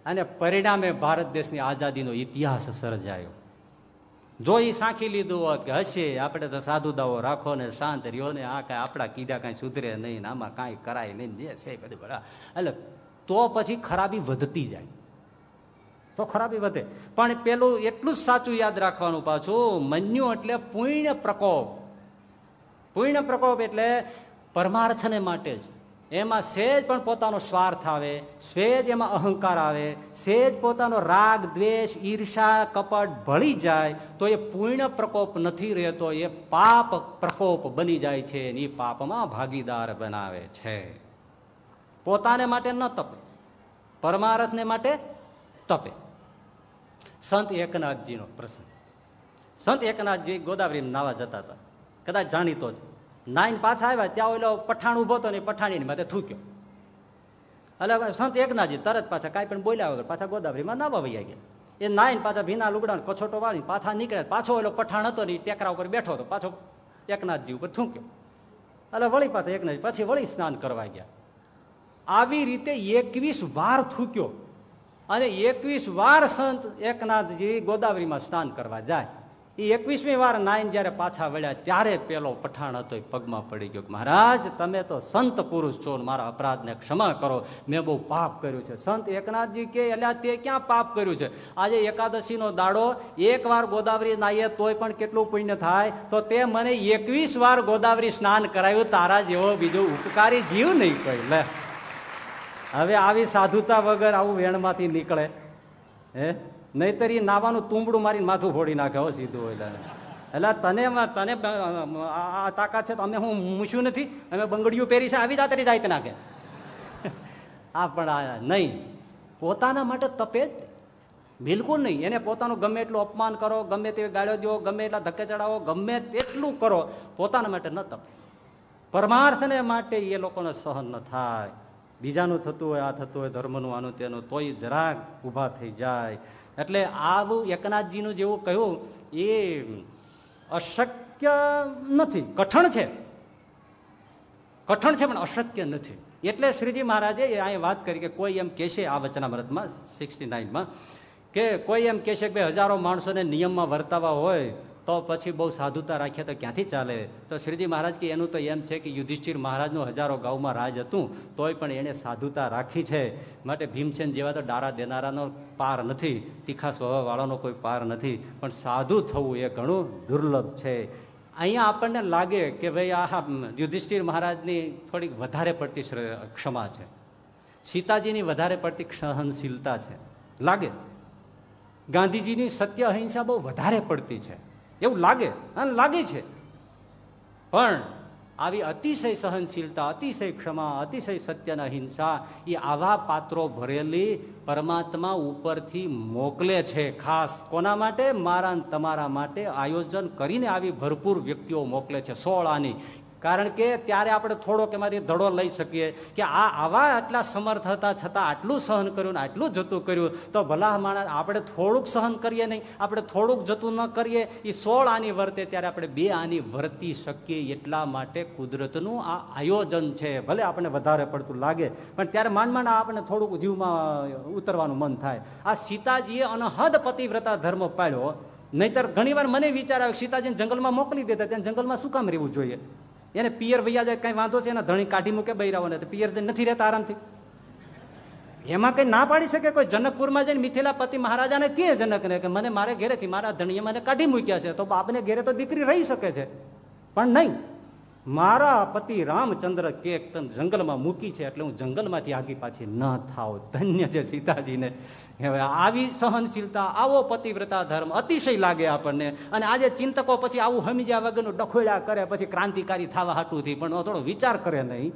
A: અને પરિણામે ભારત દેશની આઝાદીનો ઇતિહાસ સર્જાયો. જો એ સાંખી લીધું હોત કે હશે, આપણે તો સાધુ દાવો રાખો ને શાંત રહ્યો ને, આ કાંઈ આપણા કીધા કાંઈ સુધરે નહીં આમાં કાંઈ કરાય નહીં જે છે બધું બરા એટલે તો પછી ખરાબી વધતી જાય. તો ખરાબી વધે. પણ પેલું એટલું જ સાચું યાદ રાખવાનું પાછું, મન્યુ એટલે પુણ્ય પ્રકોપ. પુણ્ય પ્રકોપ એટલે પરમાર્થને માટે જ. એમાં સેજ પણ પોતાનો સ્વાર્થ આવે સેજ એમાં અહંકાર આવે. સેજ પોતાનો રાગ, દ્વેષ, ઈર્ષા, કપટ ભળી જાય, તો એ પૂર્ણ પ્રકોપ નથી રહેતો, એ પાપ પ્રકોપ બની જાય છે એ પાપમાં ભાગીદાર બનાવે છે. પોતાને માટે ન તપે. પરમાર્થને માટે તપે. સંત એકનાથજીનો પ્રસંગ. સંત એકનાથજી ગોદાવરી નાવા જતા હતા. કદાચ જાણીતો જ. નાઈન પાછા આવ્યા, ત્યાં ઓલો પઠાણ ઊભો હતો ને પઠાણીની માથે થૂક્યો. એટલે સંત એકનાથજી તરત પાછા કાંઈ પણ બોલ્યા વગર પાછા ગોદાવરીમાં નાવા વૈયા ગયા. એ નાઈન પાછા ભીના લુગડા કછોટો વાળી પાછા નીકળે પાછો ઓલો પઠાણ હતો ને ટેકરા ઉપર બેઠો હતો. પાછો એકનાથજી ઉપર થૂંક્યો. એટલે વળી પાછા એકનાથ પછી વળી સ્નાન કરવા ગયા. આવી રીતે એકવીસ વાર થૂક્યો. અને એકવીસ વાર સંત એકનાથજી ગોદાવરીમાં સ્નાન કરવા જાય. એ એકવીસમી વાર નાઈન જયારે પાછા વળ્યા, ત્યારે પેલો પઠાણ હતો પગમાં પડી ગયો મહારાજ, તમે તો સંત પુરુષ છો મારા અપરાધને ક્ષમા કરો. મેં બહુ પાપ કર્યું છે. સંત એકનાથજી કે એટલે તે ક્યાં પાપ કર્યું છે? આજે એકાદશીનો દાડો, એક વાર ગોદાવરી નાહીએ તોય પણ કેટલું પુણ્ય થાય? તો તે મને એકવીસ વાર ગોદાવરી સ્નાન કરાયું, તારા જેવો બીજો ઉપકારી જીવ નહીં કોઈ. લે. હવે આવી સાધુતા વગર આવું વેણમાંથી નીકળે. હે? નહીતર એ નાવાનું તુંબડું મારીને માથું ફોડી નાખે હો સીધું એટલે એટલે તને તને આ તાકાત છે તો અમે હું મૂછું નથી, અમે બંગડીઓ પહેરી છે, આવી જાતરી જાય નાખે. આ પણ નહીં. પોતાના માટે તપે બિલકુલ નહીં. એને પોતાનું ગમે એટલું અપમાન કરો, ગમે તેવી ગાળ્યો દો, ગમે એટલા ધક્કે ચડાવો, ગમે તેટલું કરો, પોતાના માટે ન તપે. પરમાર્થને માટે એ લોકોને સહન ન થાય. બીજાનું થતું હોય, આ થતું હોય, ધર્મનું, આનું તેનું, તોય જરાક ઊભા થઈ જાય. એટલે આવું એકનાથજીનું જેવું કહ્યું, એ અશક્ય નથી. કઠણ છે. કઠણ છે, પણ અશક્ય નથી. એટલે શ્રીજી મહારાજે અહીંયા વાત કરી કે કોઈ એમ કહેશે, આ વચનામૃતમાં સિક્સટી નાઇનમાં કે કોઈ એમ કહેશે કે હજારો માણસોને નિયમમાં વર્તાવા હોય તો પછી બહુ સાધુતા રાખીએ તો ક્યાંથી ચાલે? તો શ્રીજી મહારાજ કે એનું તો એમ છે કે યુધિષ્ઠિર મહારાજનું હજારો ગાઉમાં રાજ હતું, તોય પણ એણે સાધુતા રાખી છે. માટે ભીમસેન જેવા તો ડારા દેનારાનો પાર નથી, તીખા સ્વભાવવાળાનો કોઈ પાર નથી. પણ સાધુ થવું એ ઘણું દુર્લભ છે. અહીંયા આપણને લાગે કે ભાઈ આ યુધિષ્ઠિર મહારાજની થોડીક વધારે પડતી ક્ષમા છે. સીતાજીની વધારે પડતી સહનશીલતા છે. લાગે? ગાંધીજીની સત્ય અહિંસા બહુ વધારે પડતી છે. એવું લાગે અને લાગે છે. પણ આવી અતિશય સહનશીલતા, અતિશય ક્ષમા, અતિશય સત્યના હિંસા એ આવા પાત્રો ભરેલી પરમાત્મા ઉપરથી મોકલે છે. ખાસ કોના માટે? મારા તમારા માટે આયોજન કરીને આવી ભરપૂર વ્યક્તિઓ મોકલે છે. સોળ આની. કારણ કે ત્યારે આપણે થોડોક એમાંથી ધડો લઈ શકીએ કે આ આવા આટલા સમર્થ હતા છતાં આટલું સહન કર્યું ને આટલું જતું કર્યું, તો ભલા માણસ આપણે થોડુંક સહન કરીએ નહીં. આપણે થોડુંક જતું ન કરીએ. એ સોળ આની વર્તે ત્યારે આપણે બે આની વર્તી શકીએ એટલા માટે કુદરતનું આ આયોજન છે. ભલે આપણે વધારે પડતું લાગે, પણ ત્યારે માંડ માંડ આપણને થોડુંક જીવમાં ઉતરવાનું મન થાય. આ સીતાજીએ અનહદ પતિવ્રતા ધર્મ પાડ્યો. નહીતર ઘણી વાર મને વિચાર આવે સીતાજીને જંગલમાં મોકલી દેતા ત્યાં જંગલમાં શું કામ રહેવું જોઈએ? એને પિયર વૈયા જાય કઈ વાંધો છે, એના ધણી કાઢી મૂકે બૈરાઓને. પિયર નથી રહેતા આરામથી. એમાં કઈ ના પાડી શકે કોઈ? જનકપુરમાં જઈને મિથિલા પતિ મહારાજાને કે જનકને કે મને મારે ઘેરેથી મારા ધણીએ મને કાઢી મૂક્યા છે? તો બાપને ઘેરે તો દીકરી રહી શકે છે. પણ નહીં. મારા પતિ રામચંદ્ર કે જંગલમાં મૂકી છે એટલે હું જંગલમાંથી આગી પાછી ન થાવ. ધન્ય છે સીતાજીને. હવે આવી સહનશીલતા, આવો પતિવ્રતા ધર્મ અતિશય લાગે આપણને. અને આજે ચિંતકો પછી આવું સમજ્યા વગરનું ડખોળ્યા કરે, પછી ક્રાંતિકારી થવા હાટુંથી. પણ થોડો વિચાર કરે નહીં.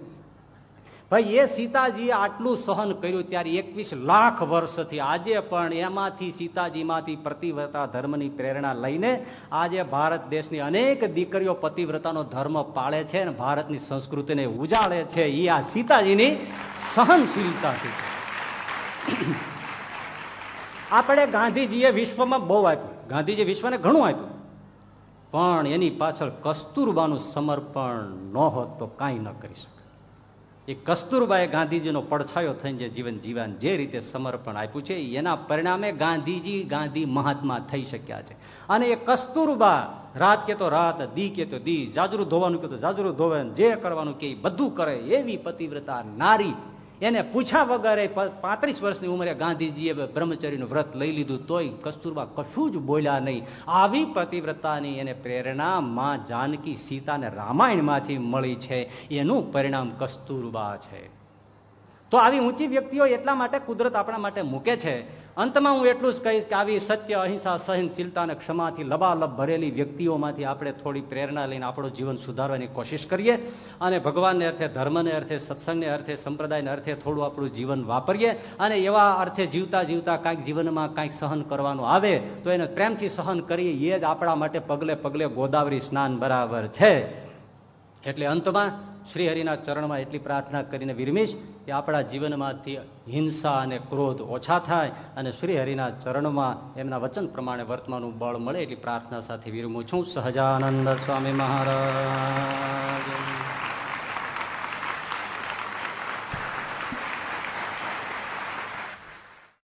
A: ભાઈ, એ સીતાજીએ આટલું સહન કર્યું ત્યારે એકવીસ લાખ વર્ષથી. આજે પણ એમાંથી સીતાજીમાંથી પ્રતિવ્રતા ધર્મની પ્રેરણા લઈને આજે ભારત દેશની અનેક દીકરીઓ પતિવ્રતાનો ધર્મ પાળે છે અને ભારતની સંસ્કૃતિને ઉજાળે છે. એ આ સીતાજીની સહનશીલતાથી. આપણે ગાંધીજીએ વિશ્વમાં બહુ આપ્યું. ગાંધીજી વિશ્વને ઘણું આપ્યું. પણ એની પાછળ કસ્તુરબાનું સમર્પણ ન હોત તો કાંઈ ન કરી શકે એ કસ્તુરબાએ ગાંધીજીનો પડછાયો થઈને જે જીવન જીવન જે રીતે સમર્પણ આપ્યું છે, એના પરિણામે ગાંધીજી ગાંધી મહાત્મા થઈ શક્યા છે. અને એ કસ્તુરબા, રાત કે રાત, દી કે તો દી, જાજરું ધોવાનું કે તો જાજરું ધોવે જે કરવાનું કે બધું કરે એવી પતિવ્રતા નારી એને પૂછ્યા વગર પાંત્રીસ વર્ષની ઉંમરે ગાંધીજીએ બ્રહ્મચર્યનું વ્રત લઈ લીધું તોય કસ્તુરબા કશું જ બોલ્યા નહીં. આવી પતિવ્રતાની એને પ્રેરણા માં જાનકી સીતાને રામાયણમાંથી મળી છે. એનું પરિણામ કસ્તુરબા છે. તો આવી ઊંચી વ્યક્તિઓ એટલા માટે કુદરત આપણા માટે મૂકે છે અંતમાં હું એટલું જ કહીશ કે આવી સત્ય, અહિંસા સહનશીલતા અને ક્ષમાથી લબાલબ ભરેલી વ્યક્તિઓમાંથી આપણે થોડી પ્રેરણા લઈને આપણું જીવન સુધારવાની કોશિશ કરીએ અને ભગવાનને અર્થે, ધર્મને અર્થે, સત્સંગને અર્થે, સંપ્રદાયને અર્થે થોડું આપણું જીવન વાપરીએ અને એવા અર્થે જીવતા જીવતા કાંઈક જીવનમાં કાંઈક સહન કરવાનું આવે તો એને પ્રેમથી સહન કરીએ, એ જ આપણા માટે પગલે પગલે ગોદાવરી સ્નાન બરાબર છે. એટલે અંતમાં શ્રી હરિના ચરણમાં એટલી પ્રાર્થના કરીને વિરમીશ કે આપણા જીવનમાંથી હિંસા અને ક્રોધ ઓછા થાય અને શ્રી હરિના ચરણમાં એમના વચન પ્રમાણે વર્તમાનનું બળ મળે એટલી પ્રાર્થના સાથે વિરમું છું. સહજાનંદ સ્વામી મહારાજ.